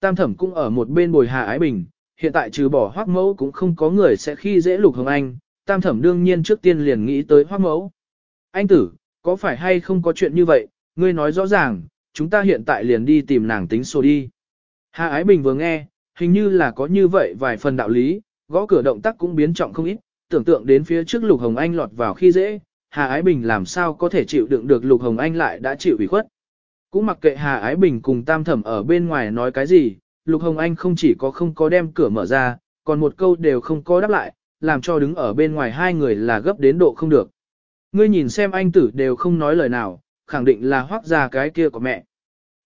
Tam thẩm cũng ở một bên bồi Hà Ái Bình, hiện tại trừ bỏ hoác mẫu cũng không có người sẽ khi dễ Lục Hồng Anh, tam thẩm đương nhiên trước tiên liền nghĩ tới hoác mẫu. Anh tử, có phải hay không có chuyện như vậy, ngươi nói rõ ràng, chúng ta hiện tại liền đi tìm nàng tính sổ đi. Hà Ái Bình vừa nghe, hình như là có như vậy vài phần đạo lý, gõ cửa động tác cũng biến trọng không ít, tưởng tượng đến phía trước Lục Hồng Anh lọt vào khi dễ, Hà Ái Bình làm sao có thể chịu đựng được Lục Hồng Anh lại đã chịu ủy khuất. Cũng mặc kệ Hà Ái Bình cùng Tam Thẩm ở bên ngoài nói cái gì, Lục Hồng Anh không chỉ có không có đem cửa mở ra, còn một câu đều không có đáp lại, làm cho đứng ở bên ngoài hai người là gấp đến độ không được. Ngươi nhìn xem anh tử đều không nói lời nào, khẳng định là hoác ra cái kia của mẹ.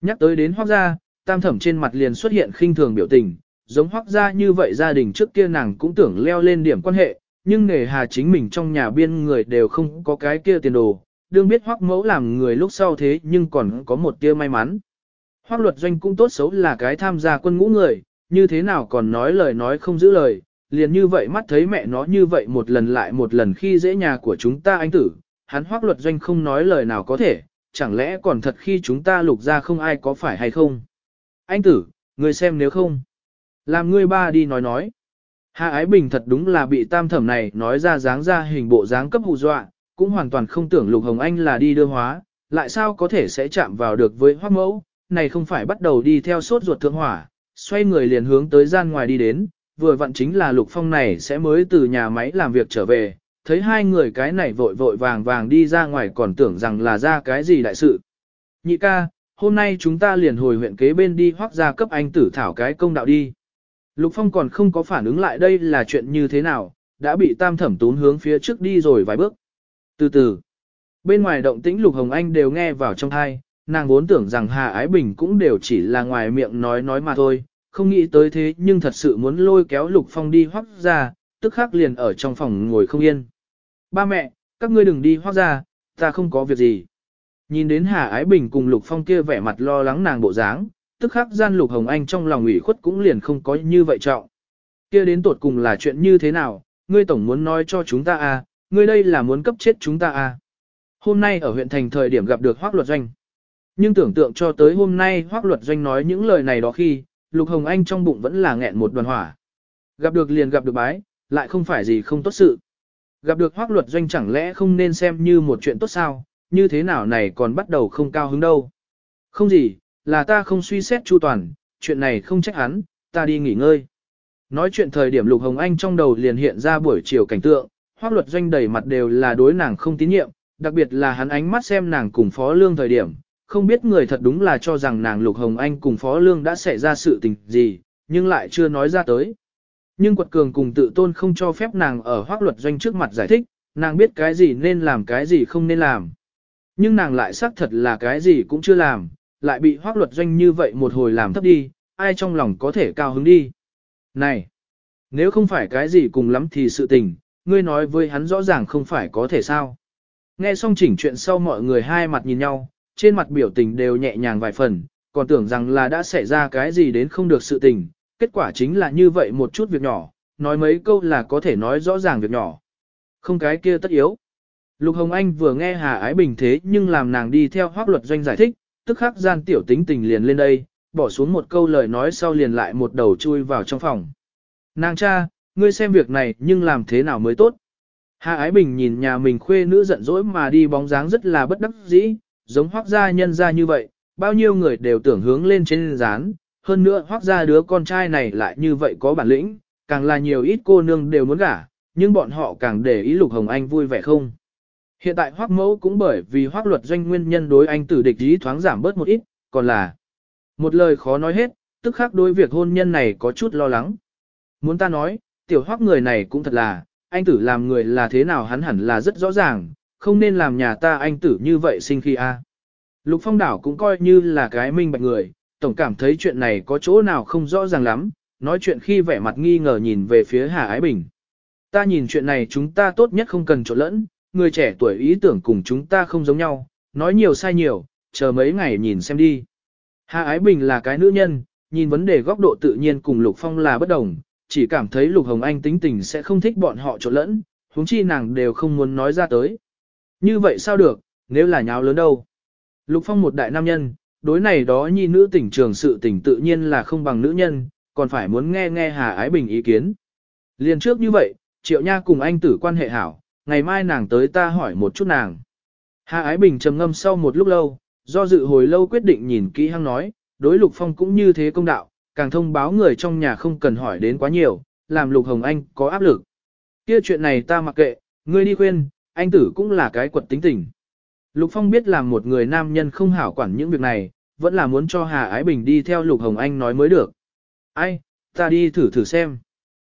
Nhắc tới đến hoác ra, Tam Thẩm trên mặt liền xuất hiện khinh thường biểu tình, giống hoác ra như vậy gia đình trước kia nàng cũng tưởng leo lên điểm quan hệ, nhưng nghề hà chính mình trong nhà biên người đều không có cái kia tiền đồ, đương biết hoác mẫu làm người lúc sau thế nhưng còn có một tia may mắn. Hoác luật doanh cũng tốt xấu là cái tham gia quân ngũ người, như thế nào còn nói lời nói không giữ lời, liền như vậy mắt thấy mẹ nó như vậy một lần lại một lần khi dễ nhà của chúng ta anh tử, hắn hoác luật doanh không nói lời nào có thể, chẳng lẽ còn thật khi chúng ta lục ra không ai có phải hay không. Anh tử, người xem nếu không. Làm ngươi ba đi nói nói. Hà Ái Bình thật đúng là bị tam thẩm này nói ra dáng ra hình bộ dáng cấp hù dọa, cũng hoàn toàn không tưởng Lục Hồng Anh là đi đưa hóa, lại sao có thể sẽ chạm vào được với hoác mẫu, này không phải bắt đầu đi theo sốt ruột thượng hỏa, xoay người liền hướng tới gian ngoài đi đến, vừa vặn chính là Lục Phong này sẽ mới từ nhà máy làm việc trở về, thấy hai người cái này vội vội vàng vàng đi ra ngoài còn tưởng rằng là ra cái gì đại sự. Nhị ca, hôm nay chúng ta liền hồi huyện kế bên đi hoác ra cấp anh tử thảo cái công đạo đi. Lục Phong còn không có phản ứng lại đây là chuyện như thế nào, đã bị tam thẩm tún hướng phía trước đi rồi vài bước. Từ từ, bên ngoài động tĩnh Lục Hồng Anh đều nghe vào trong thai, nàng vốn tưởng rằng Hà Ái Bình cũng đều chỉ là ngoài miệng nói nói mà thôi, không nghĩ tới thế nhưng thật sự muốn lôi kéo Lục Phong đi hoác ra, tức khắc liền ở trong phòng ngồi không yên. Ba mẹ, các ngươi đừng đi hoác ra, ta không có việc gì. Nhìn đến Hà Ái Bình cùng Lục Phong kia vẻ mặt lo lắng nàng bộ dáng, tức khắc gian Lục Hồng Anh trong lòng ủy khuất cũng liền không có như vậy trọng. Kia đến tột cùng là chuyện như thế nào, ngươi tổng muốn nói cho chúng ta à, ngươi đây là muốn cấp chết chúng ta à. Hôm nay ở huyện thành thời điểm gặp được Hoác Luật Doanh. Nhưng tưởng tượng cho tới hôm nay Hoác Luật Doanh nói những lời này đó khi, Lục Hồng Anh trong bụng vẫn là nghẹn một đoàn hỏa. Gặp được liền gặp được bái, lại không phải gì không tốt sự. Gặp được Hoác Luật Doanh chẳng lẽ không nên xem như một chuyện tốt sao, như thế nào này còn bắt đầu không cao hứng đâu. Không gì, là ta không suy xét chu toàn, chuyện này không trách hắn, ta đi nghỉ ngơi. Nói chuyện thời điểm Lục Hồng Anh trong đầu liền hiện ra buổi chiều cảnh tượng, hoác luật doanh đầy mặt đều là đối nàng không tín nhiệm, đặc biệt là hắn ánh mắt xem nàng cùng Phó Lương thời điểm, không biết người thật đúng là cho rằng nàng Lục Hồng Anh cùng Phó Lương đã xảy ra sự tình gì, nhưng lại chưa nói ra tới. Nhưng quật cường cùng tự tôn không cho phép nàng ở hoác luật doanh trước mặt giải thích, nàng biết cái gì nên làm cái gì không nên làm. Nhưng nàng lại xác thật là cái gì cũng chưa làm, lại bị hoác luật doanh như vậy một hồi làm thấp đi, ai trong lòng có thể cao hứng đi. Này, nếu không phải cái gì cùng lắm thì sự tình, ngươi nói với hắn rõ ràng không phải có thể sao. Nghe xong chỉnh chuyện sau mọi người hai mặt nhìn nhau, trên mặt biểu tình đều nhẹ nhàng vài phần, còn tưởng rằng là đã xảy ra cái gì đến không được sự tình, kết quả chính là như vậy một chút việc nhỏ, nói mấy câu là có thể nói rõ ràng việc nhỏ. Không cái kia tất yếu. Lục Hồng Anh vừa nghe Hà Ái Bình thế nhưng làm nàng đi theo hoác luật doanh giải thích, tức khắc gian tiểu tính tình liền lên đây, bỏ xuống một câu lời nói sau liền lại một đầu chui vào trong phòng. Nàng cha, ngươi xem việc này nhưng làm thế nào mới tốt. Hà Ái Bình nhìn nhà mình khuê nữ giận dỗi mà đi bóng dáng rất là bất đắc dĩ, giống hoác gia nhân ra như vậy, bao nhiêu người đều tưởng hướng lên trên dán, hơn nữa hoác gia đứa con trai này lại như vậy có bản lĩnh, càng là nhiều ít cô nương đều muốn gả, nhưng bọn họ càng để ý Lục Hồng Anh vui vẻ không. Hiện tại hoác mẫu cũng bởi vì hoác luật doanh nguyên nhân đối anh tử địch ý thoáng giảm bớt một ít, còn là một lời khó nói hết, tức khắc đối việc hôn nhân này có chút lo lắng. Muốn ta nói, tiểu hoắc người này cũng thật là, anh tử làm người là thế nào hắn hẳn là rất rõ ràng, không nên làm nhà ta anh tử như vậy sinh khi a. Lục phong đảo cũng coi như là cái minh bạch người, tổng cảm thấy chuyện này có chỗ nào không rõ ràng lắm, nói chuyện khi vẻ mặt nghi ngờ nhìn về phía Hà Ái Bình. Ta nhìn chuyện này chúng ta tốt nhất không cần trộn lẫn, người trẻ tuổi ý tưởng cùng chúng ta không giống nhau, nói nhiều sai nhiều, chờ mấy ngày nhìn xem đi. Hà Ái Bình là cái nữ nhân, nhìn vấn đề góc độ tự nhiên cùng Lục Phong là bất đồng, chỉ cảm thấy Lục Hồng Anh tính tình sẽ không thích bọn họ trộn lẫn, huống chi nàng đều không muốn nói ra tới. Như vậy sao được, nếu là nháo lớn đâu. Lục Phong một đại nam nhân, Đối này đó nhi nữ tỉnh trường sự tỉnh tự nhiên là không bằng nữ nhân, còn phải muốn nghe nghe Hà Ái Bình ý kiến. Liền trước như vậy, Triệu Nha cùng anh tử quan hệ hảo, ngày mai nàng tới ta hỏi một chút nàng. Hà Ái Bình trầm ngâm sau một lúc lâu, do dự hồi lâu quyết định nhìn kỹ hăng nói, đối Lục Phong cũng như thế công đạo, càng thông báo người trong nhà không cần hỏi đến quá nhiều, làm Lục Hồng Anh có áp lực. Kia chuyện này ta mặc kệ, ngươi đi khuyên, anh tử cũng là cái quật tính tình. Lục Phong biết làm một người nam nhân không hảo quản những việc này, vẫn là muốn cho Hà Ái Bình đi theo Lục Hồng Anh nói mới được. Ai, ta đi thử thử xem.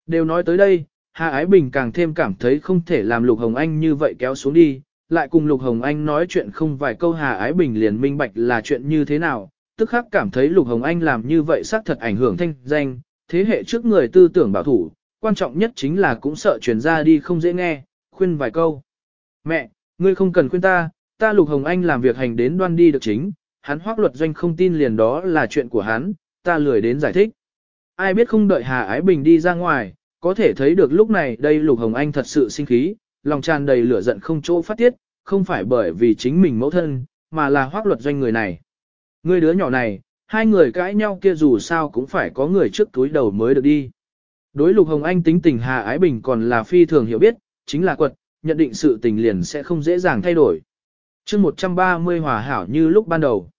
Đều nói tới đây, Hà Ái Bình càng thêm cảm thấy không thể làm Lục Hồng Anh như vậy kéo xuống đi, lại cùng Lục Hồng Anh nói chuyện không vài câu Hà Ái Bình liền minh bạch là chuyện như thế nào, tức khắc cảm thấy Lục Hồng Anh làm như vậy xác thật ảnh hưởng thanh danh, thế hệ trước người tư tưởng bảo thủ, quan trọng nhất chính là cũng sợ truyền ra đi không dễ nghe, khuyên vài câu. Mẹ, ngươi không cần khuyên ta, ta Lục Hồng Anh làm việc hành đến đoan đi được chính, hắn hoác luật doanh không tin liền đó là chuyện của hắn, ta lười đến giải thích. Ai biết không đợi Hà Ái Bình đi ra ngoài, có thể thấy được lúc này đây Lục Hồng Anh thật sự sinh khí, lòng tràn đầy lửa giận không chỗ phát tiết, không phải bởi vì chính mình mẫu thân, mà là hoác luật doanh người này. Người đứa nhỏ này, hai người cãi nhau kia dù sao cũng phải có người trước túi đầu mới được đi. Đối Lục Hồng Anh tính tình Hà Ái Bình còn là phi thường hiểu biết, chính là quật, nhận định sự tình liền sẽ không dễ dàng thay đổi. chương 130 hòa hảo như lúc ban đầu.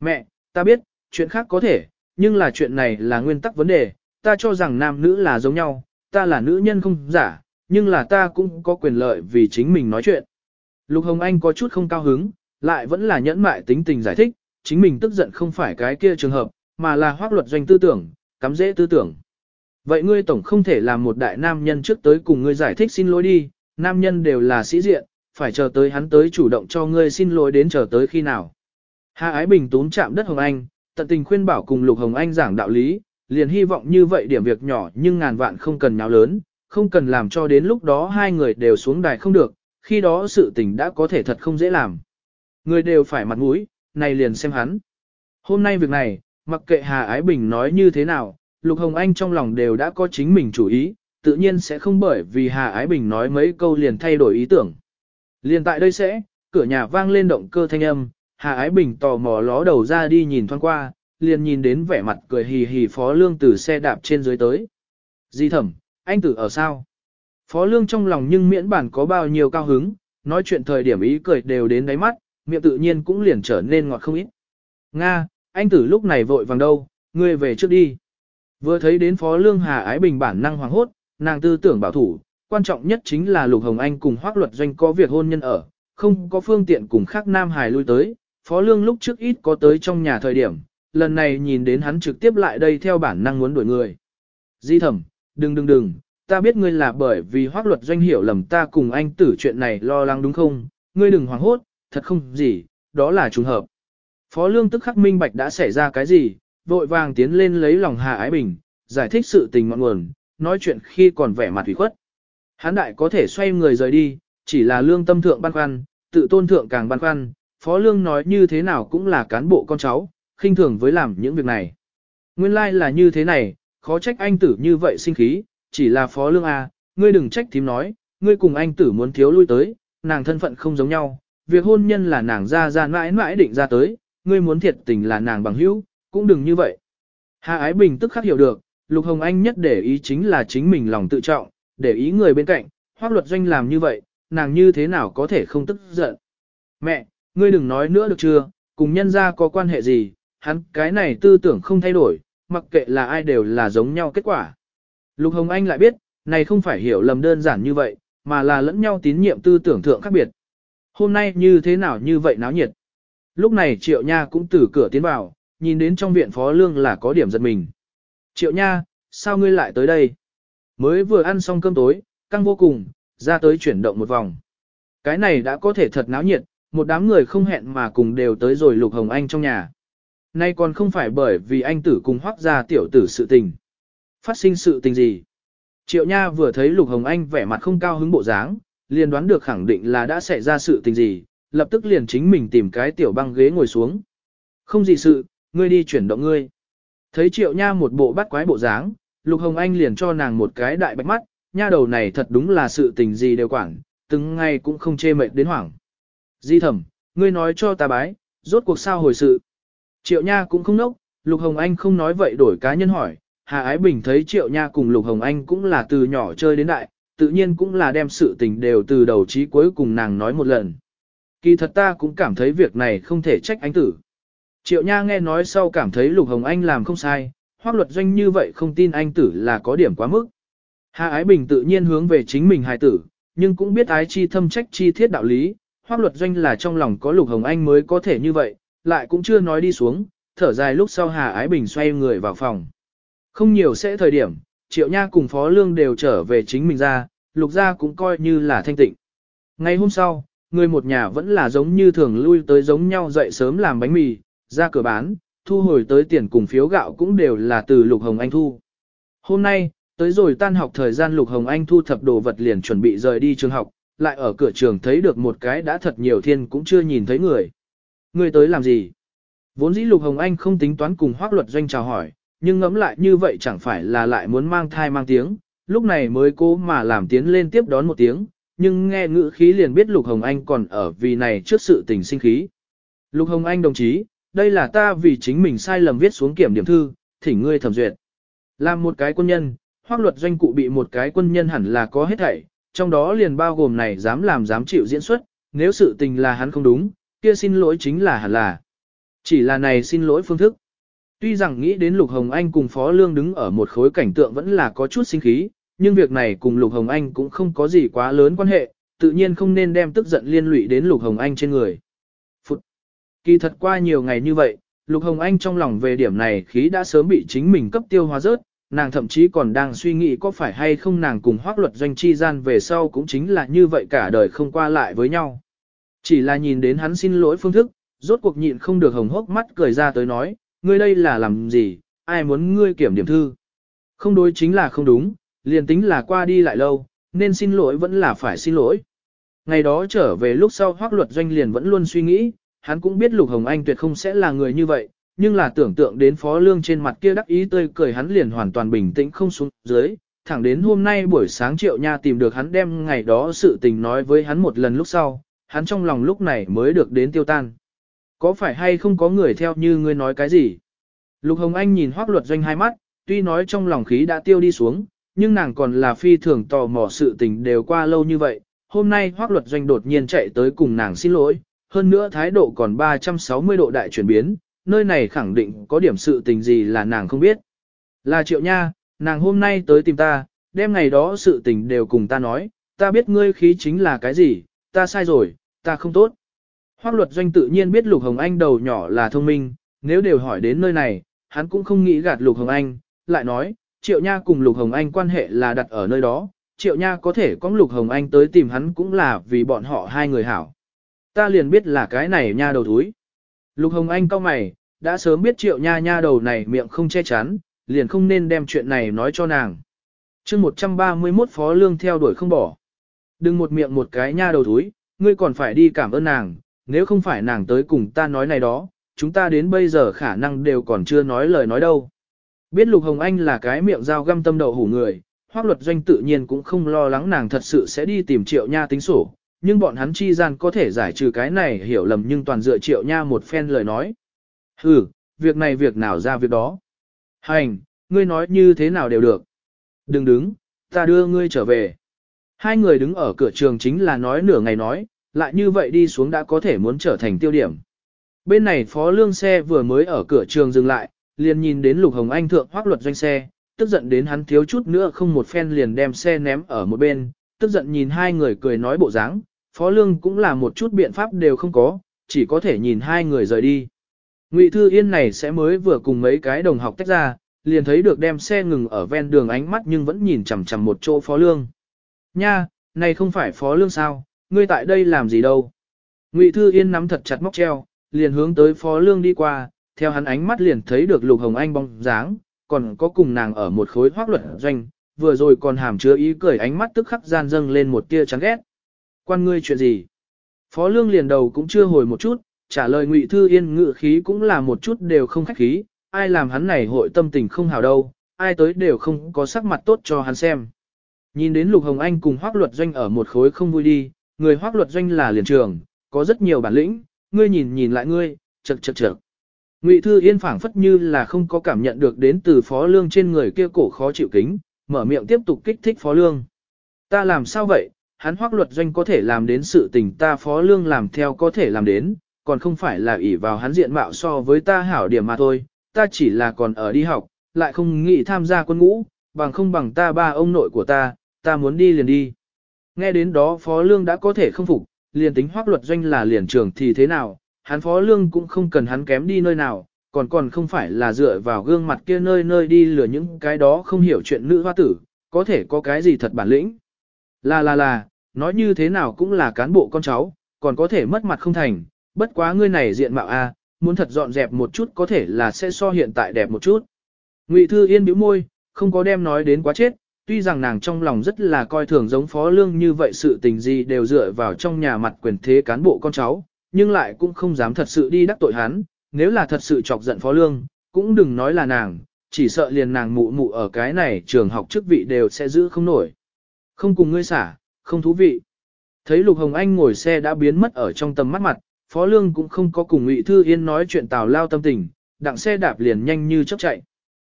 Mẹ, ta biết, chuyện khác có thể, nhưng là chuyện này là nguyên tắc vấn đề, ta cho rằng nam nữ là giống nhau, ta là nữ nhân không giả, nhưng là ta cũng có quyền lợi vì chính mình nói chuyện. Lục Hồng Anh có chút không cao hứng, lại vẫn là nhẫn mại tính tình giải thích, chính mình tức giận không phải cái kia trường hợp, mà là hoác luật doanh tư tưởng, cắm dễ tư tưởng. Vậy ngươi tổng không thể làm một đại nam nhân trước tới cùng ngươi giải thích xin lỗi đi, nam nhân đều là sĩ diện, phải chờ tới hắn tới chủ động cho ngươi xin lỗi đến chờ tới khi nào. Hà Ái Bình tốn chạm đất Hồng Anh, tận tình khuyên bảo cùng Lục Hồng Anh giảng đạo lý, liền hy vọng như vậy điểm việc nhỏ nhưng ngàn vạn không cần nháo lớn, không cần làm cho đến lúc đó hai người đều xuống đài không được, khi đó sự tình đã có thể thật không dễ làm. Người đều phải mặt mũi, này liền xem hắn. Hôm nay việc này, mặc kệ Hà Ái Bình nói như thế nào, Lục Hồng Anh trong lòng đều đã có chính mình chủ ý, tự nhiên sẽ không bởi vì Hà Ái Bình nói mấy câu liền thay đổi ý tưởng. Liền tại đây sẽ, cửa nhà vang lên động cơ thanh âm, Hà Ái Bình tò mò ló đầu ra đi nhìn thoáng qua, liền nhìn đến vẻ mặt cười hì hì Phó Lương từ xe đạp trên dưới tới. Di thẩm, anh tử ở sao? Phó Lương trong lòng nhưng miễn bản có bao nhiêu cao hứng, nói chuyện thời điểm ý cười đều đến đáy mắt, miệng tự nhiên cũng liền trở nên ngọt không ít. Nga, anh tử lúc này vội vàng đâu, ngươi về trước đi. Vừa thấy đến Phó Lương Hà Ái Bình bản năng hoàng hốt, nàng tư tưởng bảo thủ, quan trọng nhất chính là Lục Hồng Anh cùng Hoác Luật Doanh có việc hôn nhân ở, không có phương tiện cùng khác Nam Hải lui tới. Phó Lương lúc trước ít có tới trong nhà thời điểm, lần này nhìn đến hắn trực tiếp lại đây theo bản năng muốn đuổi người. Di thẩm, đừng đừng đừng, ta biết ngươi là bởi vì Hoác Luật Doanh hiểu lầm ta cùng anh tử chuyện này lo lắng đúng không, ngươi đừng hoảng hốt, thật không gì, đó là trùng hợp. Phó Lương tức khắc minh bạch đã xảy ra cái gì, vội vàng tiến lên lấy lòng Hà Ái Bình, giải thích sự tình ngọn nguồn, nói chuyện khi còn vẻ mặt thủy khuất. Hán đại có thể xoay người rời đi, chỉ là lương tâm thượng băn khoăn, tự tôn thượng càng băn khoăn, phó lương nói như thế nào cũng là cán bộ con cháu, khinh thường với làm những việc này. Nguyên lai like là như thế này, khó trách anh tử như vậy sinh khí, chỉ là phó lương a, ngươi đừng trách thím nói, ngươi cùng anh tử muốn thiếu lui tới, nàng thân phận không giống nhau, việc hôn nhân là nàng ra ra mãi mãi định ra tới, ngươi muốn thiệt tình là nàng bằng hữu, cũng đừng như vậy. Hà Ái Bình tức khắc hiểu được, Lục Hồng Anh nhất để ý chính là chính mình lòng tự trọng, để ý người bên cạnh, hoác luật doanh làm như vậy, nàng như thế nào có thể không tức giận. Mẹ, ngươi đừng nói nữa được chưa, cùng nhân ra có quan hệ gì, hắn cái này tư tưởng không thay đổi, mặc kệ là ai đều là giống nhau kết quả. Lục Hồng Anh lại biết, này không phải hiểu lầm đơn giản như vậy, mà là lẫn nhau tín nhiệm tư tưởng thượng khác biệt. Hôm nay như thế nào như vậy náo nhiệt. Lúc này Triệu Nha cũng từ cửa tiến vào, nhìn đến trong viện phó lương là có điểm giật mình. Triệu Nha, sao ngươi lại tới đây? Mới vừa ăn xong cơm tối, căng vô cùng, ra tới chuyển động một vòng. Cái này đã có thể thật náo nhiệt, một đám người không hẹn mà cùng đều tới rồi Lục Hồng Anh trong nhà. Nay còn không phải bởi vì anh tử cùng hoác ra tiểu tử sự tình. Phát sinh sự tình gì? Triệu Nha vừa thấy Lục Hồng Anh vẻ mặt không cao hứng bộ dáng, liền đoán được khẳng định là đã xảy ra sự tình gì, lập tức liền chính mình tìm cái tiểu băng ghế ngồi xuống. Không gì sự, ngươi đi chuyển động ngươi. Thấy Triệu Nha một bộ bắt quái bộ dáng, Lục Hồng Anh liền cho nàng một cái đại bạch mắt, nha đầu này thật đúng là sự tình gì đều quản, từng ngày cũng không chê mệt đến hoảng. Di thẩm, ngươi nói cho ta bái, rốt cuộc sao hồi sự. Triệu Nha cũng không nốc, Lục Hồng Anh không nói vậy đổi cá nhân hỏi, Hà Ái Bình thấy Triệu Nha cùng Lục Hồng Anh cũng là từ nhỏ chơi đến đại, tự nhiên cũng là đem sự tình đều từ đầu chí cuối cùng nàng nói một lần. Kỳ thật ta cũng cảm thấy việc này không thể trách anh tử. Triệu Nha nghe nói sau cảm thấy Lục Hồng Anh làm không sai, hoác luật doanh như vậy không tin anh tử là có điểm quá mức. Hà Ái Bình tự nhiên hướng về chính mình hài tử, nhưng cũng biết ái chi thâm trách chi thiết đạo lý, hoác luật doanh là trong lòng có Lục Hồng Anh mới có thể như vậy, lại cũng chưa nói đi xuống, thở dài lúc sau Hà Ái Bình xoay người vào phòng. Không nhiều sẽ thời điểm, Triệu Nha cùng Phó Lương đều trở về chính mình ra, Lục gia cũng coi như là thanh tịnh. Ngày hôm sau, người một nhà vẫn là giống như thường lui tới giống nhau dậy sớm làm bánh mì, ra cửa bán, thu hồi tới tiền cùng phiếu gạo cũng đều là từ Lục Hồng Anh thu. Hôm nay, tới rồi tan học thời gian Lục Hồng Anh thu thập đồ vật liền chuẩn bị rời đi trường học, lại ở cửa trường thấy được một cái đã thật nhiều thiên cũng chưa nhìn thấy người. Người tới làm gì? Vốn dĩ Lục Hồng Anh không tính toán cùng hoác luật doanh chào hỏi, nhưng ngẫm lại như vậy chẳng phải là lại muốn mang thai mang tiếng, lúc này mới cố mà làm tiến lên tiếp đón một tiếng, nhưng nghe ngữ khí liền biết Lục Hồng Anh còn ở vì này trước sự tình sinh khí. Lục Hồng Anh đồng chí, đây là ta vì chính mình sai lầm viết xuống kiểm điểm thư, thỉnh ngươi thẩm duyệt. Làm một cái quân nhân, hoác luật doanh cụ bị một cái quân nhân hẳn là có hết thảy, trong đó liền bao gồm này dám làm dám chịu diễn xuất, nếu sự tình là hắn không đúng, kia xin lỗi chính là hẳn là. Chỉ là này xin lỗi phương thức. Tuy rằng nghĩ đến Lục Hồng Anh cùng Phó Lương đứng ở một khối cảnh tượng vẫn là có chút sinh khí, nhưng việc này cùng Lục Hồng Anh cũng không có gì quá lớn quan hệ, tự nhiên không nên đem tức giận liên lụy đến Lục Hồng Anh trên người. Phụt! Kỳ thật qua nhiều ngày như vậy, Lục Hồng Anh trong lòng về điểm này khí đã sớm bị chính mình cấp tiêu hóa rớt, nàng thậm chí còn đang suy nghĩ có phải hay không nàng cùng hoác luật doanh chi gian về sau cũng chính là như vậy cả đời không qua lại với nhau. Chỉ là nhìn đến hắn xin lỗi phương thức, rốt cuộc nhịn không được hồng hốc mắt cười ra tới nói, ngươi đây là làm gì, ai muốn ngươi kiểm điểm thư. Không đối chính là không đúng, liền tính là qua đi lại lâu, nên xin lỗi vẫn là phải xin lỗi. Ngày đó trở về lúc sau hoác luật doanh liền vẫn luôn suy nghĩ, hắn cũng biết Lục Hồng Anh tuyệt không sẽ là người như vậy, nhưng là tưởng tượng đến phó lương trên mặt kia đắc ý tươi cười hắn liền hoàn toàn bình tĩnh không xuống dưới, thẳng đến hôm nay buổi sáng triệu nha tìm được hắn đem ngày đó sự tình nói với hắn một lần lúc sau, hắn trong lòng lúc này mới được đến tiêu tan. Có phải hay không có người theo như ngươi nói cái gì? Lục Hồng Anh nhìn hoác luật doanh hai mắt, tuy nói trong lòng khí đã tiêu đi xuống, nhưng nàng còn là phi thường tò mò sự tình đều qua lâu như vậy. Hôm nay hoác luật doanh đột nhiên chạy tới cùng nàng xin lỗi, hơn nữa thái độ còn 360 độ đại chuyển biến, nơi này khẳng định có điểm sự tình gì là nàng không biết. Là triệu nha, nàng hôm nay tới tìm ta, đêm ngày đó sự tình đều cùng ta nói, ta biết ngươi khí chính là cái gì, ta sai rồi, ta không tốt. Hoác luật doanh tự nhiên biết Lục Hồng Anh đầu nhỏ là thông minh, nếu đều hỏi đến nơi này, hắn cũng không nghĩ gạt Lục Hồng Anh, lại nói, Triệu Nha cùng Lục Hồng Anh quan hệ là đặt ở nơi đó, Triệu Nha có thể có Lục Hồng Anh tới tìm hắn cũng là vì bọn họ hai người hảo. Ta liền biết là cái này nha đầu thúi. Lục Hồng Anh cau mày, đã sớm biết Triệu Nha nha đầu này miệng không che chắn, liền không nên đem chuyện này nói cho nàng. chương 131 Phó Lương theo đuổi không bỏ. Đừng một miệng một cái nha đầu thúi, ngươi còn phải đi cảm ơn nàng, nếu không phải nàng tới cùng ta nói này đó, chúng ta đến bây giờ khả năng đều còn chưa nói lời nói đâu. Biết Lục Hồng Anh là cái miệng dao găm tâm đầu hủ người, hoác luật doanh tự nhiên cũng không lo lắng nàng thật sự sẽ đi tìm triệu nha tính sổ, nhưng bọn hắn chi gian có thể giải trừ cái này hiểu lầm nhưng toàn dựa triệu nha một phen lời nói. Ừ, việc này việc nào ra việc đó. Hành, ngươi nói như thế nào đều được. Đừng đứng, ta đưa ngươi trở về. Hai người đứng ở cửa trường chính là nói nửa ngày nói, lại như vậy đi xuống đã có thể muốn trở thành tiêu điểm. Bên này phó lương xe vừa mới ở cửa trường dừng lại, liền nhìn đến Lục Hồng Anh thượng hoác luật doanh xe, tức giận đến hắn thiếu chút nữa không một phen liền đem xe ném ở một bên, tức giận nhìn hai người cười nói bộ dáng, phó lương cũng là một chút biện pháp đều không có, chỉ có thể nhìn hai người rời đi. Ngụy Thư Yên này sẽ mới vừa cùng mấy cái đồng học tách ra, liền thấy được đem xe ngừng ở ven đường ánh mắt nhưng vẫn nhìn chằm chằm một chỗ phó lương. Nha, này không phải phó lương sao, ngươi tại đây làm gì đâu. Ngụy Thư Yên nắm thật chặt móc treo, liền hướng tới phó lương đi qua, theo hắn ánh mắt liền thấy được Lục Hồng Anh bóng dáng, còn có cùng nàng ở một khối hoác luật doanh, vừa rồi còn hàm chứa ý cười ánh mắt tức khắc gian dâng lên một tia chán ghét. Quan ngươi chuyện gì? Phó lương liền đầu cũng chưa hồi một chút, trả lời Ngụy Thư Yên ngự khí cũng là một chút đều không khách khí, ai làm hắn này hội tâm tình không hào đâu, ai tới đều không có sắc mặt tốt cho hắn xem. Nhìn đến Lục Hồng Anh cùng hoác luật doanh ở một khối không vui đi, người hoác luật doanh là liền trường, có rất nhiều bản lĩnh, ngươi nhìn nhìn lại ngươi, chật chật chật. Ngụy Thư Yên phảng phất như là không có cảm nhận được đến từ Phó Lương trên người kia cổ khó chịu kính, mở miệng tiếp tục kích thích Phó Lương. Ta làm sao vậy, hắn hoác luật doanh có thể làm đến sự tình ta Phó Lương làm theo có thể làm đến, còn không phải là ỷ vào hắn diện mạo so với ta hảo điểm mà thôi, ta chỉ là còn ở đi học, lại không nghĩ tham gia quân ngũ, bằng không bằng ta ba ông nội của ta, ta muốn đi liền đi. Nghe đến đó Phó Lương đã có thể không phục, liền tính hoác luật doanh là liền trường thì thế nào, hắn Phó Lương cũng không cần hắn kém đi nơi nào, còn còn không phải là dựa vào gương mặt kia nơi nơi đi lừa những cái đó không hiểu chuyện nữ hoa tử, có thể có cái gì thật bản lĩnh. Là là là, nói như thế nào cũng là cán bộ con cháu, còn có thể mất mặt không thành, bất quá ngươi này diện mạo a, muốn thật dọn dẹp một chút có thể là sẽ so hiện tại đẹp một chút. Ngụy Thư Yên bĩu môi, không có đem nói đến quá chết, tuy rằng nàng trong lòng rất là coi thường giống phó lương như vậy sự tình gì đều dựa vào trong nhà mặt quyền thế cán bộ con cháu, nhưng lại cũng không dám thật sự đi đắc tội hắn, nếu là thật sự chọc giận phó lương, cũng đừng nói là nàng, chỉ sợ liền nàng mụ mụ ở cái này trường học chức vị đều sẽ giữ không nổi. Không cùng ngươi xả, không thú vị. Thấy Lục Hồng Anh ngồi xe đã biến mất ở trong tầm mắt mặt, Phó Lương cũng không có cùng Ngụy Thư Yên nói chuyện tào lao tâm tình, đặng xe đạp liền nhanh như chớp chạy.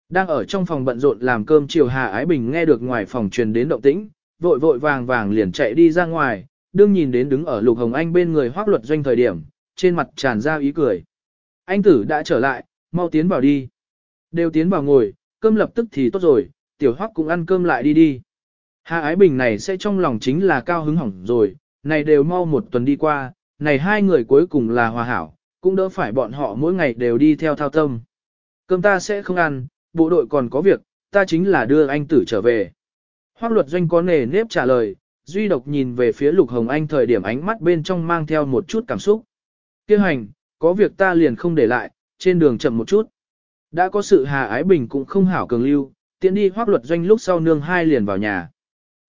Đang ở trong phòng bận rộn làm cơm chiều Hà Ái Bình nghe được ngoài phòng truyền đến động tĩnh, vội vội vàng vàng liền chạy đi ra ngoài, đương nhìn đến đứng ở Lục Hồng Anh bên người hoác luật doanh thời điểm, trên mặt tràn ra ý cười. Anh tử đã trở lại, mau tiến vào đi. Đều tiến vào ngồi, cơm lập tức thì tốt rồi, tiểu hoác cũng ăn cơm lại đi đi. Hà Ái Bình này sẽ trong lòng chính là cao hứng hỏng rồi, này đều mau một tuần đi qua, này hai người cuối cùng là hòa hảo, cũng đỡ phải bọn họ mỗi ngày đều đi theo thao tâm. Cơm ta sẽ không ăn, bộ đội còn có việc, ta chính là đưa anh tử trở về. Hoác luật doanh có nề nếp trả lời, duy độc nhìn về phía lục hồng anh thời điểm ánh mắt bên trong mang theo một chút cảm xúc. Kêu hành, có việc ta liền không để lại, trên đường chậm một chút. Đã có sự hà ái bình cũng không hảo cường lưu, tiện đi hoác luật doanh lúc sau nương hai liền vào nhà.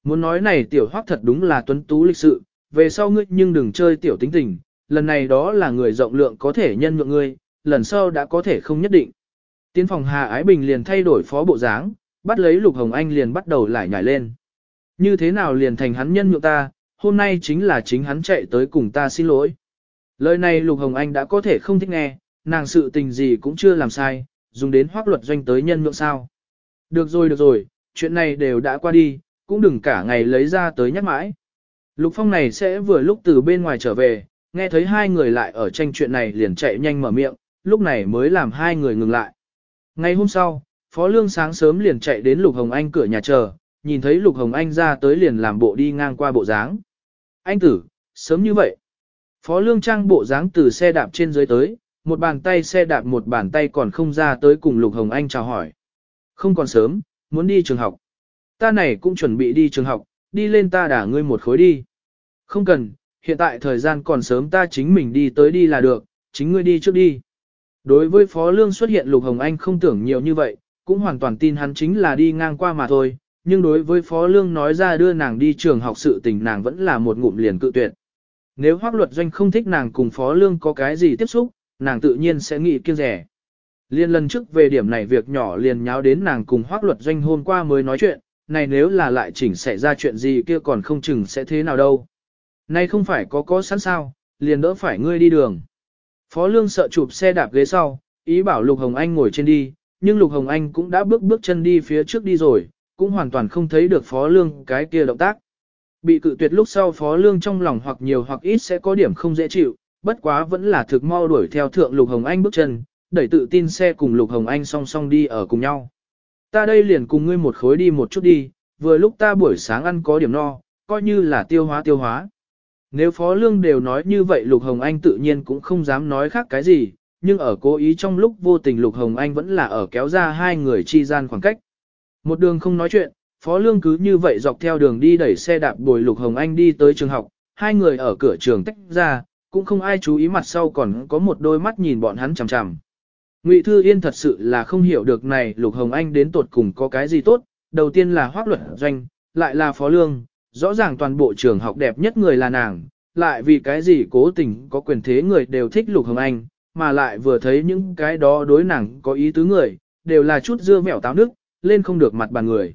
Muốn nói này tiểu hoác thật đúng là tuấn tú lịch sự, về sau ngươi nhưng đừng chơi tiểu tính tình, lần này đó là người rộng lượng có thể nhân nhượng ngươi, lần sau đã có thể không nhất định. Tiến phòng Hà Ái Bình liền thay đổi phó bộ dáng, bắt lấy Lục Hồng Anh liền bắt đầu lại nhảy lên. Như thế nào liền thành hắn nhân nhượng ta, hôm nay chính là chính hắn chạy tới cùng ta xin lỗi. Lời này Lục Hồng Anh đã có thể không thích nghe, nàng sự tình gì cũng chưa làm sai, dùng đến hoác luật doanh tới nhân nhượng sao. Được rồi được rồi, chuyện này đều đã qua đi, cũng đừng cả ngày lấy ra tới nhắc mãi. Lục Phong này sẽ vừa lúc từ bên ngoài trở về, nghe thấy hai người lại ở tranh chuyện này liền chạy nhanh mở miệng, lúc này mới làm hai người ngừng lại. Ngày hôm sau, Phó Lương sáng sớm liền chạy đến Lục Hồng Anh cửa nhà chờ, nhìn thấy Lục Hồng Anh ra tới liền làm bộ đi ngang qua bộ dáng. Anh tử, sớm như vậy. Phó Lương trang bộ dáng từ xe đạp trên dưới tới, một bàn tay xe đạp một bàn tay còn không ra tới cùng Lục Hồng Anh chào hỏi. Không còn sớm, muốn đi trường học. Ta này cũng chuẩn bị đi trường học, đi lên ta đả ngươi một khối đi. Không cần, hiện tại thời gian còn sớm ta chính mình đi tới đi là được, chính ngươi đi trước đi. Đối với Phó Lương xuất hiện Lục Hồng Anh không tưởng nhiều như vậy, cũng hoàn toàn tin hắn chính là đi ngang qua mà thôi, nhưng đối với Phó Lương nói ra đưa nàng đi trường học sự tình nàng vẫn là một ngụm liền cự tuyệt. Nếu hoác luật doanh không thích nàng cùng Phó Lương có cái gì tiếp xúc, nàng tự nhiên sẽ nghĩ kiêng rẻ. Liên lần trước về điểm này việc nhỏ liền nháo đến nàng cùng hoác luật doanh hôm qua mới nói chuyện, này nếu là lại chỉnh xảy ra chuyện gì kia còn không chừng sẽ thế nào đâu. Nay không phải có có sẵn sao, liền đỡ phải ngươi đi đường. Phó Lương sợ chụp xe đạp ghế sau, ý bảo Lục Hồng Anh ngồi trên đi, nhưng Lục Hồng Anh cũng đã bước bước chân đi phía trước đi rồi, cũng hoàn toàn không thấy được Phó Lương cái kia động tác. Bị cự tuyệt lúc sau Phó Lương trong lòng hoặc nhiều hoặc ít sẽ có điểm không dễ chịu, bất quá vẫn là thực mau đuổi theo thượng Lục Hồng Anh bước chân, đẩy tự tin xe cùng Lục Hồng Anh song song đi ở cùng nhau. Ta đây liền cùng ngươi một khối đi một chút đi, vừa lúc ta buổi sáng ăn có điểm no, coi như là tiêu hóa tiêu hóa. Nếu Phó Lương đều nói như vậy Lục Hồng Anh tự nhiên cũng không dám nói khác cái gì, nhưng ở cố ý trong lúc vô tình Lục Hồng Anh vẫn là ở kéo ra hai người chi gian khoảng cách. Một đường không nói chuyện, Phó Lương cứ như vậy dọc theo đường đi đẩy xe đạp bồi Lục Hồng Anh đi tới trường học, hai người ở cửa trường tách ra, cũng không ai chú ý mặt sau còn có một đôi mắt nhìn bọn hắn chằm chằm. Ngụy Thư Yên thật sự là không hiểu được này Lục Hồng Anh đến tột cùng có cái gì tốt, đầu tiên là hoác luật doanh, lại là Phó Lương, rõ ràng toàn bộ trường học đẹp nhất người là nàng, lại vì cái gì cố tình có quyền thế người đều thích Lục Hồng Anh, mà lại vừa thấy những cái đó đối nàng có ý tứ người, đều là chút dưa mẹo táo nước, lên không được mặt bàn người.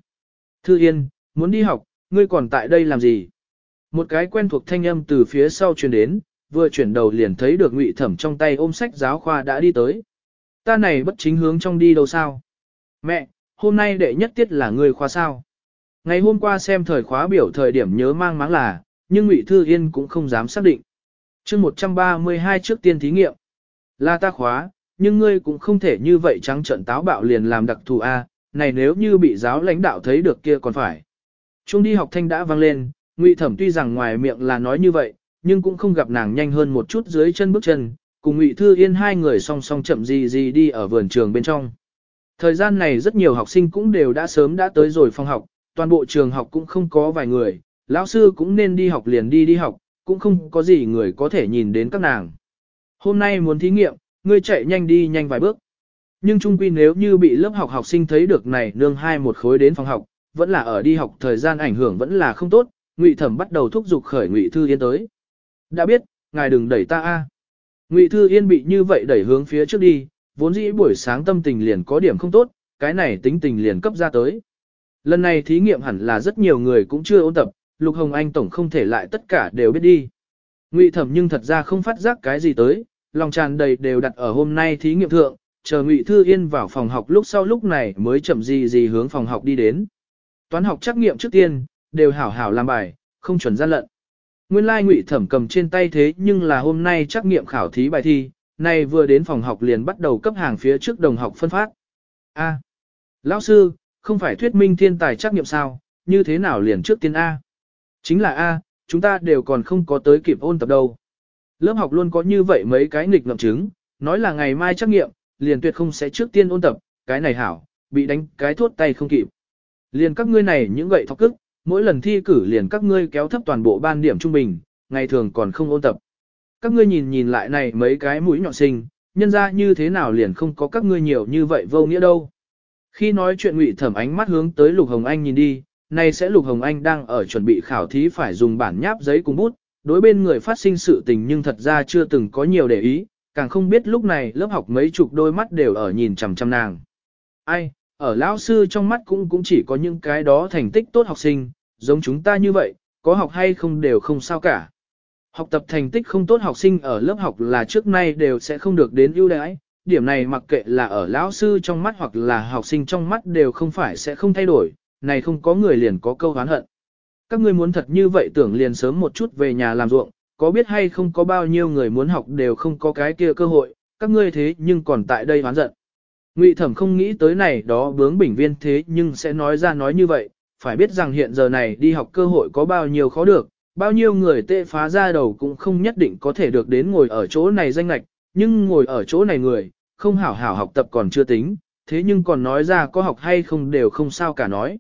Thư Yên, muốn đi học, ngươi còn tại đây làm gì? Một cái quen thuộc thanh âm từ phía sau truyền đến, vừa chuyển đầu liền thấy được Ngụy Thẩm trong tay ôm sách giáo khoa đã đi tới. Ta này bất chính hướng trong đi đâu sao? Mẹ, hôm nay đệ nhất tiết là người khoa sao? Ngày hôm qua xem thời khóa biểu thời điểm nhớ mang máng là, nhưng Ngụy Thư Yên cũng không dám xác định. chương 132 trước tiên thí nghiệm. Là ta khóa, nhưng ngươi cũng không thể như vậy trắng trận táo bạo liền làm đặc thù A, này nếu như bị giáo lãnh đạo thấy được kia còn phải. Trung đi học thanh đã vang lên, Ngụy Thẩm tuy rằng ngoài miệng là nói như vậy, nhưng cũng không gặp nàng nhanh hơn một chút dưới chân bước chân, cùng Ngụy Thư Yên hai người song song chậm gì gì đi ở vườn trường bên trong. Thời gian này rất nhiều học sinh cũng đều đã sớm đã tới rồi phòng học, toàn bộ trường học cũng không có vài người, lão sư cũng nên đi học liền đi đi học, cũng không có gì người có thể nhìn đến các nàng. Hôm nay muốn thí nghiệm, ngươi chạy nhanh đi nhanh vài bước. Nhưng trung quy nếu như bị lớp học học sinh thấy được này nương hai một khối đến phòng học, vẫn là ở đi học thời gian ảnh hưởng vẫn là không tốt, Ngụy Thẩm bắt đầu thúc giục khởi Ngụy Thư Yên tới. Đã biết, ngài đừng đẩy ta a. Ngụy Thư Yên bị như vậy đẩy hướng phía trước đi, vốn dĩ buổi sáng tâm tình liền có điểm không tốt, cái này tính tình liền cấp ra tới. Lần này thí nghiệm hẳn là rất nhiều người cũng chưa ôn tập, Lục Hồng Anh tổng không thể lại tất cả đều biết đi. Ngụy Thẩm nhưng thật ra không phát giác cái gì tới, lòng tràn đầy đều đặt ở hôm nay thí nghiệm thượng, chờ Ngụy Thư Yên vào phòng học lúc sau lúc này mới chậm gì gì hướng phòng học đi đến. Toán học trắc nghiệm trước tiên, đều hảo hảo làm bài, không chuẩn gian lận. Nguyên lai like Ngụy Thẩm cầm trên tay thế nhưng là hôm nay trắc nghiệm khảo thí bài thi, nay vừa đến phòng học liền bắt đầu cấp hàng phía trước đồng học phân phát. A. Lão sư, không phải thuyết minh thiên tài trắc nghiệm sao, như thế nào liền trước tiên A. Chính là A, chúng ta đều còn không có tới kịp ôn tập đâu. Lớp học luôn có như vậy mấy cái nghịch ngậm chứng, nói là ngày mai trắc nghiệm, liền tuyệt không sẽ trước tiên ôn tập, cái này hảo, bị đánh cái thốt tay không kịp. Liền các ngươi này những gậy thọc cức, mỗi lần thi cử liền các ngươi kéo thấp toàn bộ ban điểm trung bình, ngày thường còn không ôn tập. Các ngươi nhìn nhìn lại này mấy cái mũi nhọn sinh, nhân ra như thế nào liền không có các ngươi nhiều như vậy vô nghĩa đâu. Khi nói chuyện ngụy thẩm ánh mắt hướng tới Lục Hồng Anh nhìn đi, nay sẽ Lục Hồng Anh đang ở chuẩn bị khảo thí phải dùng bản nháp giấy cùng bút, đối bên người phát sinh sự tình nhưng thật ra chưa từng có nhiều để ý, càng không biết lúc này lớp học mấy chục đôi mắt đều ở nhìn chằm chằm nàng. Ai, ở lão sư trong mắt cũng cũng chỉ có những cái đó thành tích tốt học sinh, giống chúng ta như vậy, có học hay không đều không sao cả. Học tập thành tích không tốt học sinh ở lớp học là trước nay đều sẽ không được đến ưu đãi, điểm này mặc kệ là ở lão sư trong mắt hoặc là học sinh trong mắt đều không phải sẽ không thay đổi, này không có người liền có câu hán hận. Các ngươi muốn thật như vậy tưởng liền sớm một chút về nhà làm ruộng, có biết hay không có bao nhiêu người muốn học đều không có cái kia cơ hội, các ngươi thế nhưng còn tại đây hán giận. Ngụy Thẩm không nghĩ tới này đó bướng bình viên thế nhưng sẽ nói ra nói như vậy, phải biết rằng hiện giờ này đi học cơ hội có bao nhiêu khó được, bao nhiêu người tệ phá ra đầu cũng không nhất định có thể được đến ngồi ở chỗ này danh lạch, nhưng ngồi ở chỗ này người, không hảo hảo học tập còn chưa tính, thế nhưng còn nói ra có học hay không đều không sao cả nói.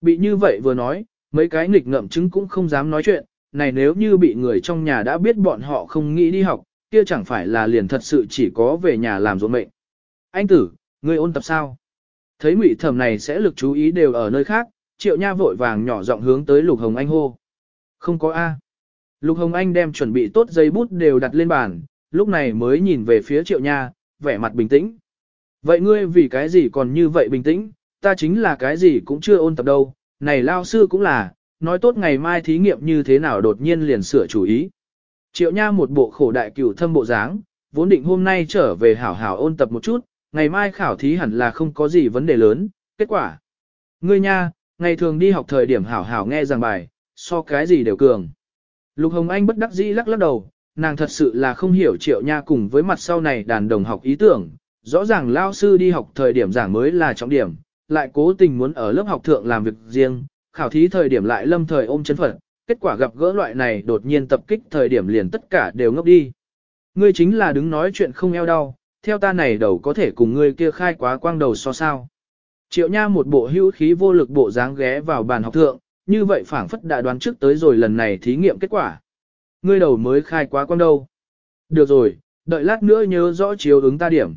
Bị như vậy vừa nói, mấy cái nghịch ngợm chứng cũng không dám nói chuyện, này nếu như bị người trong nhà đã biết bọn họ không nghĩ đi học, kia chẳng phải là liền thật sự chỉ có về nhà làm ruộng mệnh. Anh tử, ngươi ôn tập sao? Thấy ngụy thẩm này sẽ lực chú ý đều ở nơi khác, triệu nha vội vàng nhỏ giọng hướng tới Lục Hồng Anh hô. Không có A. Lục Hồng Anh đem chuẩn bị tốt giấy bút đều đặt lên bàn, lúc này mới nhìn về phía triệu nha, vẻ mặt bình tĩnh. Vậy ngươi vì cái gì còn như vậy bình tĩnh, ta chính là cái gì cũng chưa ôn tập đâu, này lao sư cũng là, nói tốt ngày mai thí nghiệm như thế nào đột nhiên liền sửa chủ ý. Triệu nha một bộ khổ đại cửu thâm bộ dáng, vốn định hôm nay trở về hảo hảo ôn tập một chút, ngày mai khảo thí hẳn là không có gì vấn đề lớn, kết quả. Ngươi nha, ngày thường đi học thời điểm hảo hảo nghe giảng bài, so cái gì đều cường. Lục Hồng Anh bất đắc dĩ lắc lắc đầu, nàng thật sự là không hiểu triệu nha cùng với mặt sau này đàn đồng học ý tưởng, rõ ràng lao sư đi học thời điểm giảng mới là trọng điểm, lại cố tình muốn ở lớp học thượng làm việc riêng, khảo thí thời điểm lại lâm thời ôm chân phật, kết quả gặp gỡ loại này đột nhiên tập kích thời điểm liền tất cả đều ngốc đi. Ngươi chính là đứng nói chuyện không eo đau, theo ta này đầu có thể cùng ngươi kia khai quá quang đầu so sao. Triệu Nha một bộ hữu khí vô lực bộ dáng ghé vào bàn học thượng, như vậy phảng phất đã đoán trước tới rồi lần này thí nghiệm kết quả. Ngươi đầu mới khai quá quang đâu. Được rồi, đợi lát nữa nhớ rõ chiếu ứng ta điểm.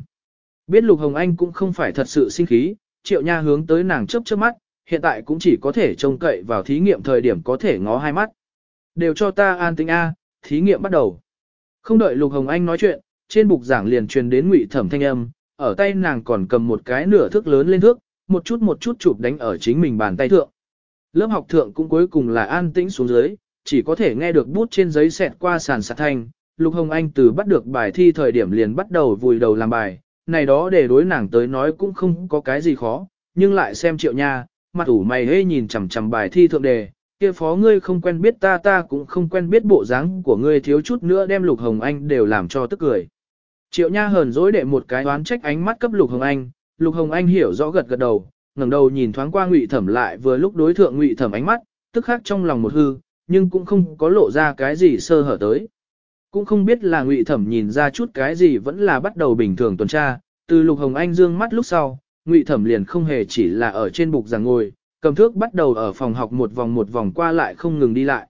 Biết Lục Hồng Anh cũng không phải thật sự sinh khí, Triệu Nha hướng tới nàng chớp chớp mắt, hiện tại cũng chỉ có thể trông cậy vào thí nghiệm thời điểm có thể ngó hai mắt. Đều cho ta an tĩnh A, thí nghiệm bắt đầu. Không đợi Lục Hồng Anh nói chuyện, trên bục giảng liền truyền đến ngụy thẩm thanh âm, ở tay nàng còn cầm một cái nửa thước lớn lên thước, một chút một chút chụp đánh ở chính mình bàn tay thượng. Lớp học thượng cũng cuối cùng là an tĩnh xuống dưới, chỉ có thể nghe được bút trên giấy xẹt qua sàn sạt thanh. Lục Hồng Anh từ bắt được bài thi thời điểm liền bắt đầu vùi đầu làm bài, này đó để đối nàng tới nói cũng không có cái gì khó, nhưng lại xem triệu nha, mặt ủ mày hê nhìn chằm chằm bài thi thượng đề, kia phó ngươi không quen biết ta ta cũng không quen biết bộ dáng của ngươi thiếu chút nữa đem Lục Hồng Anh đều làm cho tức cười. Triệu Nha hờn dỗi để một cái đoán trách ánh mắt cấp Lục Hồng Anh, Lục Hồng Anh hiểu rõ gật gật đầu, ngẩng đầu nhìn thoáng qua Ngụy Thẩm lại vừa lúc đối thượng Ngụy Thẩm ánh mắt, tức khắc trong lòng một hư, nhưng cũng không có lộ ra cái gì sơ hở tới. Cũng không biết là Ngụy Thẩm nhìn ra chút cái gì vẫn là bắt đầu bình thường tuần tra, từ Lục Hồng Anh dương mắt lúc sau, Ngụy Thẩm liền không hề chỉ là ở trên bục giảng ngồi, cầm thước bắt đầu ở phòng học một vòng một vòng qua lại không ngừng đi lại.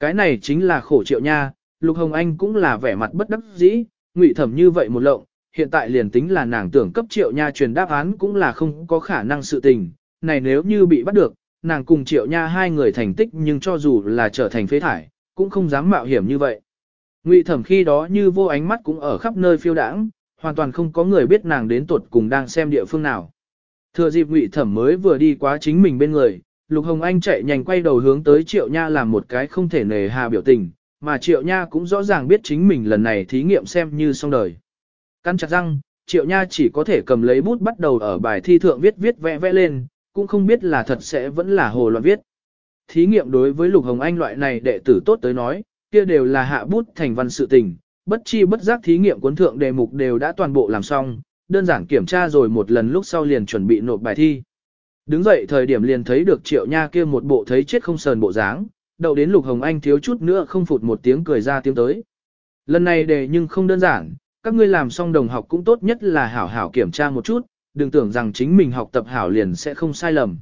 Cái này chính là khổ triệu nha, Lục Hồng Anh cũng là vẻ mặt bất đắc dĩ, ngụy thẩm như vậy một lộng, hiện tại liền tính là nàng tưởng cấp triệu nha truyền đáp án cũng là không có khả năng sự tình, này nếu như bị bắt được, nàng cùng triệu nha hai người thành tích nhưng cho dù là trở thành phế thải, cũng không dám mạo hiểm như vậy. Ngụy thẩm khi đó như vô ánh mắt cũng ở khắp nơi phiêu đãng, hoàn toàn không có người biết nàng đến tuột cùng đang xem địa phương nào. Thừa dịp Ngụy Thẩm mới vừa đi quá chính mình bên người, Lục Hồng Anh chạy nhanh quay đầu hướng tới Triệu Nha làm một cái không thể nề hà biểu tình, mà Triệu Nha cũng rõ ràng biết chính mình lần này thí nghiệm xem như xong đời. Căn chặt răng, Triệu Nha chỉ có thể cầm lấy bút bắt đầu ở bài thi thượng viết viết vẽ vẽ lên, cũng không biết là thật sẽ vẫn là hồ loạn viết. Thí nghiệm đối với Lục Hồng Anh loại này đệ tử tốt tới nói, kia đều là hạ bút thành văn sự tình, bất chi bất giác thí nghiệm cuốn thượng đề mục đều đã toàn bộ làm xong, đơn giản kiểm tra rồi một lần lúc sau liền chuẩn bị nộp bài thi. Đứng dậy thời điểm liền thấy được triệu nha kia một bộ thấy chết không sờn bộ dáng, đậu đến lục hồng anh thiếu chút nữa không phụt một tiếng cười ra tiếng tới. Lần này đề nhưng không đơn giản, các ngươi làm xong đồng học cũng tốt nhất là hảo hảo kiểm tra một chút, đừng tưởng rằng chính mình học tập hảo liền sẽ không sai lầm.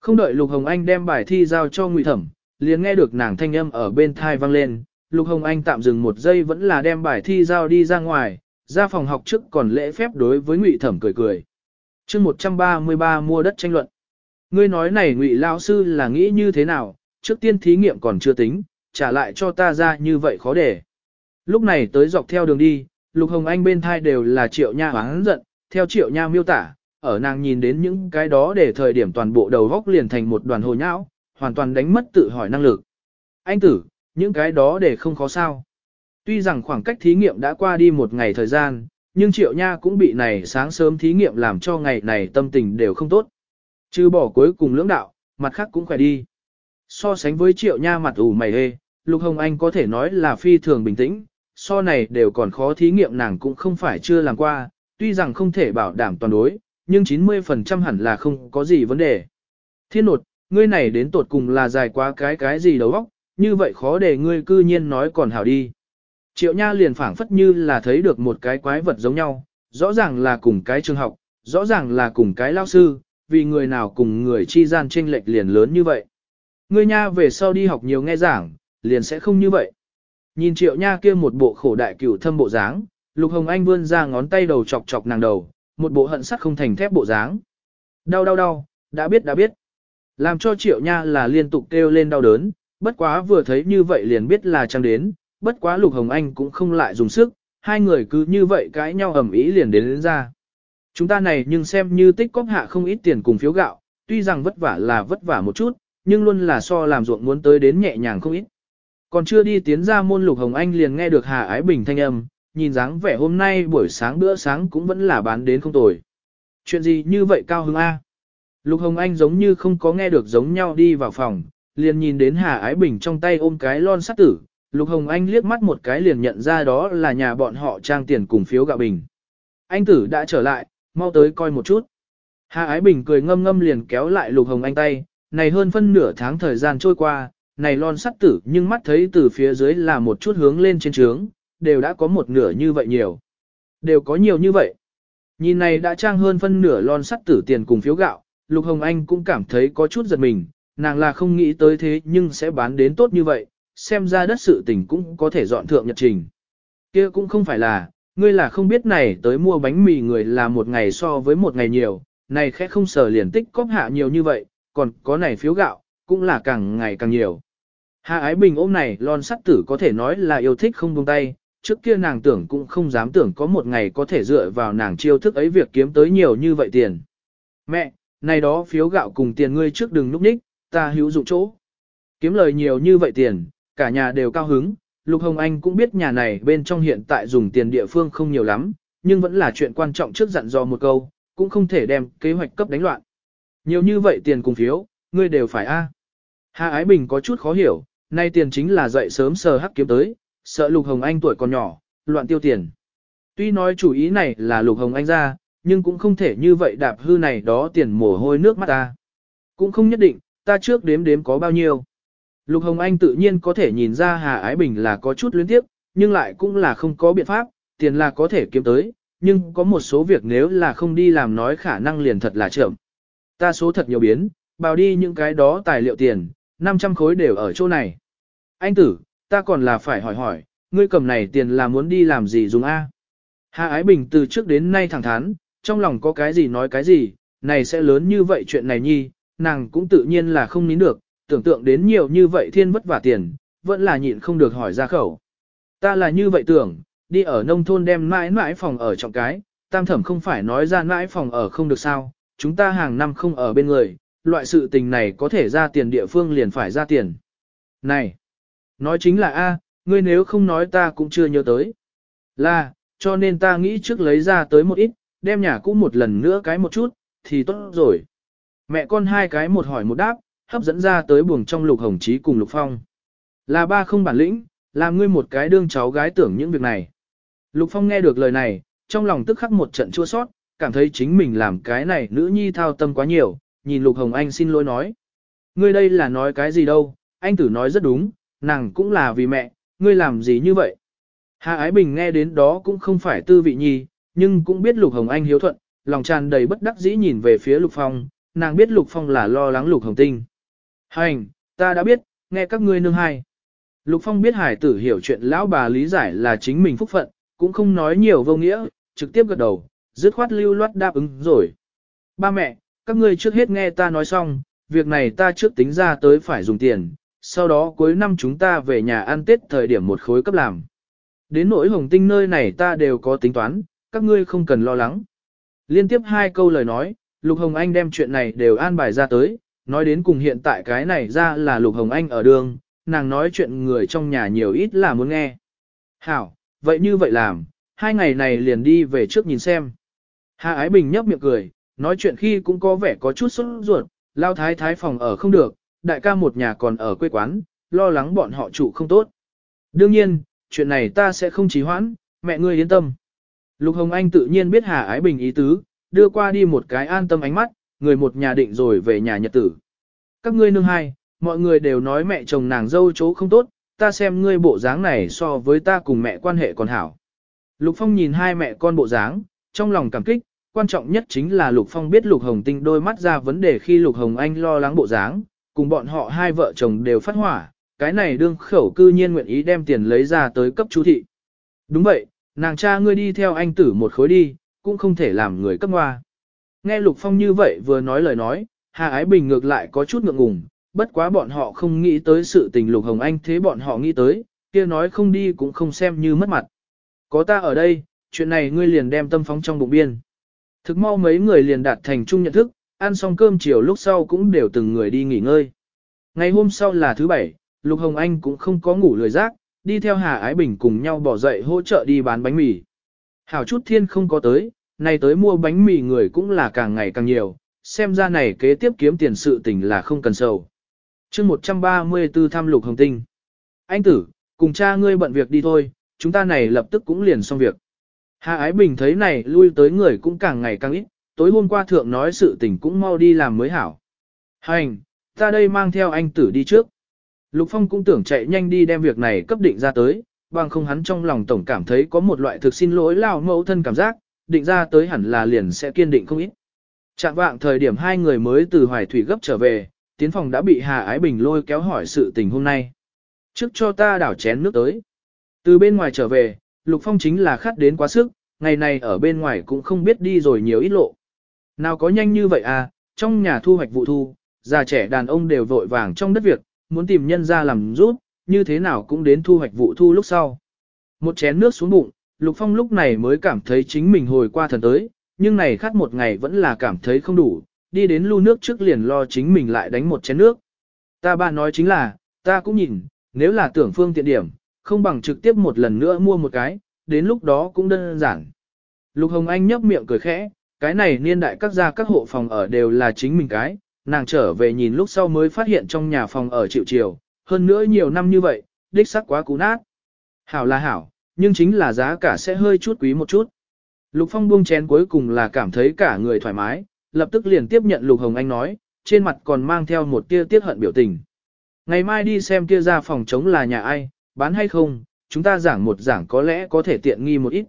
Không đợi Lục Hồng Anh đem bài thi giao cho Ngụy Thẩm, liền nghe được nàng thanh âm ở bên thai vang lên, Lục Hồng Anh tạm dừng một giây vẫn là đem bài thi giao đi ra ngoài, ra phòng học trước còn lễ phép đối với Ngụy Thẩm cười cười. Chương 133 mua đất tranh luận. Ngươi nói này Ngụy lão sư là nghĩ như thế nào, trước tiên thí nghiệm còn chưa tính, trả lại cho ta ra như vậy khó để. Lúc này tới dọc theo đường đi, Lục Hồng Anh bên thai đều là Triệu Nha hoáng giận, theo Triệu Nha miêu tả, ở nàng nhìn đến những cái đó để thời điểm toàn bộ đầu góc liền thành một đoàn hồ nhão, hoàn toàn đánh mất tự hỏi năng lực. Anh tử, những cái đó để không khó sao. Tuy rằng khoảng cách thí nghiệm đã qua đi một ngày thời gian, nhưng Triệu Nha cũng bị này sáng sớm thí nghiệm làm cho ngày này tâm tình đều không tốt. Chứ bỏ cuối cùng lưỡng đạo, mặt khác cũng khỏe đi. So sánh với Triệu Nha mặt ủ mày hê, Lục Hồng Anh có thể nói là phi thường bình tĩnh, so này đều còn khó thí nghiệm nàng cũng không phải chưa làm qua, tuy rằng không thể bảo đảm toàn đối, nhưng 90% hẳn là không có gì vấn đề. Thiên nột, ngươi này đến tột cùng là dài quá cái cái gì đầu óc, như vậy khó để ngươi cư nhiên nói còn hảo đi. Triệu Nha liền phảng phất như là thấy được một cái quái vật giống nhau, rõ ràng là cùng cái trường học, rõ ràng là cùng cái lao sư, vì người nào cùng người chi gian chênh lệch liền lớn như vậy. Ngươi Nha về sau đi học nhiều nghe giảng, liền sẽ không như vậy. Nhìn Triệu Nha kia một bộ khổ đại cửu thâm bộ dáng, Lục Hồng Anh vươn ra ngón tay đầu chọc chọc nàng đầu, một bộ hận sắt không thành thép bộ dáng. Đau đau đau, đã biết đã biết. Làm cho Triệu Nha là liên tục kêu lên đau đớn, bất quá vừa thấy như vậy liền biết là trang đến, bất quá Lục Hồng Anh cũng không lại dùng sức, hai người cứ như vậy cãi nhau ầm ĩ liền đến, đến ra. Chúng ta này nhưng xem như tích cóp hạ không ít tiền cùng phiếu gạo, tuy rằng vất vả là vất vả một chút, nhưng luôn là so làm ruộng muốn tới đến nhẹ nhàng không ít. Còn chưa đi tiến ra môn Lục Hồng Anh liền nghe được Hà Ái Bình thanh âm, nhìn dáng vẻ hôm nay buổi sáng bữa sáng cũng vẫn là bán đến không tồi. Chuyện gì như vậy cao hứng A? Lục Hồng Anh giống như không có nghe được giống nhau đi vào phòng, liền nhìn đến Hà Ái Bình trong tay ôm cái lon sắt tử, Lục Hồng Anh liếc mắt một cái liền nhận ra đó là nhà bọn họ trang tiền cùng phiếu gạo bình. Anh tử đã trở lại, mau tới coi một chút. Hà Ái Bình cười ngâm ngâm liền kéo lại Lục Hồng Anh tay, này hơn phân nửa tháng thời gian trôi qua, này lon sắt tử nhưng mắt thấy từ phía dưới là một chút hướng lên trên trướng, đều đã có một nửa như vậy nhiều. Đều có nhiều như vậy. Nhìn này đã trang hơn phân nửa lon sắt tử tiền cùng phiếu gạo, Lục Hồng Anh cũng cảm thấy có chút giật mình, nàng là không nghĩ tới thế nhưng sẽ bán đến tốt như vậy, xem ra đất sự tình cũng có thể dọn thượng nhật trình. kia cũng không phải là, ngươi là không biết này tới mua bánh mì người là một ngày so với một ngày nhiều, này khẽ không sở liền tích cóp hạ nhiều như vậy, còn có này phiếu gạo, cũng là càng ngày càng nhiều. Hạ ái bình ôm này lon sắt tử có thể nói là yêu thích không buông tay, trước kia nàng tưởng cũng không dám tưởng có một ngày có thể dựa vào nàng chiêu thức ấy việc kiếm tới nhiều như vậy tiền. Mẹ, này đó phiếu gạo cùng tiền ngươi trước đừng núp ních, ta hữu dụng chỗ. Kiếm lời nhiều như vậy tiền, cả nhà đều cao hứng, Lục Hồng Anh cũng biết nhà này bên trong hiện tại dùng tiền địa phương không nhiều lắm, nhưng vẫn là chuyện quan trọng trước dặn dò một câu, cũng không thể đem kế hoạch cấp đánh loạn. Nhiều như vậy tiền cùng phiếu, ngươi đều phải a. Hà Ái Bình có chút khó hiểu, nay tiền chính là dậy sớm sờ hắc kiếm tới, sợ Lục Hồng Anh tuổi còn nhỏ, loạn tiêu tiền. Tuy nói chủ ý này là Lục Hồng Anh ra, nhưng cũng không thể như vậy đạp hư này đó tiền mồ hôi nước mắt ta. Cũng không nhất định, ta trước đếm đếm có bao nhiêu. Lục Hồng Anh tự nhiên có thể nhìn ra Hà Ái Bình là có chút luyến tiếp, nhưng lại cũng là không có biện pháp, tiền là có thể kiếm tới, nhưng có một số việc nếu là không đi làm nói khả năng liền thật là chậm. Ta số thật nhiều biến, bào đi những cái đó tài liệu tiền, 500 khối đều ở chỗ này. Anh tử, ta còn là phải hỏi hỏi, ngươi cầm này tiền là muốn đi làm gì dùng A? Hà Ái Bình từ trước đến nay thẳng thắn, trong lòng có cái gì nói cái gì, này sẽ lớn như vậy chuyện này nhi, nàng cũng tự nhiên là không nín được, tưởng tượng đến nhiều như vậy thiên vất vả tiền, vẫn là nhịn không được hỏi ra khẩu. Ta là như vậy tưởng, đi ở nông thôn đem mãi mãi phòng ở trọng cái, tam thẩm không phải nói ra mãi phòng ở không được sao, chúng ta hàng năm không ở bên người, loại sự tình này có thể ra tiền địa phương liền phải ra tiền. Này, nói chính là A, ngươi nếu không nói ta cũng chưa nhớ tới. Là, cho nên ta nghĩ trước lấy ra tới một ít, đem nhà cũ một lần nữa cái một chút, thì tốt rồi. Mẹ con hai cái một hỏi một đáp, hấp dẫn ra tới buồng trong lục hồng chí cùng lục phong. Là ba không bản lĩnh, làm ngươi một cái đương cháu gái tưởng những việc này. Lục phong nghe được lời này, trong lòng tức khắc một trận chua sót, cảm thấy chính mình làm cái này nữ nhi thao tâm quá nhiều, nhìn lục hồng anh xin lỗi nói. Ngươi đây là nói cái gì đâu, anh tử nói rất đúng, nàng cũng là vì mẹ, ngươi làm gì như vậy. Hà Ái Bình nghe đến đó cũng không phải tư vị nhi, nhưng cũng biết Lục Hồng Anh hiếu thuận, lòng tràn đầy bất đắc dĩ nhìn về phía Lục Phong, nàng biết Lục Phong là lo lắng Lục Hồng Tinh. Hành, ta đã biết, nghe các ngươi nương hai. Lục Phong biết hải tử hiểu chuyện lão bà lý giải là chính mình phúc phận, cũng không nói nhiều vô nghĩa, trực tiếp gật đầu, dứt khoát lưu loát đáp ứng rồi. Ba mẹ, các ngươi trước hết nghe ta nói xong, việc này ta trước tính ra tới phải dùng tiền, sau đó cuối năm chúng ta về nhà ăn Tết thời điểm một khối cấp làm. Đến nỗi hồng tinh nơi này ta đều có tính toán, các ngươi không cần lo lắng. Liên tiếp hai câu lời nói, Lục Hồng Anh đem chuyện này đều an bài ra tới, nói đến cùng hiện tại cái này ra là Lục Hồng Anh ở đường, nàng nói chuyện người trong nhà nhiều ít là muốn nghe. Hảo, vậy như vậy làm, hai ngày này liền đi về trước nhìn xem. Hà Ái Bình nhấp miệng cười, nói chuyện khi cũng có vẻ có chút sốt ruột, lao thái thái phòng ở không được, đại ca một nhà còn ở quê quán, lo lắng bọn họ chủ không tốt. Đương nhiên, chuyện này ta sẽ không trì hoãn, mẹ ngươi yên tâm. Lục Hồng Anh tự nhiên biết Hà Ái Bình ý tứ, đưa qua đi một cái an tâm ánh mắt, người một nhà định rồi về nhà nhật tử. Các ngươi nương hai, mọi người đều nói mẹ chồng nàng dâu chỗ không tốt, ta xem ngươi bộ dáng này so với ta cùng mẹ quan hệ còn hảo. Lục Phong nhìn hai mẹ con bộ dáng, trong lòng cảm kích, quan trọng nhất chính là Lục Phong biết Lục Hồng Tinh đôi mắt ra vấn đề khi Lục Hồng Anh lo lắng bộ dáng, cùng bọn họ hai vợ chồng đều phát hỏa, cái này đương khẩu cư nhiên nguyện ý đem tiền lấy ra tới cấp chú thị. Đúng vậy, nàng cha ngươi đi theo anh tử một khối đi, cũng không thể làm người cấp hoa. Nghe Lục Phong như vậy vừa nói lời nói, Hà Ái Bình ngược lại có chút ngượng ngùng, bất quá bọn họ không nghĩ tới sự tình Lục Hồng Anh thế bọn họ nghĩ tới, kia nói không đi cũng không xem như mất mặt. Có ta ở đây, chuyện này ngươi liền đem tâm phóng trong bụng biên. Thực mau mấy người liền đạt thành chung nhận thức, ăn xong cơm chiều lúc sau cũng đều từng người đi nghỉ ngơi. Ngày hôm sau là thứ bảy, Lục Hồng Anh cũng không có ngủ lười giác, đi theo Hà Ái Bình cùng nhau bỏ dậy hỗ trợ đi bán bánh mì. Hảo chút thiên không có tới, nay tới mua bánh mì người cũng là càng ngày càng nhiều, xem ra này kế tiếp kiếm tiền sự tình là không cần sầu. chương 134 thăm Lục Hồng Tinh. Anh tử, cùng cha ngươi bận việc đi thôi, chúng ta này lập tức cũng liền xong việc. Hà Ái Bình thấy này lui tới người cũng càng ngày càng ít, tối hôm qua thượng nói sự tình cũng mau đi làm mới hảo. Hành, ta đây mang theo anh tử đi trước. Lục Phong cũng tưởng chạy nhanh đi đem việc này cấp định ra tới, bằng không hắn trong lòng tổng cảm thấy có một loại thực xin lỗi lao mẫu thân cảm giác, định ra tới hẳn là liền sẽ kiên định không ít. Chạm vạng thời điểm hai người mới từ hoài thủy gấp trở về, tiến phòng đã bị Hà Ái Bình lôi kéo hỏi sự tình hôm nay. Trước cho ta đảo chén nước tới. Từ bên ngoài trở về, Lục Phong chính là khát đến quá sức, ngày này ở bên ngoài cũng không biết đi rồi nhiều ít lộ. Nào có nhanh như vậy à, trong nhà thu hoạch vụ thu, già trẻ đàn ông đều vội vàng trong đất việc, muốn tìm nhân ra làm giúp, như thế nào cũng đến thu hoạch vụ thu lúc sau. Một chén nước xuống bụng, Lục Phong lúc này mới cảm thấy chính mình hồi qua thần tới, nhưng này khát một ngày vẫn là cảm thấy không đủ, đi đến lu nước trước liền lo chính mình lại đánh một chén nước. Ta ba nói chính là, ta cũng nhìn, nếu là tưởng phương tiện điểm, không bằng trực tiếp một lần nữa mua một cái, đến lúc đó cũng đơn giản. Lục Hồng Anh nhấp miệng cười khẽ, cái này niên đại các gia các hộ phòng ở đều là chính mình cái, nàng trở về nhìn lúc sau mới phát hiện trong nhà phòng ở chịu chiều, hơn nữa nhiều năm như vậy, đích sắc quá cú nát. Hảo là hảo, nhưng chính là giá cả sẽ hơi chút quý một chút. Lục Phong buông chén cuối cùng là cảm thấy cả người thoải mái, lập tức liền tiếp nhận Lục Hồng Anh nói, trên mặt còn mang theo một tia tiếc hận biểu tình. Ngày mai đi xem kia ra phòng chống là nhà ai, bán hay không, chúng ta giảng một giảng có lẽ có thể tiện nghi một ít.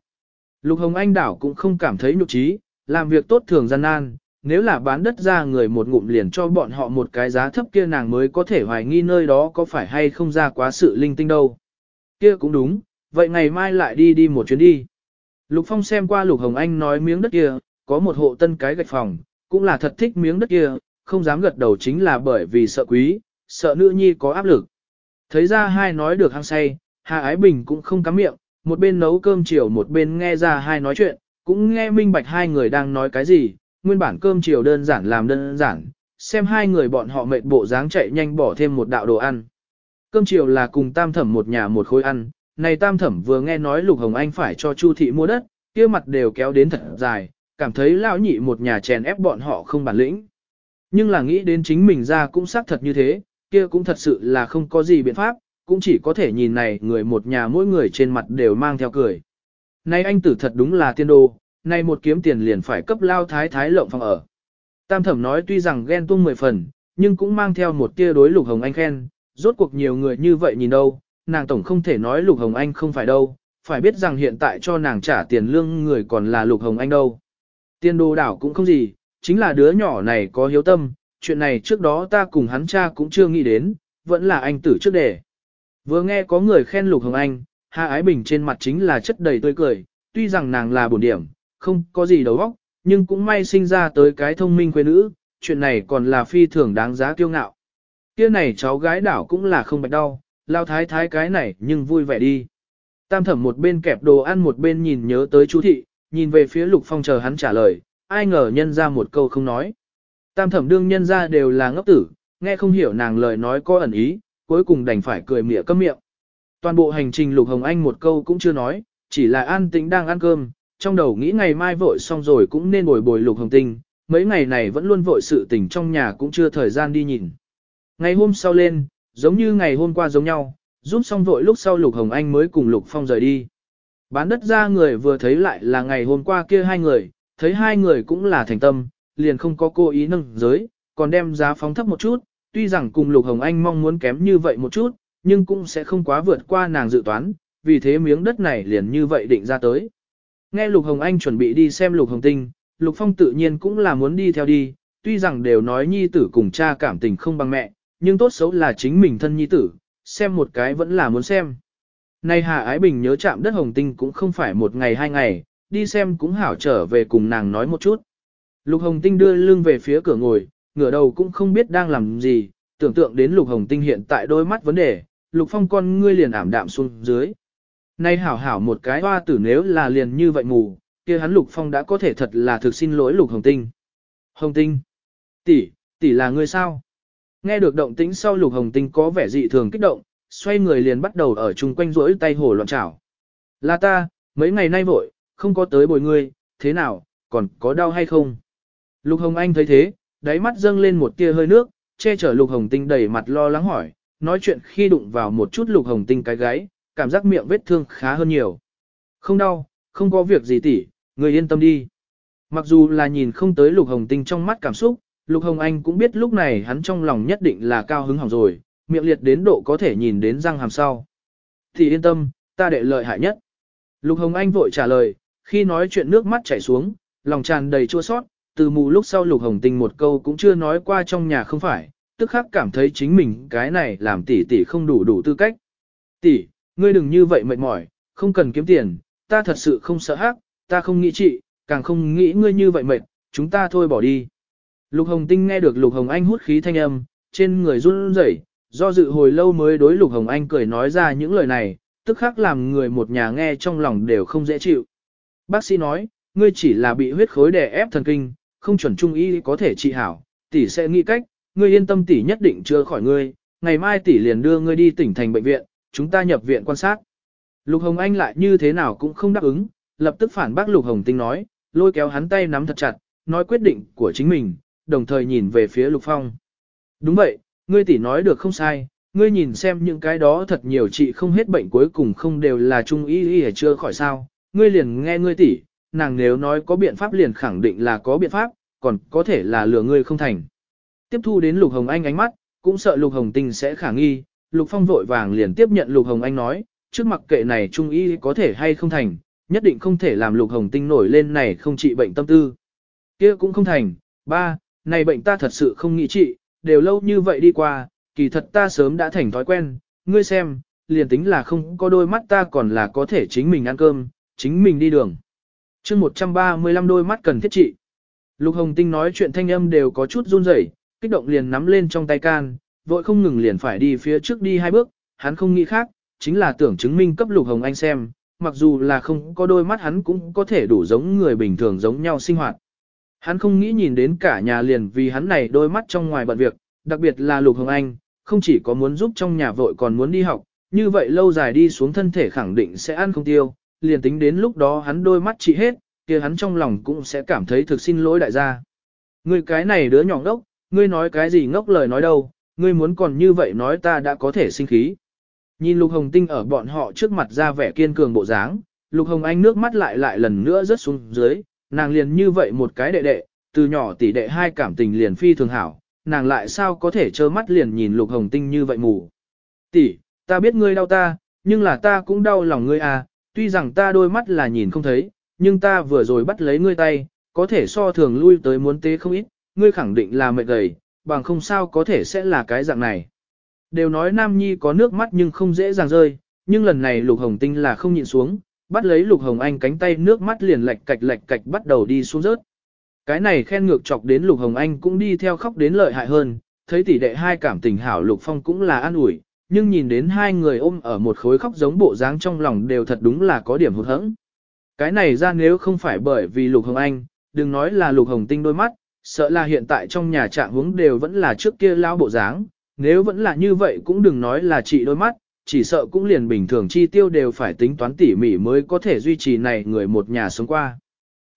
Lục Hồng Anh đảo cũng không cảm thấy nhục trí, làm việc tốt thường gian nan, nếu là bán đất ra người một ngụm liền cho bọn họ một cái giá thấp kia nàng mới có thể hoài nghi nơi đó có phải hay không ra quá sự linh tinh đâu. Kia cũng đúng, vậy ngày mai lại đi đi một chuyến đi. Lục Phong xem qua Lục Hồng Anh nói miếng đất kia, có một hộ tân cái gạch phòng, cũng là thật thích miếng đất kia, không dám gật đầu chính là bởi vì sợ quý, sợ nữ nhi có áp lực. Thấy ra hai nói được hăng say, Hà Ái Bình cũng không cắm miệng, một bên nấu cơm chiều một bên nghe ra hai nói chuyện, cũng nghe minh bạch hai người đang nói cái gì, nguyên bản cơm chiều đơn giản làm đơn giản, xem hai người bọn họ mệt bộ dáng chạy nhanh bỏ thêm một đạo đồ ăn. Cơm chiều là cùng tam thẩm một nhà một khối ăn, này tam thẩm vừa nghe nói Lục Hồng Anh phải cho Chu thị mua đất, kia mặt đều kéo đến thật dài, cảm thấy lão nhị một nhà chèn ép bọn họ không bản lĩnh. Nhưng là nghĩ đến chính mình ra cũng xác thật như thế, kia cũng thật sự là không có gì biện pháp, cũng chỉ có thể nhìn này người một nhà mỗi người trên mặt đều mang theo cười nay anh tử thật đúng là tiên đồ, nay một kiếm tiền liền phải cấp lao thái thái lộng phòng ở. Tam thẩm nói tuy rằng ghen tuông mười phần, nhưng cũng mang theo một tia đối lục hồng anh khen, rốt cuộc nhiều người như vậy nhìn đâu, nàng tổng không thể nói lục hồng anh không phải đâu, phải biết rằng hiện tại cho nàng trả tiền lương người còn là lục hồng anh đâu. Tiên đồ đảo cũng không gì, chính là đứa nhỏ này có hiếu tâm, chuyện này trước đó ta cùng hắn cha cũng chưa nghĩ đến, vẫn là anh tử trước để. Vừa nghe có người khen Lục Hồng Anh, Hà Ái Bình trên mặt chính là chất đầy tươi cười, tuy rằng nàng là bổn điểm, không có gì đầu óc, nhưng cũng may sinh ra tới cái thông minh quê nữ, chuyện này còn là phi thường đáng giá kiêu ngạo. Kia này cháu gái đảo cũng là không bạch đau, lao thái thái cái này nhưng vui vẻ đi. Tam thẩm một bên kẹp đồ ăn một bên nhìn nhớ tới chú thị, nhìn về phía Lục Phong chờ hắn trả lời, ai ngờ nhân ra một câu không nói. Tam thẩm đương nhân ra đều là ngốc tử, nghe không hiểu nàng lời nói có ẩn ý, cuối cùng đành phải cười mỉa câm miệng. Toàn bộ hành trình Lục Hồng Anh một câu cũng chưa nói, chỉ là an tĩnh đang ăn cơm, trong đầu nghĩ ngày mai vội xong rồi cũng nên bồi bồi Lục Hồng Tinh, mấy ngày này vẫn luôn vội sự tình trong nhà cũng chưa thời gian đi nhìn. Ngày hôm sau lên, giống như ngày hôm qua giống nhau, giúp xong vội lúc sau Lục Hồng Anh mới cùng Lục Phong rời đi. Bán đất ra người vừa thấy lại là ngày hôm qua kia hai người, thấy hai người cũng là thành tâm, liền không có cố ý nâng giới, còn đem giá phóng thấp một chút, tuy rằng cùng Lục Hồng Anh mong muốn kém như vậy một chút, nhưng cũng sẽ không quá vượt qua nàng dự toán, vì thế miếng đất này liền như vậy định ra tới. Nghe Lục Hồng Anh chuẩn bị đi xem Lục Hồng Tinh, Lục Phong tự nhiên cũng là muốn đi theo đi, tuy rằng đều nói nhi tử cùng cha cảm tình không bằng mẹ, nhưng tốt xấu là chính mình thân nhi tử, xem một cái vẫn là muốn xem. Nay Hà Ái Bình nhớ chạm đất Hồng Tinh cũng không phải một ngày hai ngày, đi xem cũng hảo trở về cùng nàng nói một chút. Lục Hồng Tinh đưa lưng về phía cửa ngồi, ngửa đầu cũng không biết đang làm gì, tưởng tượng đến Lục Hồng Tinh hiện tại đôi mắt vấn đề, Lục Phong con ngươi liền ảm đạm xuống dưới. Nay hảo hảo một cái hoa tử nếu là liền như vậy mù, kia hắn Lục Phong đã có thể thật là thực xin lỗi Lục Hồng Tinh. Hồng Tinh, tỷ, tỷ là người sao? Nghe được động tĩnh sau Lục Hồng Tinh có vẻ dị thường kích động, xoay người liền bắt đầu ở chung quanh rỗi tay hổ loạn chảo. Là ta, mấy ngày nay vội, không có tới bồi ngươi, thế nào, còn có đau hay không? Lục Hồng Anh thấy thế, đáy mắt dâng lên một tia hơi nước, che chở Lục Hồng Tinh đầy mặt lo lắng hỏi, nói chuyện khi đụng vào một chút Lục Hồng Tinh cái gáy, cảm giác miệng vết thương khá hơn nhiều. Không đau, không có việc gì tỷ, người yên tâm đi. Mặc dù là nhìn không tới Lục Hồng Tinh trong mắt cảm xúc, Lục Hồng Anh cũng biết lúc này hắn trong lòng nhất định là cao hứng hỏng rồi, miệng liệt đến độ có thể nhìn đến răng hàm sau. Thì yên tâm, ta đệ lợi hại nhất. Lục Hồng Anh vội trả lời, khi nói chuyện nước mắt chảy xuống, lòng tràn đầy chua sót, từ mù lúc sau Lục Hồng Tinh một câu cũng chưa nói qua trong nhà không phải, tức khắc cảm thấy chính mình cái này làm tỷ tỷ không đủ đủ tư cách. Tỷ, ngươi đừng như vậy mệt mỏi, không cần kiếm tiền, ta thật sự không sợ hắc, ta không nghĩ chị, càng không nghĩ ngươi như vậy mệt, chúng ta thôi bỏ đi. Lục Hồng Tinh nghe được Lục Hồng Anh hút khí thanh âm, trên người run rẩy, do dự hồi lâu mới đối Lục Hồng Anh cười nói ra những lời này, tức khắc làm người một nhà nghe trong lòng đều không dễ chịu. Bác sĩ nói, ngươi chỉ là bị huyết khối đè ép thần kinh, không chuẩn trung y có thể trị hảo, tỷ sẽ nghĩ cách, ngươi yên tâm tỷ nhất định chưa khỏi ngươi, ngày mai tỷ liền đưa ngươi đi tỉnh thành bệnh viện, chúng ta nhập viện quan sát. Lục Hồng Anh lại như thế nào cũng không đáp ứng, lập tức phản bác Lục Hồng Tinh nói, lôi kéo hắn tay nắm thật chặt, nói quyết định của chính mình, đồng thời nhìn về phía Lục Phong. Đúng vậy, ngươi tỷ nói được không sai, ngươi nhìn xem những cái đó thật nhiều chị không hết bệnh cuối cùng không đều là trung y y chưa khỏi sao, ngươi liền nghe ngươi tỷ, nàng nếu nói có biện pháp liền khẳng định là có biện pháp, còn có thể là lừa ngươi không thành. Tiếp thu đến Lục Hồng Anh ánh mắt, cũng sợ Lục Hồng Tinh sẽ khả nghi, Lục Phong vội vàng liền tiếp nhận Lục Hồng Anh nói, trước mặc kệ này trung y có thể hay không thành, nhất định không thể làm Lục Hồng Tinh nổi lên này không trị bệnh tâm tư. kia cũng không thành, ba, này bệnh ta thật sự không nghĩ trị, đều lâu như vậy đi qua, kỳ thật ta sớm đã thành thói quen, ngươi xem, liền tính là không có đôi mắt ta còn là có thể chính mình ăn cơm, chính mình đi đường. chương 135 đôi mắt cần thiết trị. Lục Hồng Tinh nói chuyện thanh âm đều có chút run rẩy, kích động liền nắm lên trong tay can, vội không ngừng liền phải đi phía trước đi hai bước, hắn không nghĩ khác, chính là tưởng chứng minh cấp Lục Hồng Anh xem, mặc dù là không có đôi mắt hắn cũng có thể đủ giống người bình thường giống nhau sinh hoạt. Hắn không nghĩ nhìn đến cả nhà liền vì hắn này đôi mắt trong ngoài bận việc, đặc biệt là Lục Hồng Anh, không chỉ có muốn giúp trong nhà vội còn muốn đi học, như vậy lâu dài đi xuống thân thể khẳng định sẽ ăn không tiêu, liền tính đến lúc đó hắn đôi mắt trị hết, kia hắn trong lòng cũng sẽ cảm thấy thực xin lỗi đại gia. người cái này đứa nhỏ đốc ngươi nói cái gì ngốc lời nói đâu, ngươi muốn còn như vậy nói ta đã có thể sinh khí. Nhìn Lục Hồng Tinh ở bọn họ trước mặt ra vẻ kiên cường bộ dáng, Lục Hồng Anh nước mắt lại lại lần nữa rớt xuống dưới, nàng liền như vậy một cái đệ đệ, từ nhỏ tỷ đệ hai cảm tình liền phi thường hảo, nàng lại sao có thể trơ mắt liền nhìn Lục Hồng Tinh như vậy mù. Tỷ, ta biết ngươi đau ta, nhưng là ta cũng đau lòng ngươi à, tuy rằng ta đôi mắt là nhìn không thấy, nhưng ta vừa rồi bắt lấy ngươi tay, có thể so thường lui tới muốn tế không ít, ngươi khẳng định là mệt gầy, bằng không sao có thể sẽ là cái dạng này. Đều nói Nam Nhi có nước mắt nhưng không dễ dàng rơi, nhưng lần này Lục Hồng Tinh là không nhịn xuống, bắt lấy Lục Hồng Anh cánh tay nước mắt liền lệch cạch lệch cạch bắt đầu đi xuống rớt. Cái này khen ngược chọc đến Lục Hồng Anh cũng đi theo khóc đến lợi hại hơn, thấy tỷ đệ hai cảm tình hảo Lục Phong cũng là an ủi, nhưng nhìn đến hai người ôm ở một khối khóc giống bộ dáng trong lòng đều thật đúng là có điểm hụt hẫng. Cái này ra nếu không phải bởi vì Lục Hồng Anh, đừng nói là Lục Hồng Tinh đôi mắt, sợ là hiện tại trong nhà trạng huống đều vẫn là trước kia lao bộ dáng, nếu vẫn là như vậy cũng đừng nói là trị đôi mắt, chỉ sợ cũng liền bình thường chi tiêu đều phải tính toán tỉ mỉ mới có thể duy trì này người một nhà sống qua.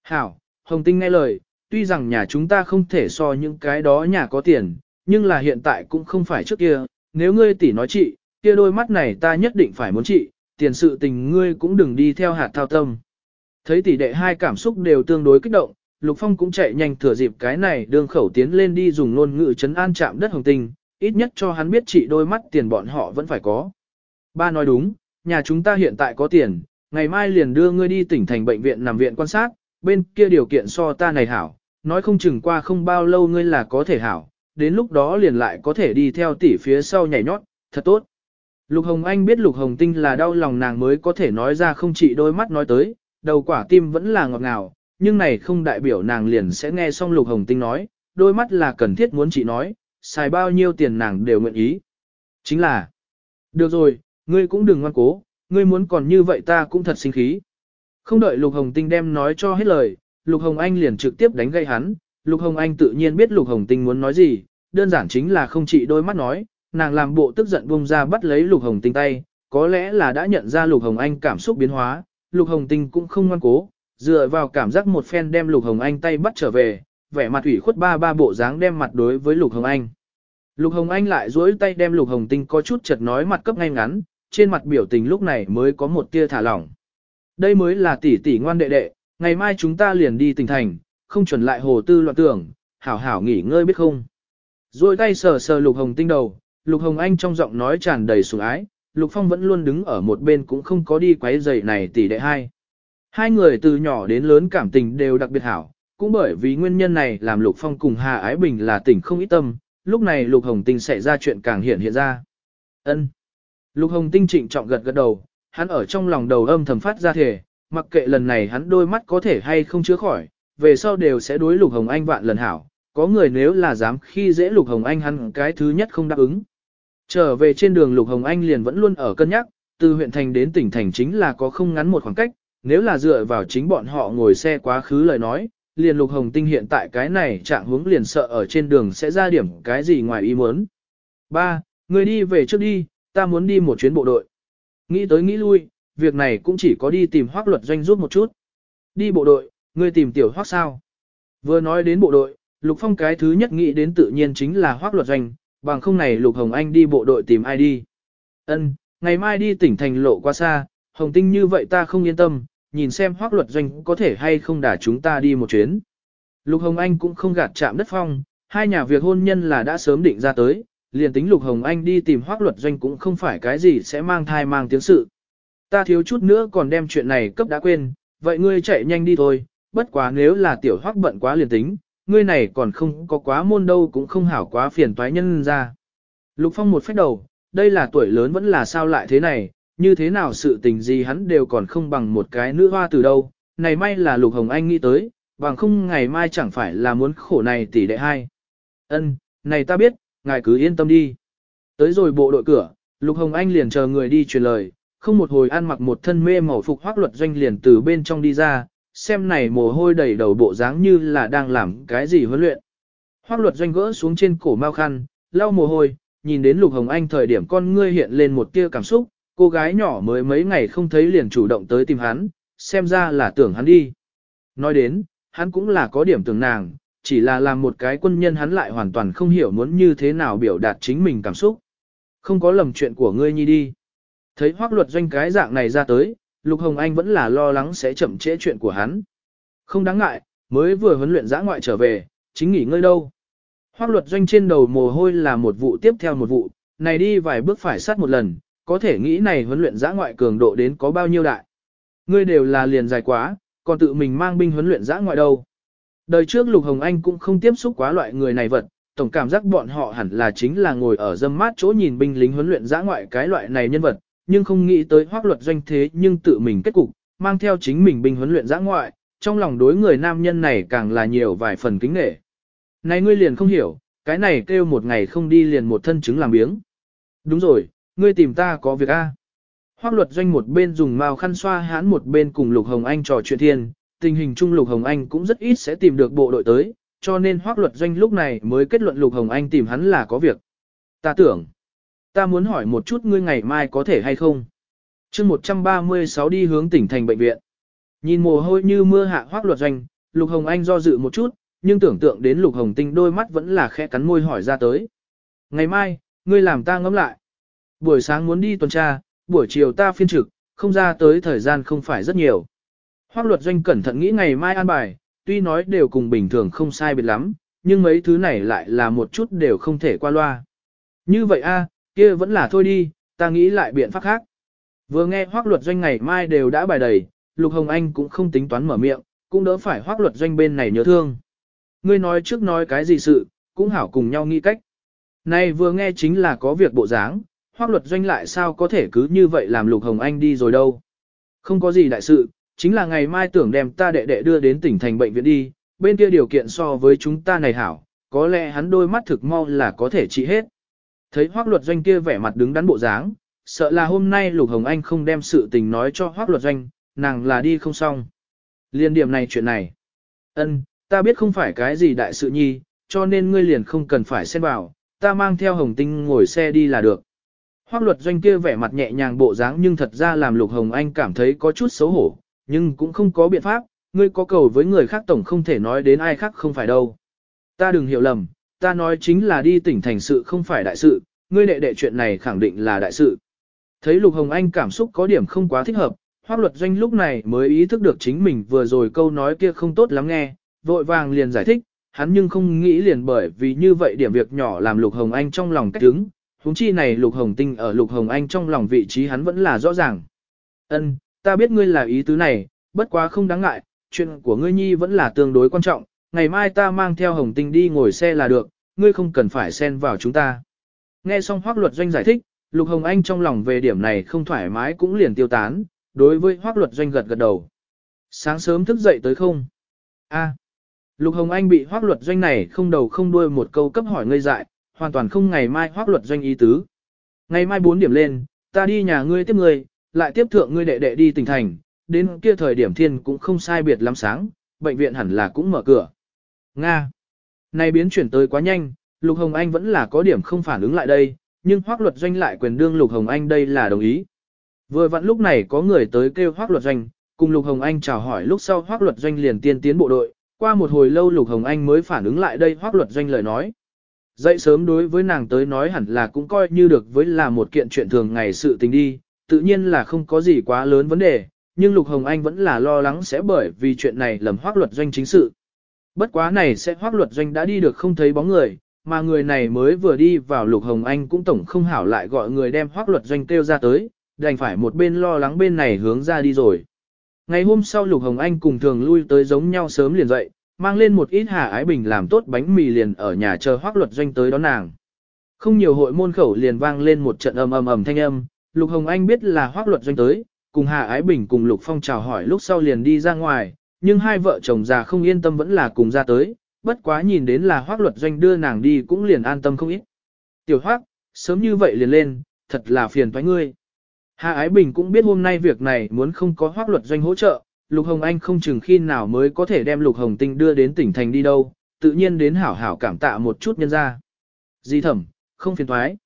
Hảo, Hồng Tinh nghe lời, tuy rằng nhà chúng ta không thể so những cái đó nhà có tiền, nhưng là hiện tại cũng không phải trước kia, nếu ngươi tỷ nói chị, kia đôi mắt này ta nhất định phải muốn chị. tiền sự tình ngươi cũng đừng đi theo hạt thao tâm. Thấy tỷ đệ hai cảm xúc đều tương đối kích động, Lục Phong cũng chạy nhanh thừa dịp cái này đường khẩu tiến lên đi dùng ngôn ngữ chấn an chạm đất hồng tinh, ít nhất cho hắn biết trị đôi mắt tiền bọn họ vẫn phải có. Ba nói đúng, nhà chúng ta hiện tại có tiền, ngày mai liền đưa ngươi đi tỉnh thành bệnh viện nằm viện quan sát, bên kia điều kiện so ta này hảo, nói không chừng qua không bao lâu ngươi là có thể hảo, đến lúc đó liền lại có thể đi theo tỷ phía sau nhảy nhót, thật tốt. Lục Hồng Anh biết Lục Hồng Tinh là đau lòng nàng mới có thể nói ra không chỉ đôi mắt nói tới, đầu quả tim vẫn là ngọt ngào, nhưng này không đại biểu nàng liền sẽ nghe xong Lục Hồng Tinh nói, đôi mắt là cần thiết muốn chị nói, xài bao nhiêu tiền nàng đều nguyện ý. Chính là, được rồi, ngươi cũng đừng ngoan cố, ngươi muốn còn như vậy ta cũng thật sinh khí. Không đợi Lục Hồng Tinh đem nói cho hết lời, Lục Hồng Anh liền trực tiếp đánh gây hắn, Lục Hồng Anh tự nhiên biết Lục Hồng Tinh muốn nói gì, đơn giản chính là không chỉ đôi mắt nói, nàng làm bộ tức giận bung ra bắt lấy Lục Hồng Tinh tay, có lẽ là đã nhận ra Lục Hồng Anh cảm xúc biến hóa, Lục Hồng Tinh cũng không ngoan cố, dựa vào cảm giác một phen đem Lục Hồng Anh tay bắt trở về, vẻ mặt ủy khuất ba ba bộ dáng đem mặt đối với Lục Hồng Anh. Lục Hồng Anh lại duỗi tay đem Lục Hồng Tinh có chút chật nói mặt cấp ngay ngắn, trên mặt biểu tình lúc này mới có một tia thả lỏng. Đây mới là tỷ tỷ ngoan đệ đệ, ngày mai chúng ta liền đi tỉnh thành, không chuẩn lại hồ tư loạn tưởng, hảo hảo nghỉ ngơi biết không. Rồi tay sờ sờ Lục Hồng Tinh đầu, Lục Hồng Anh trong giọng nói tràn đầy sủng ái, Lục Phong vẫn luôn đứng ở một bên cũng không có đi quấy giày này tỷ đệ hai. Hai người từ nhỏ đến lớn cảm tình đều đặc biệt hảo, cũng bởi vì nguyên nhân này làm Lục Phong cùng Hà Ái Bình là tỉnh không ít tâm, lúc này Lục Hồng Tinh sẽ ra chuyện càng hiện hiện ra. Ân. Lục Hồng Tinh trịnh trọng gật gật đầu, hắn ở trong lòng đầu âm thầm phát ra thể, mặc kệ lần này hắn đôi mắt có thể hay không chữa khỏi, về sau đều sẽ đối Lục Hồng Anh vạn lần hảo, có người nếu là dám khi dễ Lục Hồng Anh hắn cái thứ nhất không đáp ứng. Trở về trên đường Lục Hồng Anh liền vẫn luôn ở cân nhắc, từ huyện thành đến tỉnh thành chính là có không ngắn một khoảng cách, nếu là dựa vào chính bọn họ ngồi xe quá khứ lời nói, liền Lục Hồng Tinh hiện tại cái này trạng hướng liền sợ ở trên đường sẽ ra điểm cái gì ngoài ý muốn. Ba, người đi về trước đi, ta muốn đi một chuyến bộ đội. Nghĩ tới nghĩ lui, việc này cũng chỉ có đi tìm hoác luật doanh rút một chút. Đi bộ đội, ngươi tìm tiểu hoác sao? Vừa nói đến bộ đội, Lục Phong cái thứ nhất nghĩ đến tự nhiên chính là hoác luật doanh, bằng không này Lục Hồng Anh đi bộ đội tìm ai đi. Ân, ngày mai đi tỉnh thành lộ qua xa, Hồng Tinh như vậy ta không yên tâm, nhìn xem hoác luật doanh có thể hay không đả chúng ta đi một chuyến. Lục Hồng Anh cũng không gạt chạm đất phong, hai nhà việc hôn nhân là đã sớm định ra tới, liền tính Lục Hồng Anh đi tìm hoác luật doanh cũng không phải cái gì sẽ mang thai mang tiếng sự. Ta thiếu chút nữa còn đem chuyện này cấp đã quên, vậy ngươi chạy nhanh đi thôi, bất quá nếu là tiểu hoác bận quá liền tính, ngươi này còn không có quá môn đâu cũng không hảo quá phiền toái nhân ra. Lục Phong một phép đầu, đây là tuổi lớn vẫn là sao lại thế này, như thế nào sự tình gì hắn đều còn không bằng một cái nữ hoa từ đâu, này may là Lục Hồng Anh nghĩ tới, bằng không ngày mai chẳng phải là muốn khổ này tỷ đệ hai. Ân, này ta biết, ngài cứ yên tâm đi. Tới rồi bộ đội cửa, Lục Hồng Anh liền chờ người đi truyền lời, không một hồi ăn mặc một thân mê màu phục hoác luật doanh liền từ bên trong đi ra, xem này mồ hôi đầy đầu bộ dáng như là đang làm cái gì huấn luyện. Hoác luật doanh gỡ xuống trên cổ mau khăn, lau mồ hôi, nhìn đến Lục Hồng Anh thời điểm con ngươi hiện lên một tia cảm xúc, cô gái nhỏ mới mấy ngày không thấy liền chủ động tới tìm hắn, xem ra là tưởng hắn đi. Nói đến, hắn cũng là có điểm tưởng nàng, chỉ là làm một cái quân nhân hắn lại hoàn toàn không hiểu muốn như thế nào biểu đạt chính mình cảm xúc. Không có lầm chuyện của ngươi nhi đi. Thấy hoác luật doanh cái dạng này ra tới, Lục Hồng Anh vẫn là lo lắng sẽ chậm trễ chuyện của hắn. Không đáng ngại, mới vừa huấn luyện giã ngoại trở về, chính nghỉ ngơi đâu. Hoác luật doanh trên đầu mồ hôi là một vụ tiếp theo một vụ, này đi vài bước phải sát một lần, có thể nghĩ này huấn luyện giã ngoại cường độ đến có bao nhiêu đại. Ngươi đều là liền dài quá, còn tự mình mang binh huấn luyện giã ngoại đâu. Đời trước Lục Hồng Anh cũng không tiếp xúc quá loại người này vật, tổng cảm giác bọn họ hẳn là chính là ngồi ở dâm mát chỗ nhìn binh lính huấn luyện giã ngoại cái loại này nhân vật, nhưng không nghĩ tới hoác luật doanh thế nhưng tự mình kết cục, mang theo chính mình binh huấn luyện giã ngoại, trong lòng đối người nam nhân này càng là nhiều vài phần kính nghệ. Này ngươi liền không hiểu, cái này kêu một ngày không đi liền một thân chứng làm biếng. Đúng rồi, ngươi tìm ta có việc a. Hoác luật doanh một bên dùng mao khăn xoa hãn một bên cùng Lục Hồng Anh trò chuyện thiên, tình hình chung Lục Hồng Anh cũng rất ít sẽ tìm được bộ đội tới, cho nên hoác luật doanh lúc này mới kết luận Lục Hồng Anh tìm hắn là có việc. Ta tưởng, ta muốn hỏi một chút ngươi ngày mai có thể hay không. chương 136 đi hướng tỉnh thành bệnh viện. Nhìn mồ hôi như mưa hạ hoác luật doanh, Lục Hồng Anh do dự một chút, nhưng tưởng tượng đến Lục Hồng Tinh đôi mắt vẫn là khẽ cắn môi hỏi ra tới. Ngày mai, ngươi làm ta ngẫm lại. Buổi sáng muốn đi tuần tra, buổi chiều ta phiên trực, không ra tới thời gian không phải rất nhiều. Hoác luật doanh cẩn thận nghĩ ngày mai an bài, tuy nói đều cùng bình thường không sai biệt lắm, nhưng mấy thứ này lại là một chút đều không thể qua loa. Như vậy a, kia vẫn là thôi đi, ta nghĩ lại biện pháp khác. Vừa nghe hoác luật doanh ngày mai đều đã bài đầy, Lục Hồng Anh cũng không tính toán mở miệng, cũng đỡ phải hoác luật doanh bên này nhớ thương. Ngươi nói trước nói cái gì sự, cũng hảo cùng nhau nghĩ cách. Này vừa nghe chính là có việc bộ dáng, hoác luật doanh lại sao có thể cứ như vậy làm Lục Hồng Anh đi rồi đâu. Không có gì đại sự, chính là ngày mai tưởng đem ta đệ đệ đưa đến tỉnh thành bệnh viện đi, bên kia điều kiện so với chúng ta này hảo, có lẽ hắn đôi mắt thực mau là có thể trị hết. Thấy hoác luật doanh kia vẻ mặt đứng đắn bộ dáng, sợ là hôm nay Lục Hồng Anh không đem sự tình nói cho hoác luật doanh, nàng là đi không xong. Liên điểm này chuyện này. ân ta biết không phải cái gì đại sự nhi, cho nên ngươi liền không cần phải xen vào, ta mang theo hồng tinh ngồi xe đi là được. Hoác luật doanh kia vẻ mặt nhẹ nhàng bộ dáng nhưng thật ra làm Lục Hồng Anh cảm thấy có chút xấu hổ, nhưng cũng không có biện pháp, ngươi có cầu với người khác tổng không thể nói đến ai khác không phải đâu. Ta đừng hiểu lầm, ta nói chính là đi tỉnh thành sự không phải đại sự, ngươi đệ đệ chuyện này khẳng định là đại sự. Thấy Lục Hồng Anh cảm xúc có điểm không quá thích hợp, Hoác luật doanh lúc này mới ý thức được chính mình vừa rồi câu nói kia không tốt lắm nghe, vội vàng liền giải thích, hắn nhưng không nghĩ liền bởi vì như vậy điểm việc nhỏ làm Lục Hồng Anh trong lòng cách đứng, huống chi này Lục Hồng Tinh ở Lục Hồng Anh trong lòng vị trí hắn vẫn là rõ ràng. Ân, ta biết ngươi là ý tứ này, bất quá không đáng ngại, chuyện của ngươi nhi vẫn là tương đối quan trọng, ngày mai ta mang theo Hồng Tinh đi ngồi xe là được, ngươi không cần phải xen vào chúng ta. Nghe xong Hoác luật doanh giải thích, Lục Hồng Anh trong lòng về điểm này không thoải mái cũng liền tiêu tán, đối với Hoác luật doanh gật gật đầu. Sáng sớm thức dậy tới không? A. Lục Hồng Anh bị Hoác luật doanh này không đầu không đuôi một câu cấp hỏi ngây dại, hoàn toàn không ngày mai Hoác luật doanh ý tứ. Ngày mai 4 điểm lên, ta đi nhà ngươi tiếp ngươi, lại tiếp thượng ngươi đệ đệ đi tỉnh thành, đến kia thời điểm thiên cũng không sai biệt lắm sáng, bệnh viện hẳn là cũng mở cửa. Nga. Này biến chuyển tới quá nhanh, Lục Hồng Anh vẫn là có điểm không phản ứng lại đây, nhưng Hoác luật doanh lại quyền đương Lục Hồng Anh đây là đồng ý. Vừa vặn lúc này có người tới kêu hoác luật doanh, cùng Lục Hồng Anh chào hỏi lúc sau Hoắc Luật Doanh liền tiên tiến bộ đội, qua một hồi lâu Lục Hồng Anh mới phản ứng lại đây Hoắc Luật Doanh lời nói. Dậy sớm đối với nàng tới nói hẳn là cũng coi như được với là một kiện chuyện thường ngày sự tình đi, tự nhiên là không có gì quá lớn vấn đề, nhưng Lục Hồng Anh vẫn là lo lắng sẽ bởi vì chuyện này lầm Hoắc Luật Doanh chính sự. Bất quá này sẽ Hoắc Luật Doanh đã đi được không thấy bóng người, mà người này mới vừa đi vào Lục Hồng Anh cũng tổng không hảo lại gọi người đem Hoắc Luật Doanh kêu ra tới, đành phải một bên lo lắng bên này hướng ra đi rồi. Ngày hôm sau Lục Hồng Anh cùng thường lui tới giống nhau sớm liền dậy, mang lên một ít hà ái bình làm tốt bánh mì liền ở nhà chờ Hoắc Luật Doanh tới đón nàng. Không nhiều hội môn khẩu liền vang lên một trận ầm ầm ầm thanh âm, Lục Hồng Anh biết là Hoắc Luật Doanh tới, cùng Hà Ái Bình cùng Lục Phong chào hỏi lúc sau liền đi ra ngoài, nhưng hai vợ chồng già không yên tâm vẫn là cùng ra tới, bất quá nhìn đến là Hoắc Luật Doanh đưa nàng đi cũng liền an tâm không ít. Tiểu Hoắc, sớm như vậy liền lên, thật là phiền toái ngươi. Hà Ái Bình cũng biết hôm nay việc này muốn không có Hoắc Luật Doanh hỗ trợ, Lục Hồng Anh không chừng khi nào mới có thể đem Lục Hồng Tinh đưa đến tỉnh thành đi đâu, tự nhiên đến hảo hảo cảm tạ một chút nhân ra. Di thẩm, không phiền thoái.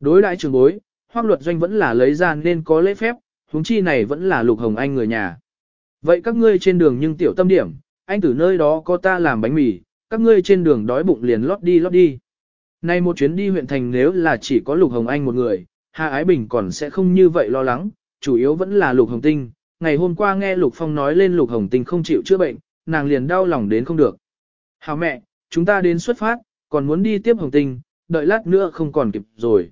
Đối đại trường bối, hoác Luật Doanh vẫn là lấy ra nên có lễ phép, huống chi này vẫn là Lục Hồng Anh người nhà. Vậy các ngươi trên đường nhưng tiểu tâm điểm, anh từ nơi đó có ta làm bánh mì, các ngươi trên đường đói bụng liền lót đi lót đi. Nay một chuyến đi huyện thành nếu là chỉ có Lục Hồng Anh một người, Hà Ái Bình còn sẽ không như vậy lo lắng, chủ yếu vẫn là Lục Hồng Tinh. Ngày hôm qua nghe Lục Phong nói lên Lục Hồng Tinh không chịu chữa bệnh, nàng liền đau lòng đến không được. Hảo mẹ, chúng ta đến xuất phát, còn muốn đi tiếp Hồng Tinh, đợi lát nữa không còn kịp rồi.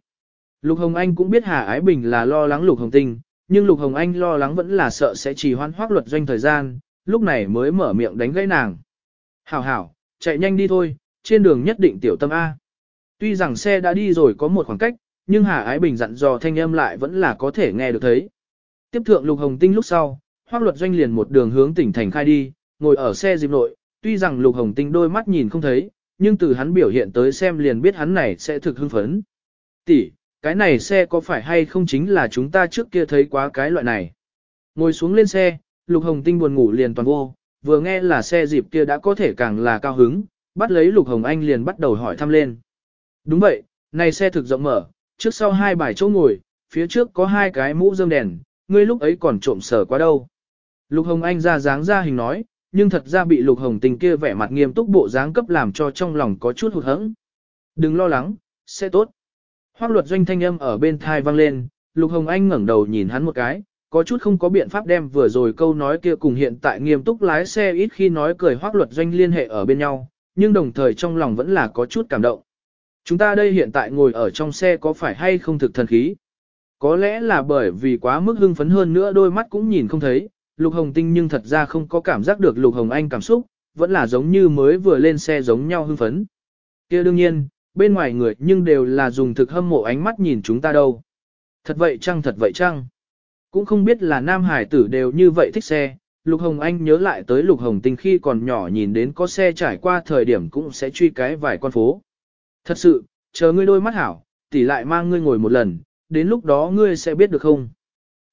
Lục Hồng Anh cũng biết Hà Ái Bình là lo lắng Lục Hồng Tinh, nhưng Lục Hồng Anh lo lắng vẫn là sợ sẽ trì hoãn hoác luật doanh thời gian, lúc này mới mở miệng đánh gãy nàng. Hảo hảo, chạy nhanh đi thôi, trên đường nhất định tiểu tâm A. Tuy rằng xe đã đi rồi có một khoảng cách, nhưng Hà Ái Bình dặn dò thanh âm lại vẫn là có thể nghe được thấy. Tiếp thượng Lục Hồng Tinh lúc sau, Hoắc luật doanh liền một đường hướng tỉnh thành khai đi, ngồi ở xe dịp nội, tuy rằng Lục Hồng Tinh đôi mắt nhìn không thấy, nhưng từ hắn biểu hiện tới xem liền biết hắn này sẽ thực hưng phấn. Tỷ, cái này xe có phải hay không chính là chúng ta trước kia thấy quá cái loại này. Ngồi xuống lên xe, Lục Hồng Tinh buồn ngủ liền toàn vô, vừa nghe là xe dịp kia đã có thể càng là cao hứng, bắt lấy Lục Hồng Anh liền bắt đầu hỏi thăm lên. Đúng vậy, này xe thực rộng mở, trước sau hai bài chỗ ngồi, phía trước có hai cái mũ rơm đèn, ngươi lúc ấy còn trộm sở quá đâu. Lục Hồng Anh ra dáng ra hình nói, nhưng thật ra bị Lục Hồng Tình kia vẻ mặt nghiêm túc bộ dáng cấp làm cho trong lòng có chút hụt hẫng. Đừng lo lắng, sẽ tốt. Hoác luật doanh thanh âm ở bên thai vang lên, Lục Hồng Anh ngẩng đầu nhìn hắn một cái, có chút không có biện pháp đem vừa rồi câu nói kia cùng hiện tại nghiêm túc lái xe ít khi nói cười hoác luật doanh liên hệ ở bên nhau, nhưng đồng thời trong lòng vẫn là có chút cảm động. Chúng ta đây hiện tại ngồi ở trong xe có phải hay không thực thần khí? Có lẽ là bởi vì quá mức hưng phấn hơn nữa đôi mắt cũng nhìn không thấy, Lục Hồng Tinh nhưng thật ra không có cảm giác được Lục Hồng Anh cảm xúc, vẫn là giống như mới vừa lên xe giống nhau hưng phấn. kia đương nhiên, bên ngoài người nhưng đều là dùng thực hâm mộ ánh mắt nhìn chúng ta đâu. Thật vậy chăng thật vậy chăng? Cũng không biết là nam hải tử đều như vậy thích xe, Lục Hồng Anh nhớ lại tới Lục Hồng Tinh khi còn nhỏ nhìn đến có xe trải qua thời điểm cũng sẽ truy cái vài con phố. Thật sự, chờ ngươi đôi mắt hảo, tỷ lại mang ngươi ngồi một lần, đến lúc đó ngươi sẽ biết được không?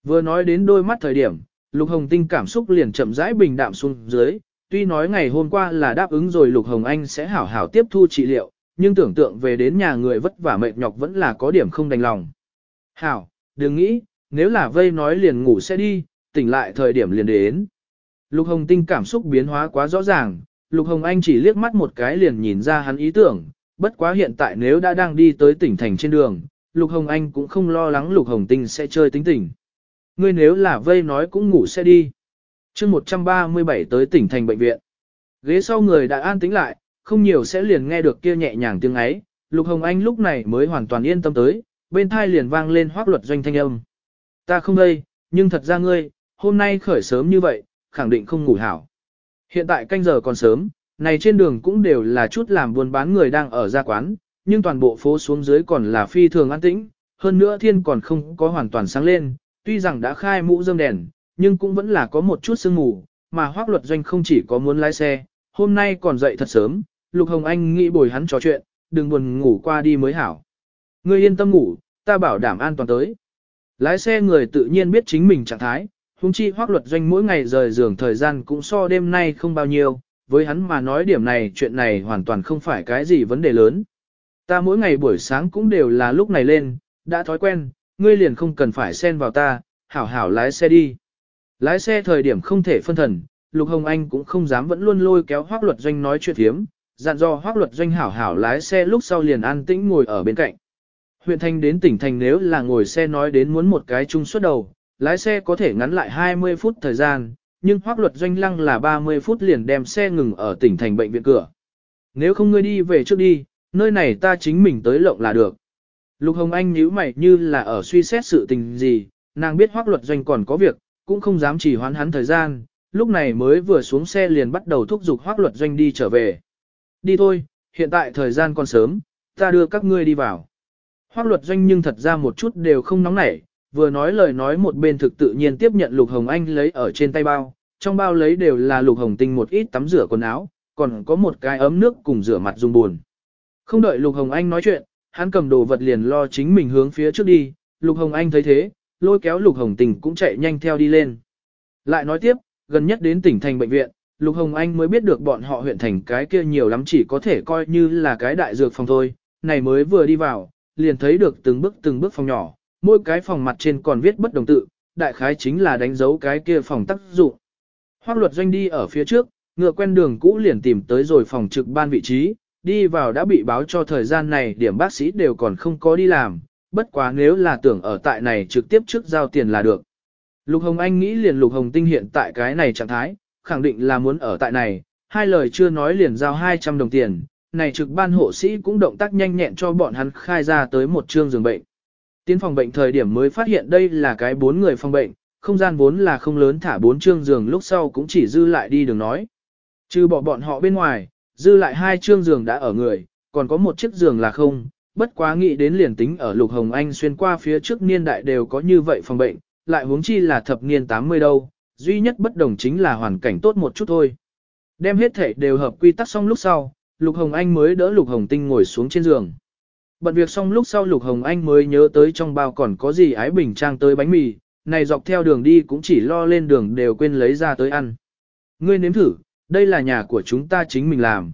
Vừa nói đến đôi mắt thời điểm, Lục Hồng Tinh cảm xúc liền chậm rãi bình đạm xuống dưới, tuy nói ngày hôm qua là đáp ứng rồi Lục Hồng Anh sẽ hảo hảo tiếp thu trị liệu, nhưng tưởng tượng về đến nhà người vất vả mệt nhọc vẫn là có điểm không đành lòng. Hảo, đừng nghĩ, nếu là vây nói liền ngủ sẽ đi, tỉnh lại thời điểm liền đến. Lục Hồng Tinh cảm xúc biến hóa quá rõ ràng, Lục Hồng Anh chỉ liếc mắt một cái liền nhìn ra hắn ý tưởng, bất quá hiện tại nếu đã đang đi tới tỉnh thành trên đường, Lục Hồng Anh cũng không lo lắng Lục Hồng Tinh sẽ chơi tính tỉnh. Ngươi nếu là vây nói cũng ngủ sẽ đi. chương 137 tới tỉnh thành bệnh viện. Ghế sau người đã an tĩnh lại, không nhiều sẽ liền nghe được kia nhẹ nhàng tiếng ấy. Lục Hồng Anh lúc này mới hoàn toàn yên tâm tới, bên thai liền vang lên hoác luật doanh thanh âm. Ta không đây, nhưng thật ra ngươi, hôm nay khởi sớm như vậy, khẳng định không ngủ hảo. Hiện tại canh giờ còn sớm, này trên đường cũng đều là chút làm buôn bán người đang ở ra quán, nhưng toàn bộ phố xuống dưới còn là phi thường an tĩnh, hơn nữa thiên còn không có hoàn toàn sáng lên, tuy rằng đã khai mũ rơm đèn, nhưng cũng vẫn là có một chút sương mù, mà hoác luật doanh không chỉ có muốn lái xe, hôm nay còn dậy thật sớm, Lục Hồng Anh nghĩ bồi hắn trò chuyện, đừng buồn ngủ qua đi mới hảo. Ngươi yên tâm ngủ, ta bảo đảm an toàn tới. Lái xe người tự nhiên biết chính mình trạng thái, hung chi hoác luật doanh mỗi ngày rời giường thời gian cũng so đêm nay không bao nhiêu, với hắn mà nói điểm này chuyện này hoàn toàn không phải cái gì vấn đề lớn. Ta mỗi ngày buổi sáng cũng đều là lúc này lên, đã thói quen, ngươi liền không cần phải xen vào ta, hảo hảo lái xe đi. Lái xe thời điểm không thể phân thần, Lục Hồng Anh cũng không dám vẫn luôn lôi kéo Hoác Luật Doanh nói chuyện thiếm, dặn dò Hoác Luật Doanh hảo hảo lái xe lúc sau liền an tĩnh ngồi ở bên cạnh. Huyện thành đến tỉnh thành nếu là ngồi xe nói đến muốn một cái chung suốt đầu, lái xe có thể ngắn lại 20 phút thời gian, nhưng Hoác Luật Doanh lăng là 30 phút liền đem xe ngừng ở tỉnh thành bệnh viện cửa. Nếu không ngươi đi về trước đi, nơi này ta chính mình tới lộng là được. Lục Hồng Anh nhíu mày như là ở suy xét sự tình gì, nàng biết Hoác Luật Doanh còn có việc, cũng không dám chỉ hoán hắn thời gian, lúc này mới vừa xuống xe liền bắt đầu thúc giục hoác luật doanh đi trở về. Đi thôi, hiện tại thời gian còn sớm, ta đưa các ngươi đi vào. Hoác luật doanh nhưng thật ra một chút đều không nóng nảy, vừa nói lời nói một bên thực tự nhiên tiếp nhận Lục Hồng Anh lấy ở trên tay bao, trong bao lấy đều là Lục Hồng Tinh một ít tắm rửa quần áo, còn có một cái ấm nước cùng rửa mặt dùng buồn. Không đợi Lục Hồng Anh nói chuyện, hắn cầm đồ vật liền lo chính mình hướng phía trước đi, Lục Hồng Anh thấy thế, lôi kéo Lục Hồng Tình cũng chạy nhanh theo đi lên. Lại nói tiếp, gần nhất đến tỉnh thành bệnh viện, Lục Hồng Anh mới biết được bọn họ huyện thành cái kia nhiều lắm chỉ có thể coi như là cái đại dược phòng thôi, này mới vừa đi vào, liền thấy được từng bước từng bước phòng nhỏ, mỗi cái phòng mặt trên còn viết bất đồng tự, đại khái chính là đánh dấu cái kia phòng tác dụng. Hoác luật doanh đi ở phía trước, ngựa quen đường cũ liền tìm tới rồi phòng trực ban vị trí, đi vào đã bị báo cho thời gian này điểm bác sĩ đều còn không có đi làm, bất quá nếu là tưởng ở tại này trực tiếp trước giao tiền là được. Lục Hồng Anh nghĩ liền Lục Hồng Tinh hiện tại cái này trạng thái, khẳng định là muốn ở tại này, hai lời chưa nói liền giao 200 đồng tiền, này trực ban hộ sĩ cũng động tác nhanh nhẹn cho bọn hắn khai ra tới một chương giường bệnh. Tiến phòng bệnh thời điểm mới phát hiện đây là cái bốn người phòng bệnh, không gian vốn là không lớn thả bốn chương giường lúc sau cũng chỉ dư lại đi đường nói. Trừ bỏ bọn họ bên ngoài, dư lại hai chương giường đã ở người, còn có một chiếc giường là không, bất quá nghĩ đến liền tính ở Lục Hồng Anh xuyên qua phía trước niên đại đều có như vậy phòng bệnh, lại huống chi là thập niên 80 đâu, duy nhất bất đồng chính là hoàn cảnh tốt một chút thôi. Đem hết thể đều hợp quy tắc xong lúc sau, Lục Hồng Anh mới đỡ Lục Hồng Tinh ngồi xuống trên giường. Bận việc xong lúc sau Lục Hồng Anh mới nhớ tới trong bao còn có gì ái bình trang tới bánh mì, này dọc theo đường đi cũng chỉ lo lên đường đều quên lấy ra tới ăn. Ngươi nếm thử, đây là nhà của chúng ta chính mình làm.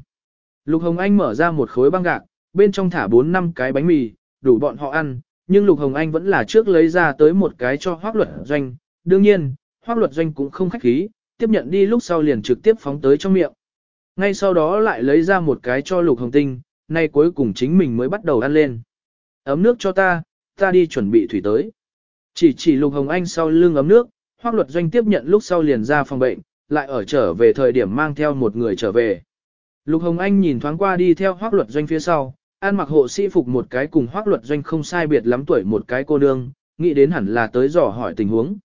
Lục Hồng Anh mở ra một khối băng gạc, bên trong thả 4 năm cái bánh mì, đủ bọn họ ăn, nhưng Lục Hồng Anh vẫn là trước lấy ra tới một cái cho Hoác Luật Doanh. Đương nhiên, Hoác Luật Doanh cũng không khách khí, tiếp nhận đi lúc sau liền trực tiếp phóng tới trong miệng. Ngay sau đó lại lấy ra một cái cho Lục Hồng Tinh, nay cuối cùng chính mình mới bắt đầu ăn lên. Ấm nước cho ta, ta đi chuẩn bị thủy tới. Chỉ chỉ Lục Hồng Anh sau lưng ấm nước, Hoác Luật Doanh tiếp nhận lúc sau liền ra phòng bệnh, lại ở trở về thời điểm mang theo một người trở về. Lục Hồng Anh nhìn thoáng qua đi theo Hoác Luật Doanh phía sau, An mặc hộ sĩ phục một cái cùng hoác luật doanh không sai biệt lắm tuổi một cái cô nương, nghĩ đến hẳn là tới dò hỏi tình huống.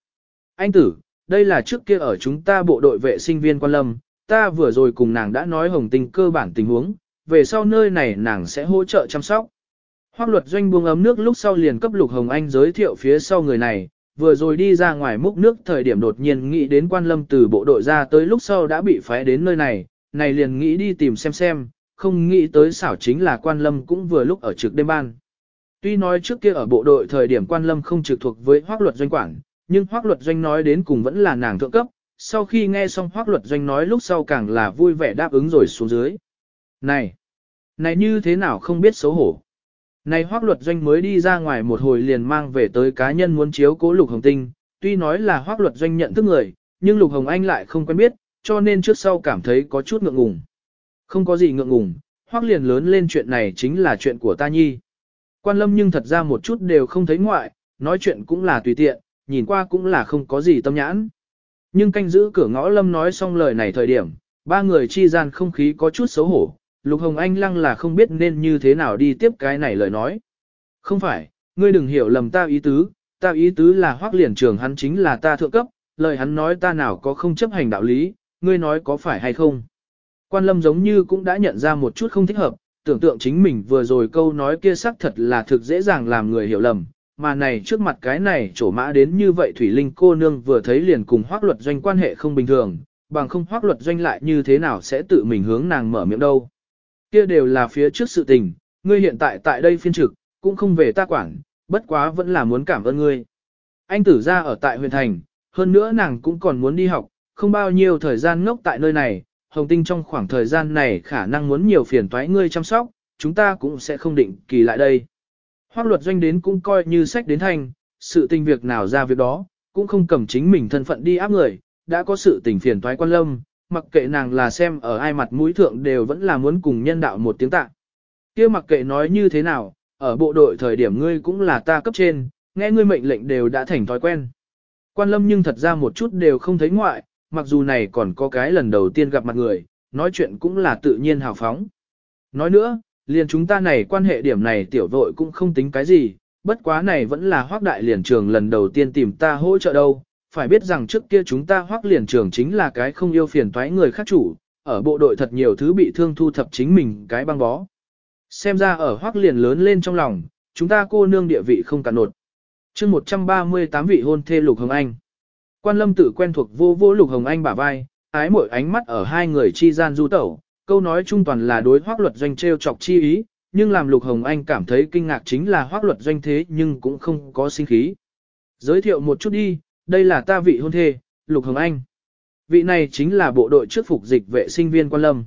Anh tử, đây là trước kia ở chúng ta bộ đội vệ sinh viên quan lâm, ta vừa rồi cùng nàng đã nói hồng tình cơ bản tình huống, về sau nơi này nàng sẽ hỗ trợ chăm sóc. Hoác luật doanh buông ấm nước lúc sau liền cấp lục hồng anh giới thiệu phía sau người này, vừa rồi đi ra ngoài múc nước thời điểm đột nhiên nghĩ đến quan lâm từ bộ đội ra tới lúc sau đã bị phái đến nơi này, này liền nghĩ đi tìm xem xem, không nghĩ tới xảo chính là quan lâm cũng vừa lúc ở trực đêm ban. Tuy nói trước kia ở bộ đội thời điểm quan lâm không trực thuộc với hoác luật doanh quản, nhưng hoác luật doanh nói đến cùng vẫn là nàng thượng cấp, sau khi nghe xong hoác luật doanh nói lúc sau càng là vui vẻ đáp ứng rồi xuống dưới. Này! Này như thế nào không biết xấu hổ? Này hoác luật doanh mới đi ra ngoài một hồi liền mang về tới cá nhân muốn chiếu cố lục hồng tinh, tuy nói là hoác luật doanh nhận thức người, nhưng lục hồng anh lại không quen biết, cho nên trước sau cảm thấy có chút ngượng ngùng. Không có gì ngượng ngùng, hoác liền lớn lên chuyện này chính là chuyện của ta nhi. Quan lâm nhưng thật ra một chút đều không thấy ngoại, nói chuyện cũng là tùy tiện, nhìn qua cũng là không có gì tâm nhãn. Nhưng canh giữ cửa ngõ lâm nói xong lời này thời điểm, ba người chi gian không khí có chút xấu hổ, Lục Hồng Anh lăng là không biết nên như thế nào đi tiếp cái này lời nói. Không phải, ngươi đừng hiểu lầm ta ý tứ, ta ý tứ là hoác liền trường hắn chính là ta thượng cấp, lời hắn nói ta nào có không chấp hành đạo lý, ngươi nói có phải hay không. Quan lâm giống như cũng đã nhận ra một chút không thích hợp, tưởng tượng chính mình vừa rồi câu nói kia xác thật là thực dễ dàng làm người hiểu lầm, mà này trước mặt cái này trổ mã đến như vậy Thủy Linh cô nương vừa thấy liền cùng hoác luật doanh quan hệ không bình thường, bằng không hoác luật doanh lại như thế nào sẽ tự mình hướng nàng mở miệng đâu. Kia đều là phía trước sự tình, ngươi hiện tại tại đây phiên trực, cũng không về ta quản, bất quá vẫn là muốn cảm ơn ngươi. Anh tử ra ở tại huyện thành, hơn nữa nàng cũng còn muốn đi học, không bao nhiêu thời gian ngốc tại nơi này, Hồng Tinh trong khoảng thời gian này khả năng muốn nhiều phiền toái ngươi chăm sóc, chúng ta cũng sẽ không định kỳ lại đây. Hoác luật doanh đến cũng coi như sách đến thành, sự tình việc nào ra việc đó, cũng không cầm chính mình thân phận đi áp người, đã có sự tình phiền toái quan lâm, mặc kệ nàng là xem ở ai mặt mũi thượng đều vẫn là muốn cùng nhân đạo một tiếng tạ. kia mặc kệ nói như thế nào, ở bộ đội thời điểm ngươi cũng là ta cấp trên, nghe ngươi mệnh lệnh đều đã thành thói quen. Quan lâm nhưng thật ra một chút đều không thấy ngoại, mặc dù này còn có cái lần đầu tiên gặp mặt người, nói chuyện cũng là tự nhiên hào phóng. Nói nữa, liền chúng ta này quan hệ điểm này tiểu vội cũng không tính cái gì, bất quá này vẫn là hoác đại liền trường lần đầu tiên tìm ta hỗ trợ đâu, phải biết rằng trước kia chúng ta hoác liền trường chính là cái không yêu phiền toái người khác chủ, ở bộ đội thật nhiều thứ bị thương thu thập chính mình cái băng bó. Xem ra ở hoác liền lớn lên trong lòng, chúng ta cô nương địa vị không cạn nột. chương 138 vị hôn thê Lục Hồng Anh. Quan lâm tự quen thuộc vô vô Lục Hồng Anh bả vai, ái mỗi ánh mắt ở hai người chi gian du tẩu, câu nói chung toàn là đối hoác luật doanh treo chọc chi ý, nhưng làm Lục Hồng Anh cảm thấy kinh ngạc chính là hoác luật doanh thế nhưng cũng không có sinh khí. Giới thiệu một chút đi, đây là ta vị hôn thê, Lục Hồng Anh. Vị này chính là bộ đội trước phục dịch vệ sinh viên quan lâm.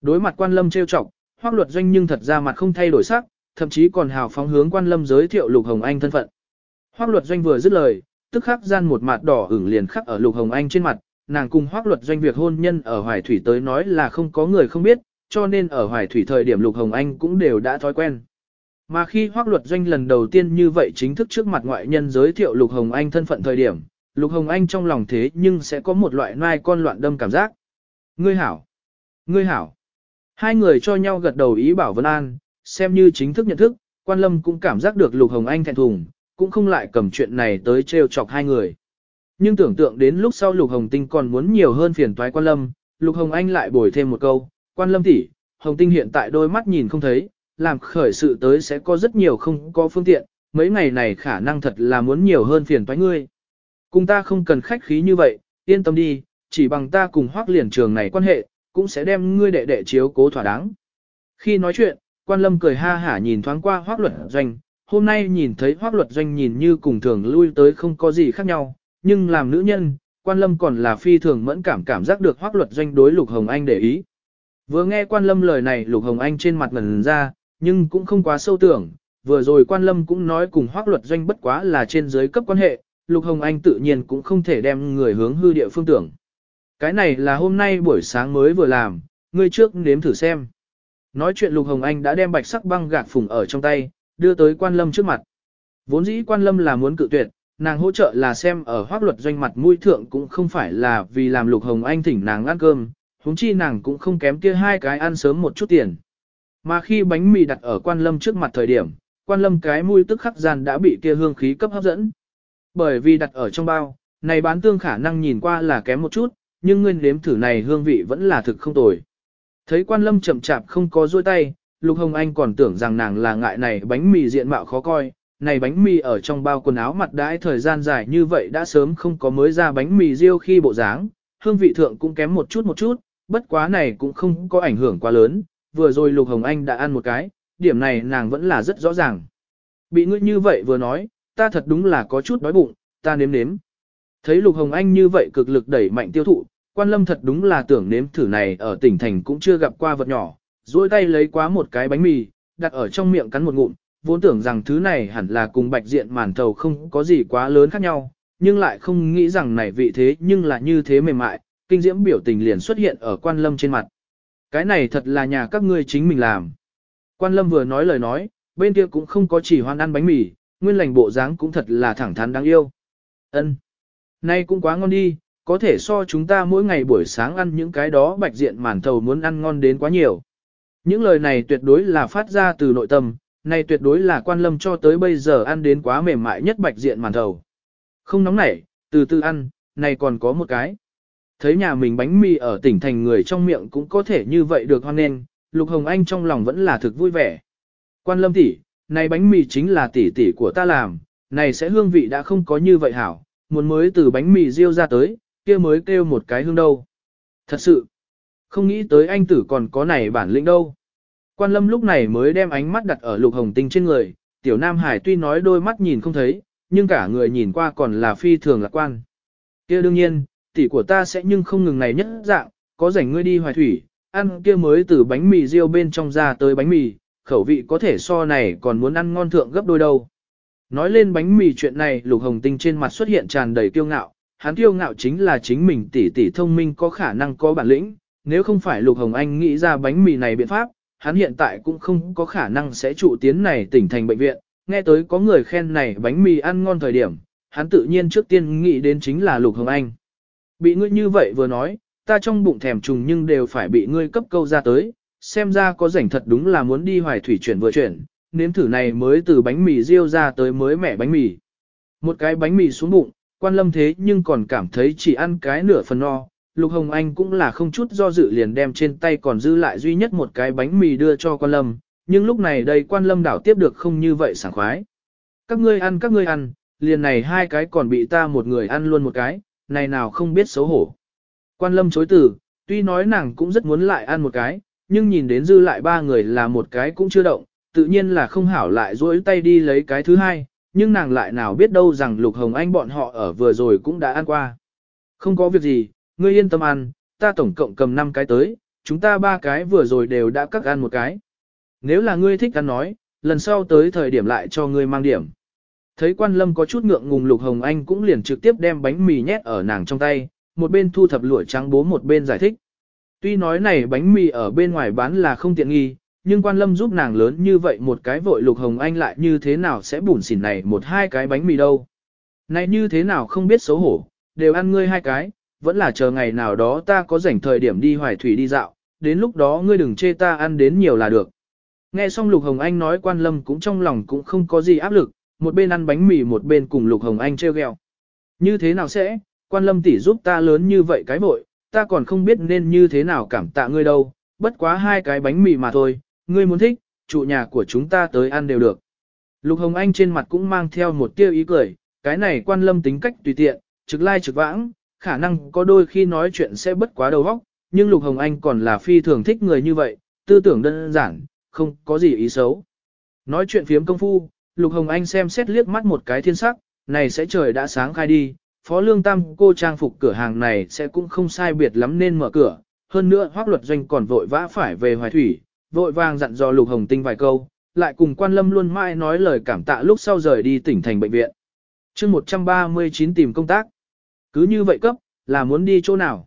Đối mặt quan lâm trêu chọc, hoắc luật doanh nhưng thật ra mặt không thay đổi sắc, thậm chí còn hào phóng hướng quan lâm giới thiệu Lục Hồng Anh thân phận. hoắc luật doanh vừa dứt lời, tức khắc gian một mặt đỏ ửng liền khắc ở Lục Hồng Anh trên mặt, nàng cùng hoắc luật doanh việc hôn nhân ở Hoài Thủy tới nói là không có người không biết, cho nên ở Hoài Thủy thời điểm Lục Hồng Anh cũng đều đã thói quen. Mà khi hoác luật doanh lần đầu tiên như vậy chính thức trước mặt ngoại nhân giới thiệu Lục Hồng Anh thân phận thời điểm, Lục Hồng Anh trong lòng thế nhưng sẽ có một loại nai con loạn đâm cảm giác. Ngươi hảo! Ngươi hảo! Hai người cho nhau gật đầu ý bảo Vân An, xem như chính thức nhận thức, quan lâm cũng cảm giác được Lục Hồng Anh thẹn thùng, cũng không lại cầm chuyện này tới trêu chọc hai người. Nhưng tưởng tượng đến lúc sau Lục Hồng Tinh còn muốn nhiều hơn phiền toái quan lâm, Lục Hồng Anh lại bồi thêm một câu, quan lâm tỷ, Hồng Tinh hiện tại đôi mắt nhìn không thấy, làm khởi sự tới sẽ có rất nhiều không có phương tiện, mấy ngày này khả năng thật là muốn nhiều hơn phiền toái ngươi. Cùng ta không cần khách khí như vậy, yên tâm đi, chỉ bằng ta cùng hoác liền trường này quan hệ, cũng sẽ đem ngươi đệ đệ chiếu cố thỏa đáng. Khi nói chuyện, quan lâm cười ha hả nhìn thoáng qua hoác luật doanh, hôm nay nhìn thấy hoác luật doanh nhìn như cùng thường lui tới không có gì khác nhau, nhưng làm nữ nhân, quan lâm còn là phi thường mẫn cảm cảm giác được hoác luật doanh đối Lục Hồng Anh để ý. Vừa nghe quan lâm lời này Lục Hồng Anh trên mặt ngần ra, nhưng cũng không quá sâu tưởng, vừa rồi quan lâm cũng nói cùng hoác luật doanh bất quá là trên dưới cấp quan hệ, Lục Hồng Anh tự nhiên cũng không thể đem người hướng hư địa phương tưởng. Cái này là hôm nay buổi sáng mới vừa làm, ngươi trước nếm thử xem. Nói chuyện Lục Hồng Anh đã đem bạch sắc băng gạc phùng ở trong tay, đưa tới quan lâm trước mặt. Vốn dĩ quan lâm là muốn cự tuyệt, nàng hỗ trợ là xem ở hoác luật doanh mặt mũi thượng cũng không phải là vì làm Lục Hồng Anh thỉnh nàng ăn cơm, huống chi nàng cũng không kém kia hai cái ăn sớm một chút tiền. Mà khi bánh mì đặt ở quan lâm trước mặt thời điểm, quan lâm cái mũi tức khắc gian đã bị kia hương khí cấp hấp dẫn. Bởi vì đặt ở trong bao, này bán tương khả năng nhìn qua là kém một chút, nhưng nguyên nếm thử này hương vị vẫn là thực không tồi. Thấy quan lâm chậm chạp không có duỗi tay, Lục Hồng Anh còn tưởng rằng nàng là ngại này bánh mì diện mạo khó coi, này bánh mì ở trong bao quần áo mặt đãi thời gian dài như vậy đã sớm không có mới ra bánh mì riêu khi bộ dáng, hương vị thượng cũng kém một chút một chút, bất quá này cũng không có ảnh hưởng quá lớn, vừa rồi Lục Hồng Anh đã ăn một cái, điểm này nàng vẫn là rất rõ ràng. Bị ngươi như vậy vừa nói, ta thật đúng là có chút đói bụng, ta nếm nếm. Thấy Lục Hồng Anh như vậy cực lực đẩy mạnh tiêu thụ, quan lâm thật đúng là tưởng nếm thử này ở tỉnh thành cũng chưa gặp qua vật nhỏ, duỗi tay lấy quá một cái bánh mì, đặt ở trong miệng cắn một ngụm, vốn tưởng rằng thứ này hẳn là cùng bạch diện màn thầu không có gì quá lớn khác nhau, nhưng lại không nghĩ rằng này vị thế nhưng là như thế mềm mại, kinh diễm biểu tình liền xuất hiện ở quan lâm trên mặt. Cái này thật là nhà các ngươi chính mình làm. Quan lâm vừa nói lời nói, bên kia cũng không có chỉ hoan ăn bánh mì, nguyên lành bộ dáng cũng thật là thẳng thắn đáng yêu. Ân, Nay cũng quá ngon đi, có thể so chúng ta mỗi ngày buổi sáng ăn những cái đó bạch diện màn thầu muốn ăn ngon đến quá nhiều. Những lời này tuyệt đối là phát ra từ nội tâm, này tuyệt đối là quan lâm cho tới bây giờ ăn đến quá mềm mại nhất bạch diện màn thầu. Không nóng nảy, từ từ ăn, này còn có một cái. Thấy nhà mình bánh mì ở tỉnh thành người trong miệng cũng có thể như vậy được hoan nên, Lục Hồng Anh trong lòng vẫn là thực vui vẻ. Quan lâm tỷ, này bánh mì chính là tỷ tỷ của ta làm, này sẽ hương vị đã không có như vậy hảo, muốn mới từ bánh mì riêu ra tới, kia mới kêu một cái hương đâu. Thật sự, không nghĩ tới anh tử còn có này bản lĩnh đâu. Quan lâm lúc này mới đem ánh mắt đặt ở lục hồng tinh trên người, tiểu nam hải tuy nói đôi mắt nhìn không thấy, nhưng cả người nhìn qua còn là phi thường lạc quan. kia đương nhiên, tỷ của ta sẽ nhưng không ngừng này nhất dạng, có rảnh ngươi đi hoài thủy, ăn kia mới từ bánh mì riêu bên trong ra tới bánh mì, khẩu vị có thể so này còn muốn ăn ngon thượng gấp đôi đâu. Nói lên bánh mì chuyện này Lục Hồng Tinh trên mặt xuất hiện tràn đầy kiêu ngạo, hắn kiêu ngạo chính là chính mình tỷ tỷ thông minh có khả năng có bản lĩnh, nếu không phải Lục Hồng Anh nghĩ ra bánh mì này biện pháp, hắn hiện tại cũng không có khả năng sẽ trụ tiến này tỉnh thành bệnh viện, nghe tới có người khen này bánh mì ăn ngon thời điểm, hắn tự nhiên trước tiên nghĩ đến chính là Lục Hồng Anh. Bị ngươi như vậy vừa nói, ta trong bụng thèm trùng nhưng đều phải bị ngươi cấp câu ra tới, xem ra có rảnh thật đúng là muốn đi hoài thủy chuyển vừa chuyển, nếm thử này mới từ bánh mì riêu ra tới mới mẻ bánh mì. Một cái bánh mì xuống bụng, quan lâm thế nhưng còn cảm thấy chỉ ăn cái nửa phần no. Lục Hồng Anh cũng là không chút do dự liền đem trên tay còn dư lại duy nhất một cái bánh mì đưa cho quan lâm, nhưng lúc này đây quan lâm đảo tiếp được không như vậy sảng khoái. Các ngươi ăn các ngươi ăn, liền này hai cái còn bị ta một người ăn luôn một cái, này nào không biết xấu hổ. Quan lâm chối từ, tuy nói nàng cũng rất muốn lại ăn một cái, nhưng nhìn đến dư lại ba người là một cái cũng chưa động, tự nhiên là không hảo lại duỗi tay đi lấy cái thứ hai, nhưng nàng lại nào biết đâu rằng Lục Hồng Anh bọn họ ở vừa rồi cũng đã ăn qua. Không có việc gì, ngươi yên tâm ăn, ta tổng cộng cầm 5 cái tới, chúng ta ba cái vừa rồi đều đã cắt ăn một cái. Nếu là ngươi thích ăn nói, lần sau tới thời điểm lại cho ngươi mang điểm. Thấy quan lâm có chút ngượng ngùng Lục Hồng Anh cũng liền trực tiếp đem bánh mì nhét ở nàng trong tay, một bên thu thập lụa trắng bố một bên giải thích. Tuy nói này bánh mì ở bên ngoài bán là không tiện nghi, nhưng quan lâm giúp nàng lớn như vậy một cái vội lục hồng anh lại như thế nào sẽ bùn xỉn này một hai cái bánh mì đâu. Này như thế nào không biết xấu hổ, đều ăn ngươi hai cái, vẫn là chờ ngày nào đó ta có rảnh thời điểm đi hoài thủy đi dạo, đến lúc đó ngươi đừng chê ta ăn đến nhiều là được. Nghe xong Lục Hồng Anh nói quan lâm cũng trong lòng cũng không có gì áp lực, một bên ăn bánh mì một bên cùng Lục Hồng Anh treo ghẹo. Như thế nào sẽ, quan lâm tỷ giúp ta lớn như vậy cái vội, ta còn không biết nên như thế nào cảm tạ ngươi đâu, bất quá hai cái bánh mì mà thôi, ngươi muốn thích, trụ nhà của chúng ta tới ăn đều được. Lục Hồng Anh trên mặt cũng mang theo một tia ý cười, cái này quan lâm tính cách tùy tiện, trực lai trực vãng, khả năng có đôi khi nói chuyện sẽ bất quá đầu óc, nhưng Lục Hồng Anh còn là phi thường thích người như vậy, tư tưởng đơn giản, không có gì ý xấu. Nói chuyện phiếm công phu, Lục Hồng Anh xem xét liếc mắt một cái thiên sắc, này sẽ trời đã sáng khai đi, Phó Lương Tam cô trang phục cửa hàng này sẽ cũng không sai biệt lắm nên mở cửa, hơn nữa Hoắc luật doanh còn vội vã phải về hoài thủy, vội vàng dặn dò Lục Hồng Tinh vài câu, lại cùng quan lâm luôn mãi nói lời cảm tạ lúc sau rời đi tỉnh thành bệnh viện. chương 139 tìm công tác. Cứ như vậy cấp, là muốn đi chỗ nào?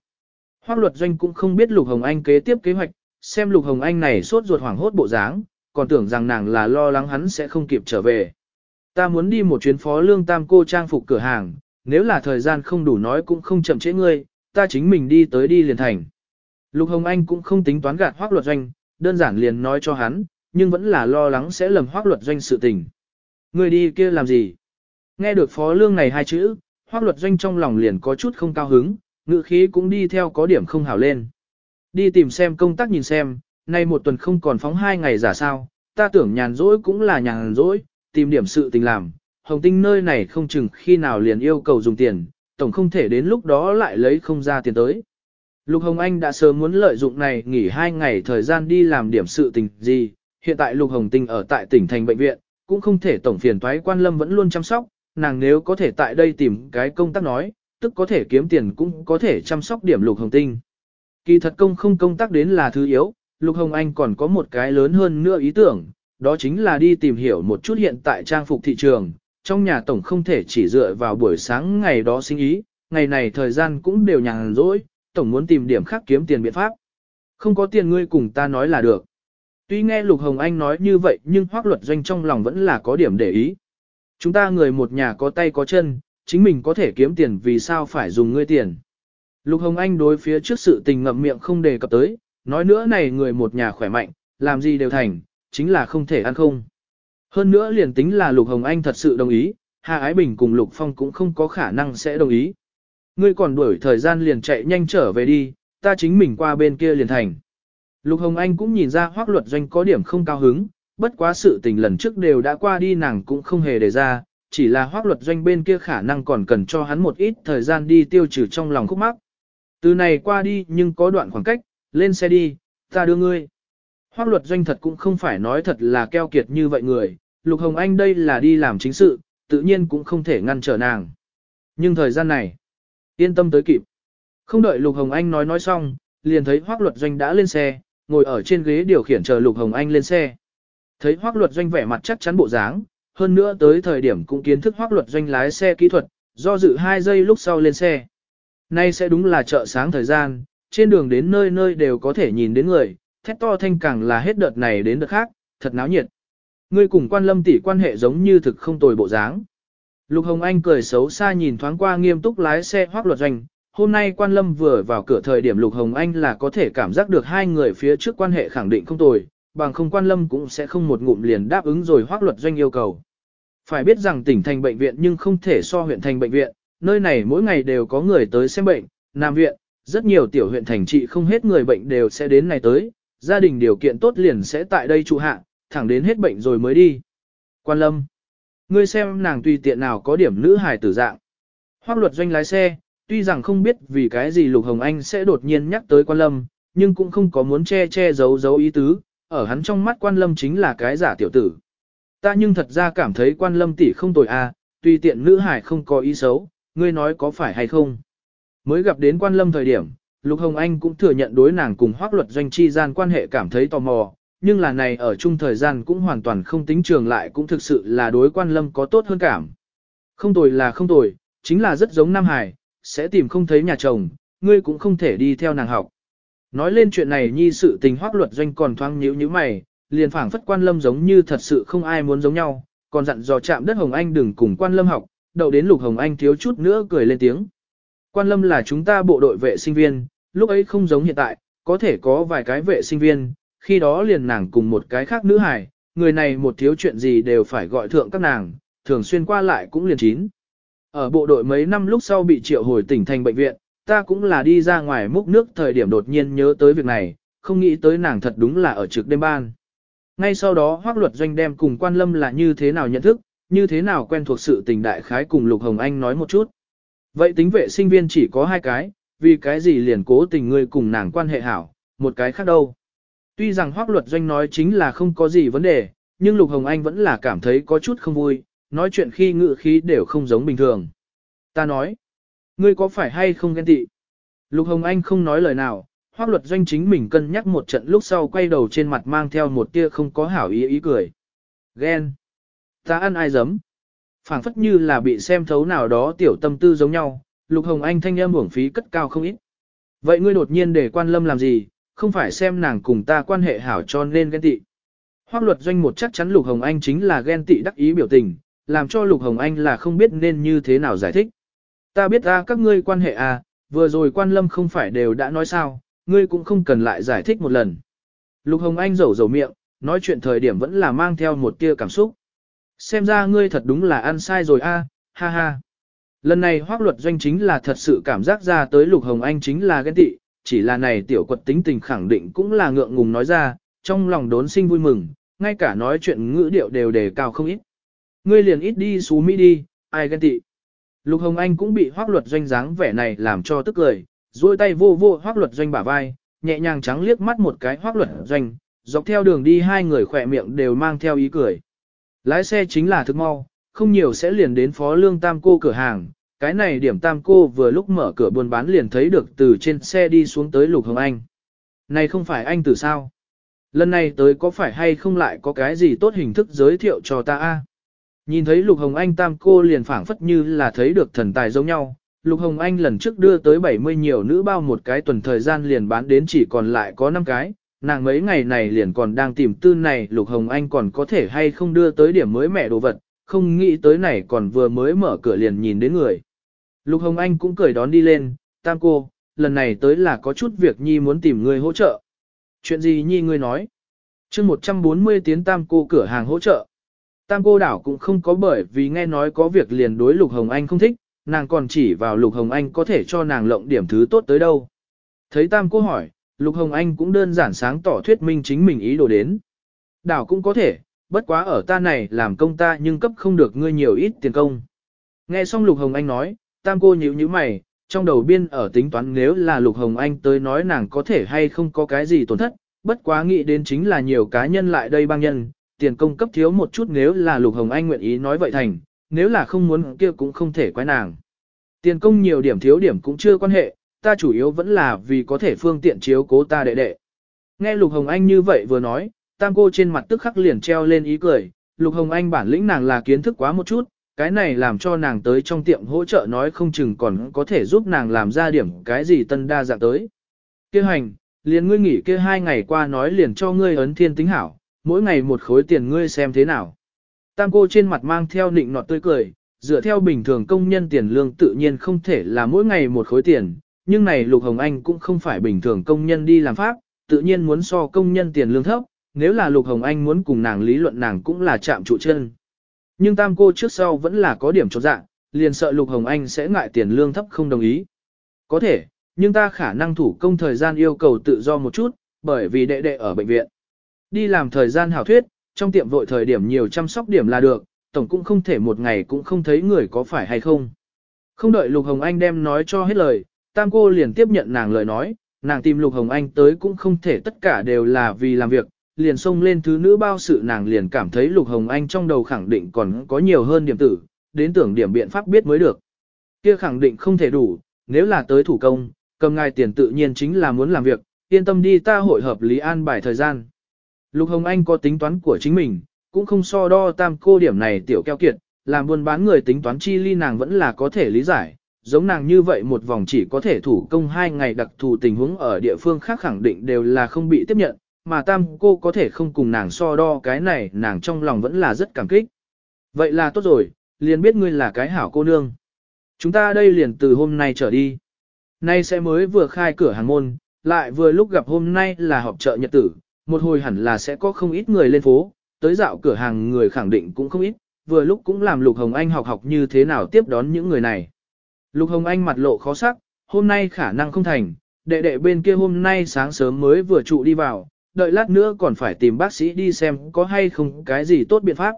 Hoắc luật doanh cũng không biết Lục Hồng Anh kế tiếp kế hoạch, xem Lục Hồng Anh này sốt ruột hoảng hốt bộ dáng, còn tưởng rằng nàng là lo lắng hắn sẽ không kịp trở về. Ta muốn đi một chuyến phó lương tam cô trang phục cửa hàng, nếu là thời gian không đủ nói cũng không chậm trễ ngươi, ta chính mình đi tới đi liền thành. Lục Hồng Anh cũng không tính toán gạt hoác luật doanh, đơn giản liền nói cho hắn, nhưng vẫn là lo lắng sẽ lầm hoác luật doanh sự tình. Người đi kia làm gì? Nghe được phó lương này hai chữ, hoác luật doanh trong lòng liền có chút không cao hứng, ngự khí cũng đi theo có điểm không hảo lên. Đi tìm xem công tác nhìn xem, nay một tuần không còn phóng hai ngày giả sao, ta tưởng nhàn rỗi cũng là nhàn rỗi, tìm điểm sự tình làm, hồng tinh nơi này không chừng khi nào liền yêu cầu dùng tiền, tổng không thể đến lúc đó lại lấy không ra tiền tới. Lục Hồng Anh đã sớm muốn lợi dụng này nghỉ hai ngày thời gian đi làm điểm sự tình gì, hiện tại Lục Hồng Tinh ở tại tỉnh thành bệnh viện, cũng không thể tổng phiền toái quan lâm vẫn luôn chăm sóc, nàng nếu có thể tại đây tìm cái công tác nói, tức có thể kiếm tiền cũng có thể chăm sóc điểm Lục Hồng Tinh. Kỳ thật công không công tác đến là thứ yếu, Lục Hồng Anh còn có một cái lớn hơn nữa ý tưởng, đó chính là đi tìm hiểu một chút hiện tại trang phục thị trường, trong nhà tổng không thể chỉ dựa vào buổi sáng ngày đó sinh ý, ngày này thời gian cũng đều nhàn rỗi, tổng muốn tìm điểm khác kiếm tiền biện pháp. Không có tiền ngươi cùng ta nói là được. Tuy nghe Lục Hồng Anh nói như vậy nhưng hoác luật doanh trong lòng vẫn là có điểm để ý. Chúng ta người một nhà có tay có chân, chính mình có thể kiếm tiền vì sao phải dùng ngươi tiền. Lục Hồng Anh đối phía trước sự tình ngậm miệng không đề cập tới, nói nữa này người một nhà khỏe mạnh, làm gì đều thành, chính là không thể ăn không. Hơn nữa liền tính là Lục Hồng Anh thật sự đồng ý, Hà Ái Bình cùng Lục Phong cũng không có khả năng sẽ đồng ý. Ngươi còn đuổi thời gian liền chạy nhanh trở về đi, ta chính mình qua bên kia liền thành. Lục Hồng Anh cũng nhìn ra hoác luật doanh có điểm không cao hứng, bất quá sự tình lần trước đều đã qua đi nàng cũng không hề đề ra, chỉ là hoác luật doanh bên kia khả năng còn cần cho hắn một ít thời gian đi tiêu trừ trong lòng khúc mắc. Từ này qua đi nhưng có đoạn khoảng cách, lên xe đi, ta đưa ngươi. Hoác luật doanh thật cũng không phải nói thật là keo kiệt như vậy người, Lục Hồng Anh đây là đi làm chính sự, tự nhiên cũng không thể ngăn trở nàng. Nhưng thời gian này, yên tâm tới kịp. Không đợi Lục Hồng Anh nói nói xong, liền thấy Hoác luật doanh đã lên xe, ngồi ở trên ghế điều khiển chờ Lục Hồng Anh lên xe. Thấy Hoác luật doanh vẻ mặt chắc chắn bộ dáng, hơn nữa tới thời điểm cũng kiến thức hoác luật doanh lái xe kỹ thuật, do dự 2 giây lúc sau lên xe. Nay sẽ đúng là chợ sáng thời gian, trên đường đến nơi nơi đều có thể nhìn đến người, thét to thanh càng là hết đợt này đến đợt khác, thật náo nhiệt. Ngươi cùng quan lâm tỷ quan hệ giống như thực không tồi bộ dáng. Lục Hồng Anh cười xấu xa nhìn thoáng qua nghiêm túc lái xe hoác luật doanh. Hôm nay quan lâm vừa vào cửa thời điểm Lục Hồng Anh là có thể cảm giác được hai người phía trước quan hệ khẳng định không tồi, bằng không quan lâm cũng sẽ không một ngụm liền đáp ứng rồi hoác luật doanh yêu cầu. Phải biết rằng tỉnh thành bệnh viện nhưng không thể so huyện thành bệnh viện, nơi này mỗi ngày đều có người tới xem bệnh, nằm viện, rất nhiều tiểu huyện thành trị không hết người bệnh đều sẽ đến này tới, gia đình điều kiện tốt liền sẽ tại đây trụ hạ, thẳng đến hết bệnh rồi mới đi. Quan lâm, ngươi xem nàng tùy tiện nào có điểm nữ hài tử dạng. Hoác luật doanh lái xe, tuy rằng không biết vì cái gì Lục Hồng Anh sẽ đột nhiên nhắc tới quan lâm, nhưng cũng không có muốn che che giấu giấu ý tứ, ở hắn trong mắt quan lâm chính là cái giả tiểu tử. Ta nhưng thật ra cảm thấy quan lâm tỷ không tồi a, à, tùy tiện nữ hải không có ý xấu, ngươi nói có phải hay không. Mới gặp đến quan lâm thời điểm, Lục Hồng Anh cũng thừa nhận đối nàng cùng hoác luật doanh chi gian quan hệ cảm thấy tò mò, nhưng là này ở chung thời gian cũng hoàn toàn không tính trường lại cũng thực sự là đối quan lâm có tốt hơn cảm. Không tồi là không tồi, chính là rất giống Nam Hải, sẽ tìm không thấy nhà chồng, ngươi cũng không thể đi theo nàng học. Nói lên chuyện này nhi sự tình hoác luật doanh còn thoáng nhíu như mày, liền phảng phất quan lâm giống như thật sự không ai muốn giống nhau, còn dặn dò chạm đất Hồng Anh đừng cùng quan lâm học, đậu đến lục Hồng Anh thiếu chút nữa cười lên tiếng. Quan lâm là chúng ta bộ đội vệ sinh viên, lúc ấy không giống hiện tại, có thể có vài cái vệ sinh viên, khi đó liền nàng cùng một cái khác nữ hài, người này một thiếu chuyện gì đều phải gọi thượng các nàng, thường xuyên qua lại cũng liền chín. Ở bộ đội mấy năm lúc sau bị triệu hồi tỉnh thành bệnh viện, ta cũng là đi ra ngoài múc nước thời điểm đột nhiên nhớ tới việc này, không nghĩ tới nàng thật đúng là ở trực đêm ban. Ngay sau đó hoác luật doanh đem cùng quan lâm là như thế nào nhận thức, như thế nào quen thuộc sự tình đại khái cùng Lục Hồng Anh nói một chút. Vậy tính vệ sinh viên chỉ có hai cái, vì cái gì liền cố tình ngươi cùng nàng quan hệ hảo, một cái khác đâu. Tuy rằng hoác luật doanh nói chính là không có gì vấn đề, nhưng Lục Hồng Anh vẫn là cảm thấy có chút không vui, nói chuyện khi ngự khí đều không giống bình thường. Ta nói, ngươi có phải hay không ghen tị? Lục Hồng Anh không nói lời nào, hoác luật doanh chính mình cân nhắc một trận lúc sau quay đầu trên mặt mang theo một tia không có hảo ý ý cười. Ghen. Ta ăn ai dấm? Phảng phất như là bị xem thấu nào đó tiểu tâm tư giống nhau, Lục Hồng Anh thanh âm uổng phí cất cao không ít. Vậy ngươi đột nhiên để quan lâm làm gì, không phải xem nàng cùng ta quan hệ hảo cho nên ghen tị. Hoác luật doanh một chắc chắn Lục Hồng Anh chính là ghen tị đắc ý biểu tình, làm cho Lục Hồng Anh là không biết nên như thế nào giải thích. Ta biết ra các ngươi quan hệ à, vừa rồi quan lâm không phải đều đã nói sao, ngươi cũng không cần lại giải thích một lần. Lục Hồng Anh rầu rầu miệng, nói chuyện thời điểm vẫn là mang theo một tia cảm xúc. Xem ra ngươi thật đúng là ăn sai rồi a, ha ha. Lần này hoác luật doanh chính là thật sự cảm giác ra tới Lục Hồng Anh chính là ghen tị, chỉ là này tiểu quật tính tình khẳng định cũng là ngượng ngùng nói ra, trong lòng đốn sinh vui mừng, ngay cả nói chuyện ngữ điệu đều đề cao không ít. Ngươi liền ít đi xú Mỹ đi, ai ghen tị. Lục Hồng Anh cũng bị hoác luật doanh dáng vẻ này làm cho tức cười, duỗi tay vô vô hoác luật doanh bả vai, nhẹ nhàng trắng liếc mắt một cái hoác luật doanh, dọc theo đường đi hai người khỏe miệng đều mang theo ý cười. Lái xe chính là thức mau, không nhiều sẽ liền đến phó lương tam cô cửa hàng, cái này điểm tam cô vừa lúc mở cửa buôn bán liền thấy được từ trên xe đi xuống tới Lục Hồng Anh. Này không phải anh từ sao? Lần này tới có phải hay không lại có cái gì tốt hình thức giới thiệu cho ta a? Nhìn thấy Lục Hồng Anh tam cô liền phảng phất như là thấy được thần tài giống nhau. Lục Hồng Anh lần trước đưa tới 70 nhiều nữ bao một cái tuần thời gian liền bán đến chỉ còn lại có 5 cái, nàng mấy ngày này liền còn đang tìm tư này Lục Hồng Anh còn có thể hay không đưa tới điểm mới mẻ đồ vật, không nghĩ tới này còn vừa mới mở cửa liền nhìn đến người. Lục Hồng Anh cũng cười đón đi lên, tam cô, lần này tới là có chút việc Nhi muốn tìm người hỗ trợ. Chuyện gì Nhi ngươi nói? chương 140 tiến tam cô cửa hàng hỗ trợ. Tam cô đảo cũng không có bởi vì nghe nói có việc liền đối Lục Hồng Anh không thích, nàng còn chỉ vào Lục Hồng Anh có thể cho nàng lộng điểm thứ tốt tới đâu. Thấy tam cô hỏi, Lục Hồng Anh cũng đơn giản sáng tỏ thuyết minh chính mình ý đồ đến. Đảo cũng có thể, bất quá ở ta này làm công ta nhưng cấp không được ngươi nhiều ít tiền công. Nghe xong Lục Hồng Anh nói, tam cô nhíu nhíu mày, trong đầu biên ở tính toán nếu là Lục Hồng Anh tới nói nàng có thể hay không có cái gì tổn thất, bất quá nghĩ đến chính là nhiều cá nhân lại đây băng nhân, tiền công cấp thiếu một chút nếu là Lục Hồng Anh nguyện ý nói vậy thành, nếu là không muốn kia cũng không thể quái nàng. Tiền công nhiều điểm thiếu điểm cũng chưa quan hệ, ta chủ yếu vẫn là vì có thể phương tiện chiếu cố ta đệ đệ. Nghe Lục Hồng Anh như vậy vừa nói, tam cô trên mặt tức khắc liền treo lên ý cười, Lục Hồng Anh bản lĩnh nàng là kiến thức quá một chút, cái này làm cho nàng tới trong tiệm hỗ trợ nói không chừng còn có thể giúp nàng làm ra điểm cái gì tân đa dạng tới. Kêu hành, liền ngươi nghỉ kia hai ngày qua nói liền cho ngươi ấn thiên tính hảo, mỗi ngày một khối tiền ngươi xem thế nào. Tam cô trên mặt mang theo nịnh nọt tươi cười, dựa theo bình thường công nhân tiền lương tự nhiên không thể là mỗi ngày một khối tiền, nhưng này Lục Hồng Anh cũng không phải bình thường công nhân đi làm pháp, tự nhiên muốn so công nhân tiền lương thấp, nếu là Lục Hồng Anh muốn cùng nàng lý luận nàng cũng là chạm trụ chân. Nhưng tam cô trước sau vẫn là có điểm trọt dạng, liền sợ Lục Hồng Anh sẽ ngại tiền lương thấp không đồng ý. Có thể, nhưng ta khả năng thủ công thời gian yêu cầu tự do một chút, bởi vì đệ đệ ở bệnh viện. Đi làm thời gian hảo thuyết, trong tiệm vội thời điểm nhiều chăm sóc điểm là được, tổng cũng không thể một ngày cũng không thấy người có phải hay không. Không đợi Lục Hồng Anh đem nói cho hết lời, tam cô liền tiếp nhận nàng lời nói, nàng tìm Lục Hồng Anh tới cũng không thể tất cả đều là vì làm việc, liền xông lên thứ nữ bao sự nàng liền cảm thấy Lục Hồng Anh trong đầu khẳng định còn có nhiều hơn điểm tử, đến tưởng điểm biện pháp biết mới được. Kia khẳng định không thể đủ, nếu là tới thủ công, cầm ngài tiền tự nhiên chính là muốn làm việc, yên tâm đi ta hội hợp lý an bài thời gian. Lục Hồng Anh có tính toán của chính mình, cũng không so đo tam cô điểm này tiểu keo kiệt, làm buôn bán người tính toán chi ly nàng vẫn là có thể lý giải, giống nàng như vậy một vòng chỉ có thể thủ công hai ngày đặc thù tình huống ở địa phương khác khẳng định đều là không bị tiếp nhận, mà tam cô có thể không cùng nàng so đo cái này nàng trong lòng vẫn là rất cảm kích. Vậy là tốt rồi, liền biết ngươi là cái hảo cô nương. Chúng ta đây liền từ hôm nay trở đi. Nay sẽ mới vừa khai cửa hàng môn, lại vừa lúc gặp hôm nay là họp chợ nhật tử, một hồi hẳn là sẽ có không ít người lên phố, tới dạo cửa hàng người khẳng định cũng không ít, vừa lúc cũng làm Lục Hồng Anh học học như thế nào tiếp đón những người này. Lục Hồng Anh mặt lộ khó sắc, hôm nay khả năng không thành, đệ đệ bên kia hôm nay sáng sớm mới vừa trụ đi vào, đợi lát nữa còn phải tìm bác sĩ đi xem có hay không cái gì tốt biện pháp.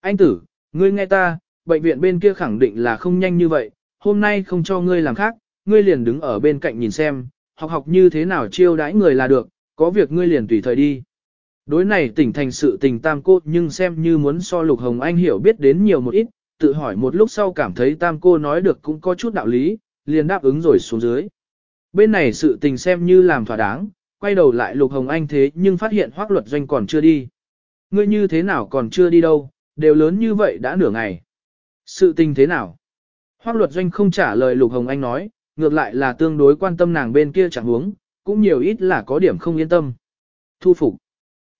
Anh tử, ngươi nghe ta, bệnh viện bên kia khẳng định là không nhanh như vậy, hôm nay không cho ngươi làm khác, ngươi liền đứng ở bên cạnh nhìn xem, học học như thế nào chiêu đãi người là được, có việc ngươi liền tùy thời đi. Đối này tỉnh thành sự tình tam cô nhưng xem như muốn so Lục Hồng Anh hiểu biết đến nhiều một ít, tự hỏi một lúc sau cảm thấy tam cô nói được cũng có chút đạo lý, liền đáp ứng rồi xuống dưới. Bên này sự tình xem như làm thỏa đáng, quay đầu lại Lục Hồng Anh thế nhưng phát hiện hoác luật doanh còn chưa đi. Ngươi như thế nào còn chưa đi đâu, đều lớn như vậy đã nửa ngày. Sự tình thế nào? Hoác luật doanh không trả lời Lục Hồng Anh nói, ngược lại là tương đối quan tâm nàng bên kia chẳng huống, cũng nhiều ít là có điểm không yên tâm. Thu phục.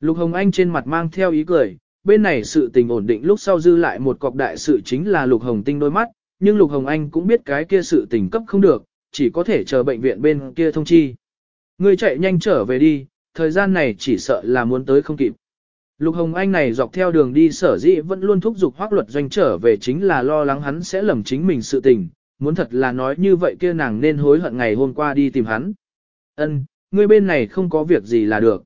Lục Hồng Anh trên mặt mang theo ý cười, bên này sự tình ổn định lúc sau dư lại một cọc đại sự chính là Lục Hồng Tinh đôi mắt, nhưng Lục Hồng Anh cũng biết cái kia sự tình cấp không được, chỉ có thể chờ bệnh viện bên kia thông chi. Ngươi chạy nhanh trở về đi, thời gian này chỉ sợ là muốn tới không kịp. Lục Hồng Anh này dọc theo đường đi sở dĩ vẫn luôn thúc giục hoác luật doanh trở về chính là lo lắng hắn sẽ lầm chính mình sự tình, muốn thật là nói như vậy kia nàng nên hối hận ngày hôm qua đi tìm hắn. Ân, ngươi bên này không có việc gì là được.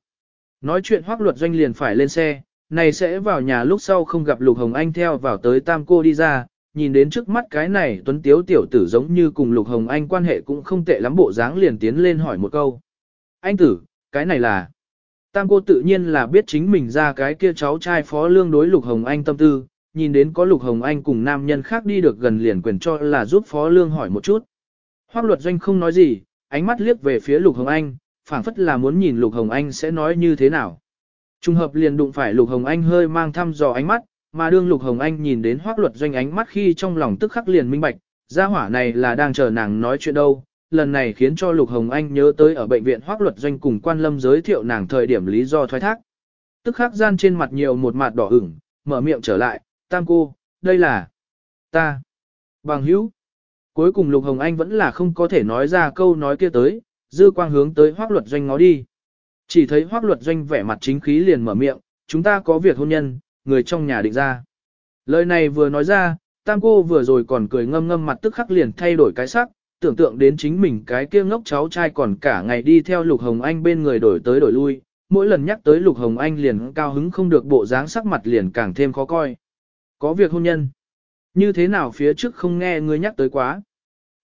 Nói chuyện hoác luật doanh liền phải lên xe, này sẽ vào nhà lúc sau không gặp Lục Hồng Anh theo vào tới tam cô đi ra, nhìn đến trước mắt cái này tuấn tiếu tiểu tử giống như cùng Lục Hồng Anh quan hệ cũng không tệ lắm bộ dáng liền tiến lên hỏi một câu. Anh tử, cái này là... Tam cô tự nhiên là biết chính mình ra cái kia cháu trai phó lương đối Lục Hồng Anh tâm tư, nhìn đến có Lục Hồng Anh cùng nam nhân khác đi được gần liền quyền cho là giúp phó lương hỏi một chút. Hoác luật doanh không nói gì, ánh mắt liếc về phía Lục Hồng Anh, phảng phất là muốn nhìn Lục Hồng Anh sẽ nói như thế nào. Trung hợp liền đụng phải Lục Hồng Anh hơi mang thăm dò ánh mắt, mà đương Lục Hồng Anh nhìn đến hoác luật doanh ánh mắt khi trong lòng tức khắc liền minh bạch, gia hỏa này là đang chờ nàng nói chuyện đâu. Lần này khiến cho Lục Hồng Anh nhớ tới ở bệnh viện hoác luật doanh cùng quan lâm giới thiệu nàng thời điểm lý do thoái thác. Tức khắc gian trên mặt nhiều một mặt đỏ ửng, mở miệng trở lại, tam cô, đây là ta, bằng hữu. Cuối cùng Lục Hồng Anh vẫn là không có thể nói ra câu nói kia tới, dư quang hướng tới hoác luật doanh ngó đi. Chỉ thấy hoác luật doanh vẻ mặt chính khí liền mở miệng, chúng ta có việc hôn nhân, người trong nhà định ra. Lời này vừa nói ra, tam cô vừa rồi còn cười ngâm ngâm mặt tức khắc liền thay đổi cái sắc, tưởng tượng đến chính mình cái kia ngốc cháu trai còn cả ngày đi theo Lục Hồng Anh bên người đổi tới đổi lui, mỗi lần nhắc tới Lục Hồng Anh liền cao hứng không được bộ dáng sắc mặt liền càng thêm khó coi. Có việc hôn nhân. Như thế nào phía trước không nghe ngươi nhắc tới quá.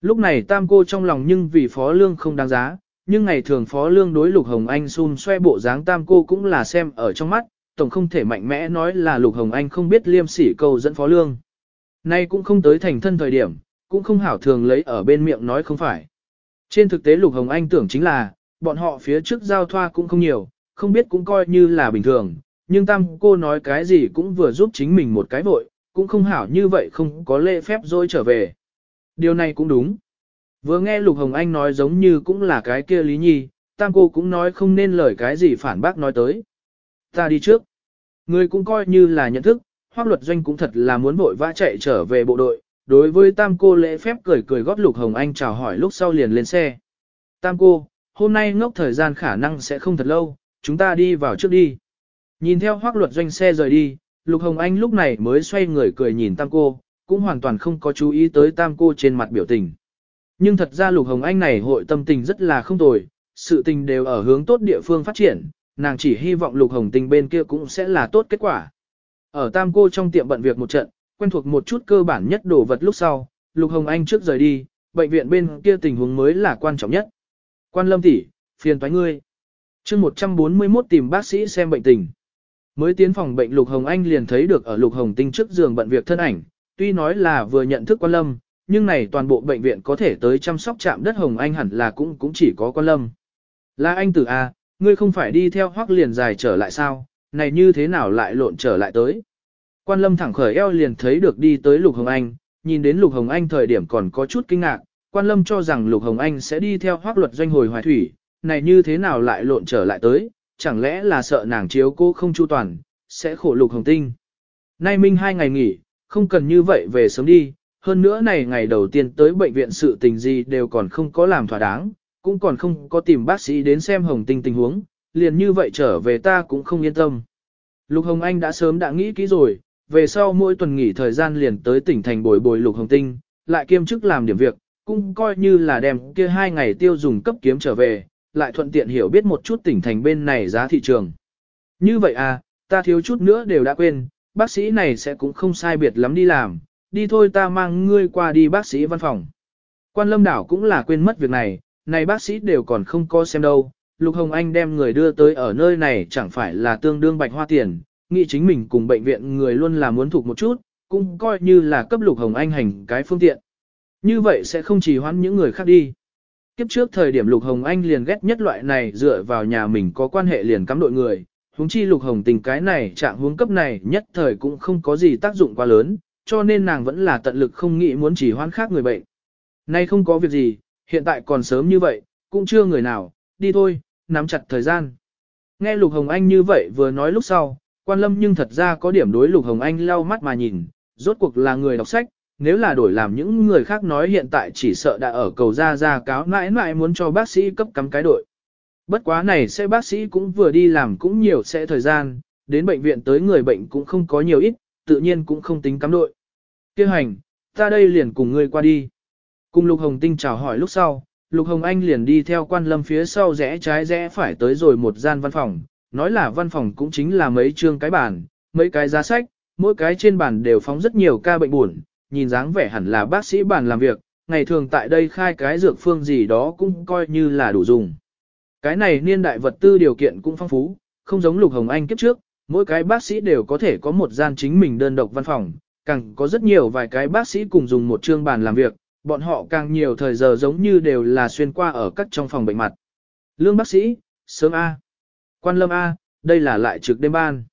Lúc này tam cô trong lòng nhưng vì phó lương không đáng giá, nhưng ngày thường phó lương đối lục hồng anh xun xoe bộ dáng tam cô cũng là xem ở trong mắt, tổng không thể mạnh mẽ nói là lục hồng anh không biết liêm sỉ câu dẫn phó lương. Nay cũng không tới thành thân thời điểm, cũng không hảo thường lấy ở bên miệng nói không phải. Trên thực tế lục hồng anh tưởng chính là, bọn họ phía trước giao thoa cũng không nhiều, không biết cũng coi như là bình thường, nhưng tam cô nói cái gì cũng vừa giúp chính mình một cái vội, cũng không hảo như vậy không có lễ phép rồi trở về. Điều này cũng đúng. Vừa nghe Lục Hồng Anh nói giống như cũng là cái kia Lý Nhi, tam cô cũng nói không nên lời cái gì phản bác nói tới. Ta đi trước. Người cũng coi như là nhận thức, hoác luật doanh cũng thật là muốn vội vã chạy trở về bộ đội. Đối với tam cô lễ phép cười cười góp Lục Hồng Anh chào hỏi lúc sau liền lên xe. Tam cô, hôm nay ngốc thời gian khả năng sẽ không thật lâu, chúng ta đi vào trước đi. Nhìn theo hoác luật doanh xe rời đi, Lục Hồng Anh lúc này mới xoay người cười nhìn tam cô, cũng hoàn toàn không có chú ý tới tam cô trên mặt biểu tình. Nhưng thật ra Lục Hồng Anh này hội tâm tình rất là không tồi, sự tình đều ở hướng tốt địa phương phát triển, nàng chỉ hy vọng Lục Hồng Tình bên kia cũng sẽ là tốt kết quả. Ở Tam Cô trong tiệm bận việc một trận, quen thuộc một chút cơ bản nhất đồ vật lúc sau, Lục Hồng Anh trước rời đi, bệnh viện bên kia tình huống mới là quan trọng nhất. Quan Lâm tỷ, phiền toái ngươi. Chương 141 tìm bác sĩ xem bệnh tình. Mới tiến phòng bệnh Lục Hồng Anh liền thấy được ở Lục Hồng Tinh trước giường bận việc thân ảnh, tuy nói là vừa nhận thức Quan Lâm, nhưng này toàn bộ bệnh viện có thể tới chăm sóc chạm đất Hồng Anh hẳn là cũng cũng chỉ có Quan Lâm. Là anh tử A, ngươi không phải đi theo hoác liền dài trở lại sao, này như thế nào lại lộn trở lại tới. Quan Lâm thẳng khởi eo liền thấy được đi tới Lục Hồng Anh, nhìn đến Lục Hồng Anh thời điểm còn có chút kinh ngạc, Quan Lâm cho rằng Lục Hồng Anh sẽ đi theo hoác luật doanh hồi hoài thủy, này như thế nào lại lộn trở lại tới, chẳng lẽ là sợ nàng chiếu cô không chu toàn, sẽ khổ Lục Hồng Tinh. Nay minh hai ngày nghỉ, không cần như vậy về sớm đi, hơn nữa này ngày đầu tiên tới bệnh viện sự tình gì đều còn không có làm thỏa đáng, cũng còn không có tìm bác sĩ đến xem Hồng Tinh tình huống, liền như vậy trở về ta cũng không yên tâm. Lục Hồng Anh đã sớm đã nghĩ kỹ rồi, về sau mỗi tuần nghỉ thời gian liền tới tỉnh thành bồi bồi Lục Hồng Tinh, lại kiêm chức làm điểm việc, cũng coi như là đem kia hai ngày tiêu dùng cấp kiếm trở về, lại thuận tiện hiểu biết một chút tỉnh thành bên này giá thị trường. Như vậy à, ta thiếu chút nữa đều đã quên, bác sĩ này sẽ cũng không sai biệt lắm đi làm, đi thôi ta mang ngươi qua đi bác sĩ văn phòng. Quan lâm đảo cũng là quên mất việc này, này bác sĩ đều còn không có xem đâu. Lục Hồng Anh đem người đưa tới ở nơi này chẳng phải là tương đương bạch hoa tiền, nghĩ chính mình cùng bệnh viện người luôn là muốn thuộc một chút, cũng coi như là cấp Lục Hồng Anh hành cái phương tiện. Như vậy sẽ không chỉ hoãn những người khác đi. Kiếp trước thời điểm Lục Hồng Anh liền ghét nhất loại này dựa vào nhà mình có quan hệ liền cắm đội người, huống chi Lục Hồng tình cái này trạng huống cấp này nhất thời cũng không có gì tác dụng quá lớn, cho nên nàng vẫn là tận lực không nghĩ muốn chỉ hoãn khác người bệnh. Nay không có việc gì, hiện tại còn sớm như vậy, cũng chưa người nào, đi thôi, nắm chặt thời gian. Nghe Lục Hồng Anh như vậy vừa nói lúc sau, quan lâm nhưng thật ra có điểm đối Lục Hồng Anh lau mắt mà nhìn, rốt cuộc là người đọc sách, nếu là đổi làm những người khác nói hiện tại chỉ sợ đã ở cầu ra ra cáo mãi mãi muốn cho bác sĩ cấp cắm cái đội. Bất quá này sẽ bác sĩ cũng vừa đi làm cũng nhiều sẽ thời gian, đến bệnh viện tới người bệnh cũng không có nhiều ít, tự nhiên cũng không tính cắm đội. Kêu hành, ta đây liền cùng ngươi qua đi. Cùng Lục Hồng Tinh chào hỏi lúc sau, Lục Hồng Anh liền đi theo quan lâm phía sau rẽ trái rẽ phải tới rồi một gian văn phòng, nói là văn phòng cũng chính là mấy chương cái bàn, mấy cái giá sách, mỗi cái trên bàn đều phóng rất nhiều ca bệnh buồn, nhìn dáng vẻ hẳn là bác sĩ bàn làm việc, ngày thường tại đây khai cái dược phương gì đó cũng coi như là đủ dùng. Cái này niên đại vật tư điều kiện cũng phong phú, không giống Lục Hồng Anh kiếp trước, mỗi cái bác sĩ đều có thể có một gian chính mình đơn độc văn phòng, càng có rất nhiều vài cái bác sĩ cùng dùng một chương bàn làm việc, bọn họ càng nhiều thời giờ giống như đều là xuyên qua ở các trong phòng bệnh mặt. Lương bác sĩ, sớm A. Quan lâm A, đây là lại trực đêm ban.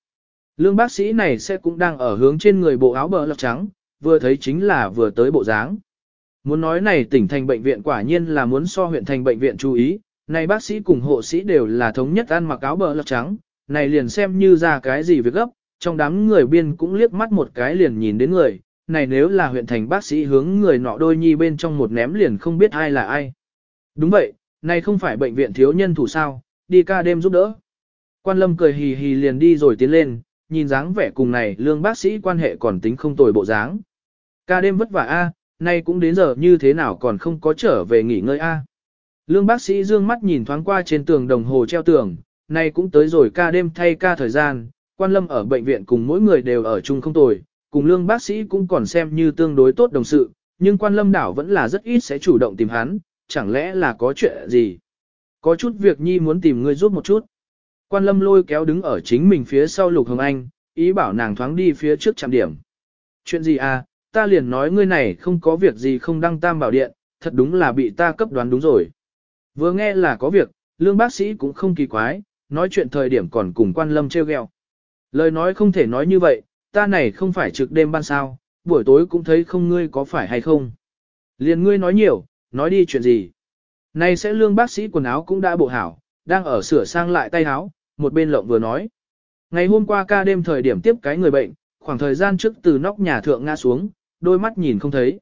Lương bác sĩ này sẽ cũng đang ở hướng trên người bộ áo bờ lọc trắng, vừa thấy chính là vừa tới bộ dáng. Muốn nói này tỉnh thành bệnh viện quả nhiên là muốn so huyện thành bệnh viện chú ý, này bác sĩ cùng hộ sĩ đều là thống nhất ăn mặc áo bờ lọc trắng, này liền xem như ra cái gì việc gấp, trong đám người biên cũng liếc mắt một cái liền nhìn đến người, này nếu là huyện thành bác sĩ hướng người nọ đôi nhi bên trong một ném liền không biết ai là ai. Đúng vậy, này không phải bệnh viện thiếu nhân thủ sao, đi ca đêm giúp đỡ. Quan lâm cười hì hì liền đi rồi tiến lên, nhìn dáng vẻ cùng này lương bác sĩ quan hệ còn tính không tồi bộ dáng. Ca đêm vất vả a, nay cũng đến giờ như thế nào còn không có trở về nghỉ ngơi a. Lương bác sĩ dương mắt nhìn thoáng qua trên tường đồng hồ treo tường, nay cũng tới rồi ca đêm thay ca thời gian, quan lâm ở bệnh viện cùng mỗi người đều ở chung không tồi, cùng lương bác sĩ cũng còn xem như tương đối tốt đồng sự, nhưng quan lâm đảo vẫn là rất ít sẽ chủ động tìm hắn, chẳng lẽ là có chuyện gì? Có chút việc nhi muốn tìm ngươi giúp một chút. Quan lâm lôi kéo đứng ở chính mình phía sau lục hồng anh, ý bảo nàng thoáng đi phía trước trạm điểm. Chuyện gì à, ta liền nói ngươi này không có việc gì không đăng tam bảo điện, thật đúng là bị ta cấp đoán đúng rồi. Vừa nghe là có việc, lương bác sĩ cũng không kỳ quái, nói chuyện thời điểm còn cùng quan lâm treo gheo. Lời nói không thể nói như vậy, ta này không phải trực đêm ban sao, buổi tối cũng thấy không ngươi có phải hay không. Liền ngươi nói nhiều, nói đi chuyện gì. Này sẽ lương bác sĩ quần áo cũng đã bộ hảo, đang ở sửa sang lại tay áo, một bên lộng vừa nói. Ngày hôm qua ca đêm thời điểm tiếp cái người bệnh, khoảng thời gian trước từ nóc nhà thượng ngã xuống, đôi mắt nhìn không thấy.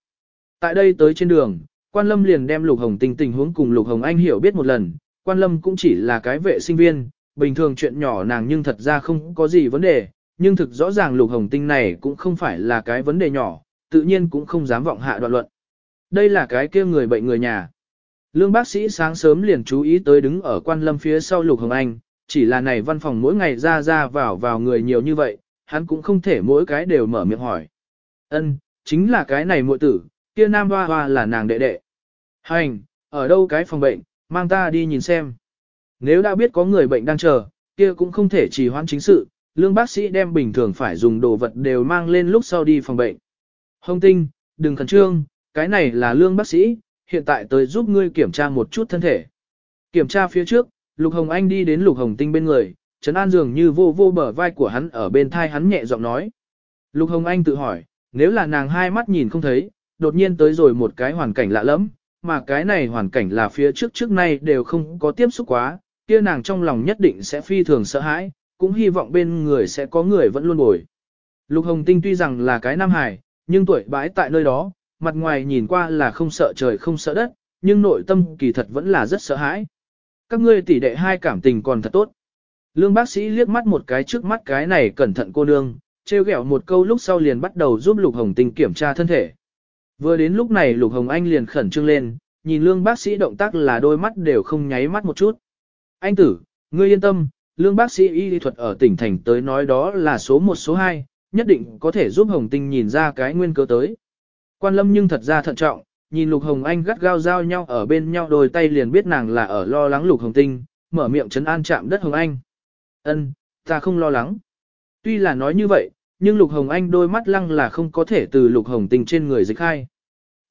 Tại đây tới trên đường, quan lâm liền đem lục hồng tình tình huống cùng lục hồng anh hiểu biết một lần, quan lâm cũng chỉ là cái vệ sinh viên, bình thường chuyện nhỏ nàng nhưng thật ra không có gì vấn đề, nhưng thực rõ ràng lục hồng tinh này cũng không phải là cái vấn đề nhỏ, tự nhiên cũng không dám vọng hạ đoạn luận. Đây là cái kia người bệnh người nhà. Lương bác sĩ sáng sớm liền chú ý tới đứng ở quan lâm phía sau lục hồng anh, chỉ là này văn phòng mỗi ngày ra ra vào vào người nhiều như vậy, hắn cũng không thể mỗi cái đều mở miệng hỏi. Ân, chính là cái này muội tử, kia nam hoa hoa là nàng đệ đệ. Hành, ở đâu cái phòng bệnh, mang ta đi nhìn xem. Nếu đã biết có người bệnh đang chờ, kia cũng không thể trì hoãn chính sự, lương bác sĩ đem bình thường phải dùng đồ vật đều mang lên lúc sau đi phòng bệnh. Hồng tinh, đừng khẩn trương, cái này là lương bác sĩ, hiện tại tới giúp ngươi kiểm tra một chút thân thể. Kiểm tra phía trước, Lục Hồng Anh đi đến Lục Hồng Tinh bên người, Trấn An dường như vô vô bờ vai của hắn ở bên thai hắn nhẹ giọng nói. Lục Hồng Anh tự hỏi, nếu là nàng hai mắt nhìn không thấy, đột nhiên tới rồi một cái hoàn cảnh lạ lẫm, mà cái này hoàn cảnh là phía trước trước nay đều không có tiếp xúc quá, kia nàng trong lòng nhất định sẽ phi thường sợ hãi, cũng hy vọng bên người sẽ có người vẫn luôn bồi. Lục Hồng Tinh tuy rằng là cái nam hải, nhưng tuổi bãi tại nơi đó, mặt ngoài nhìn qua là không sợ trời không sợ đất, nhưng nội tâm kỳ thật vẫn là rất sợ hãi. Các ngươi tỷ đệ hai cảm tình còn thật tốt. Lương bác sĩ liếc mắt một cái trước mắt cái này cẩn thận cô nương, trêu ghẹo một câu lúc sau liền bắt đầu giúp Lục Hồng Tinh kiểm tra thân thể. Vừa đến lúc này Lục Hồng Anh liền khẩn trương lên, nhìn lương bác sĩ động tác là đôi mắt đều không nháy mắt một chút. Anh tử, ngươi yên tâm, lương bác sĩ y lý thuật ở tỉnh thành tới nói đó là số 1 số 2, nhất định có thể giúp Hồng Tinh nhìn ra cái nguyên cơ tới. Quan lâm nhưng thật ra thận trọng, nhìn Lục Hồng Anh gắt gao giao nhau ở bên nhau đôi tay liền biết nàng là ở lo lắng Lục Hồng Tinh, mở miệng chấn an chạm đất Hồng Anh. Ân, ta không lo lắng. Tuy là nói như vậy, nhưng Lục Hồng Anh đôi mắt lăng là không có thể từ Lục Hồng Tinh trên người dịch khai.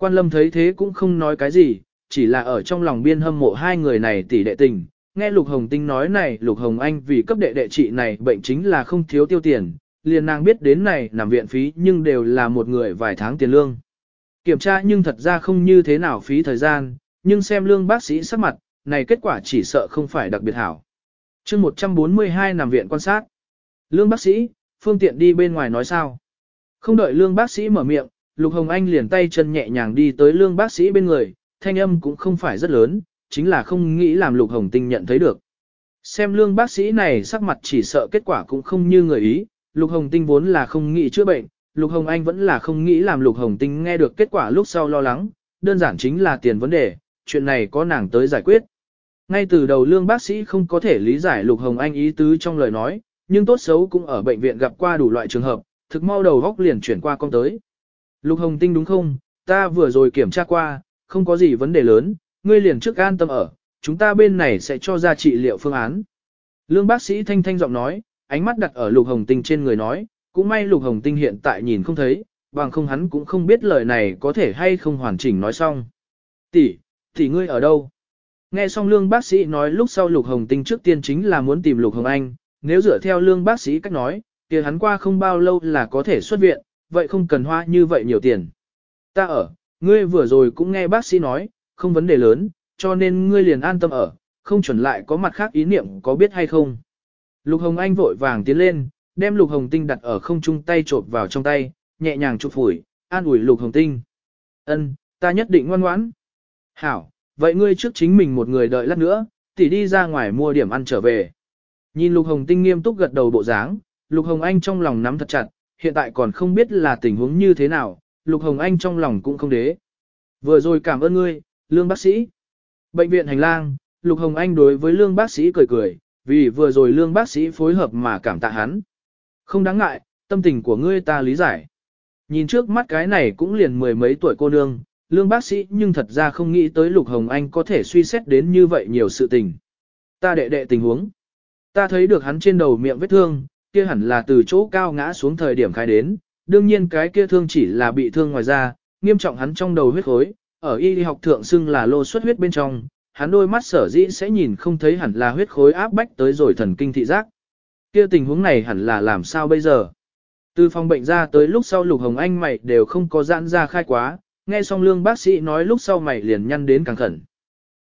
Quan lâm thấy thế cũng không nói cái gì, chỉ là ở trong lòng biên hâm mộ hai người này tỷ đệ tình. Nghe Lục Hồng Tinh nói này Lục Hồng Anh vì cấp đệ đệ trị này bệnh chính là không thiếu tiêu tiền, liền nàng biết đến này nằm viện phí nhưng đều là một người vài tháng tiền lương. Kiểm tra nhưng thật ra không như thế nào phí thời gian, nhưng xem lương bác sĩ sắc mặt, này kết quả chỉ sợ không phải đặc biệt hảo. chương 142 nằm viện quan sát. Lương bác sĩ, phương tiện đi bên ngoài nói sao. Không đợi lương bác sĩ mở miệng, Lục Hồng Anh liền tay chân nhẹ nhàng đi tới lương bác sĩ bên người, thanh âm cũng không phải rất lớn, chính là không nghĩ làm Lục Hồng Tinh nhận thấy được. Xem lương bác sĩ này sắc mặt chỉ sợ kết quả cũng không như người ý, Lục Hồng Tinh vốn là không nghĩ chữa bệnh, Lục Hồng Anh vẫn là không nghĩ làm Lục Hồng Tinh nghe được kết quả lúc sau lo lắng, đơn giản chính là tiền vấn đề, chuyện này có nàng tới giải quyết. Ngay từ đầu lương bác sĩ không có thể lý giải Lục Hồng Anh ý tứ trong lời nói, nhưng tốt xấu cũng ở bệnh viện gặp qua đủ loại trường hợp, thực mau đầu góc liền chuyển qua con tới. Lục Hồng Tinh đúng không, ta vừa rồi kiểm tra qua, không có gì vấn đề lớn, ngươi liền trước an tâm ở, chúng ta bên này sẽ cho ra trị liệu phương án. Lương bác sĩ thanh thanh giọng nói, ánh mắt đặt ở Lục Hồng Tinh trên người nói, cũng may Lục Hồng Tinh hiện tại nhìn không thấy, bằng không hắn cũng không biết lời này có thể hay không hoàn chỉnh nói xong. Tỷ, tỷ ngươi ở đâu? Nghe xong lương bác sĩ nói lúc sau Lục Hồng Tinh trước tiên chính là muốn tìm Lục Hồng Anh, nếu dựa theo lương bác sĩ cách nói, kia hắn qua không bao lâu là có thể xuất viện, vậy không cần hoa như vậy nhiều tiền. Ta ở, ngươi vừa rồi cũng nghe bác sĩ nói, không vấn đề lớn, cho nên ngươi liền an tâm ở, không chuẩn lại có mặt khác ý niệm có biết hay không. Lục Hồng Anh vội vàng tiến lên, đem Lục Hồng Tinh đặt ở không trung tay trộp vào trong tay, nhẹ nhàng chụp phủi, an ủi Lục Hồng Tinh. Ân, ta nhất định ngoan ngoãn. Hảo, vậy ngươi trước chính mình một người đợi lát nữa, tỉ đi ra ngoài mua điểm ăn trở về. Nhìn Lục Hồng Tinh nghiêm túc gật đầu bộ dáng, Lục Hồng Anh trong lòng nắm thật chặt, hiện tại còn không biết là tình huống như thế nào, Lục Hồng Anh trong lòng cũng không đế. Vừa rồi cảm ơn ngươi, lương bác sĩ. Bệnh viện hành lang, Lục Hồng Anh đối với lương bác sĩ cười cười, vì vừa rồi lương bác sĩ phối hợp mà cảm tạ hắn. Không đáng ngại, tâm tình của ngươi ta lý giải. Nhìn trước mắt cái này cũng liền mười mấy tuổi cô nương, lương bác sĩ nhưng thật ra không nghĩ tới Lục Hồng Anh có thể suy xét đến như vậy nhiều sự tình. Ta đệ đệ tình huống. Ta thấy được hắn trên đầu miệng vết thương, kia hẳn là từ chỗ cao ngã xuống thời điểm khai đến, đương nhiên cái kia thương chỉ là bị thương ngoài da, nghiêm trọng hắn trong đầu huyết khối, ở y học thượng xưng là lô xuất huyết bên trong, hắn đôi mắt sở dĩ sẽ nhìn không thấy hẳn là huyết khối áp bách tới rồi thần kinh thị giác. Kia tình huống này hẳn là làm sao bây giờ? Từ phòng bệnh ra tới lúc sau Lục Hồng Anh mày đều không có giãn ra khai quá, nghe xong lương bác sĩ nói lúc sau mày liền nhăn đến càng khẩn.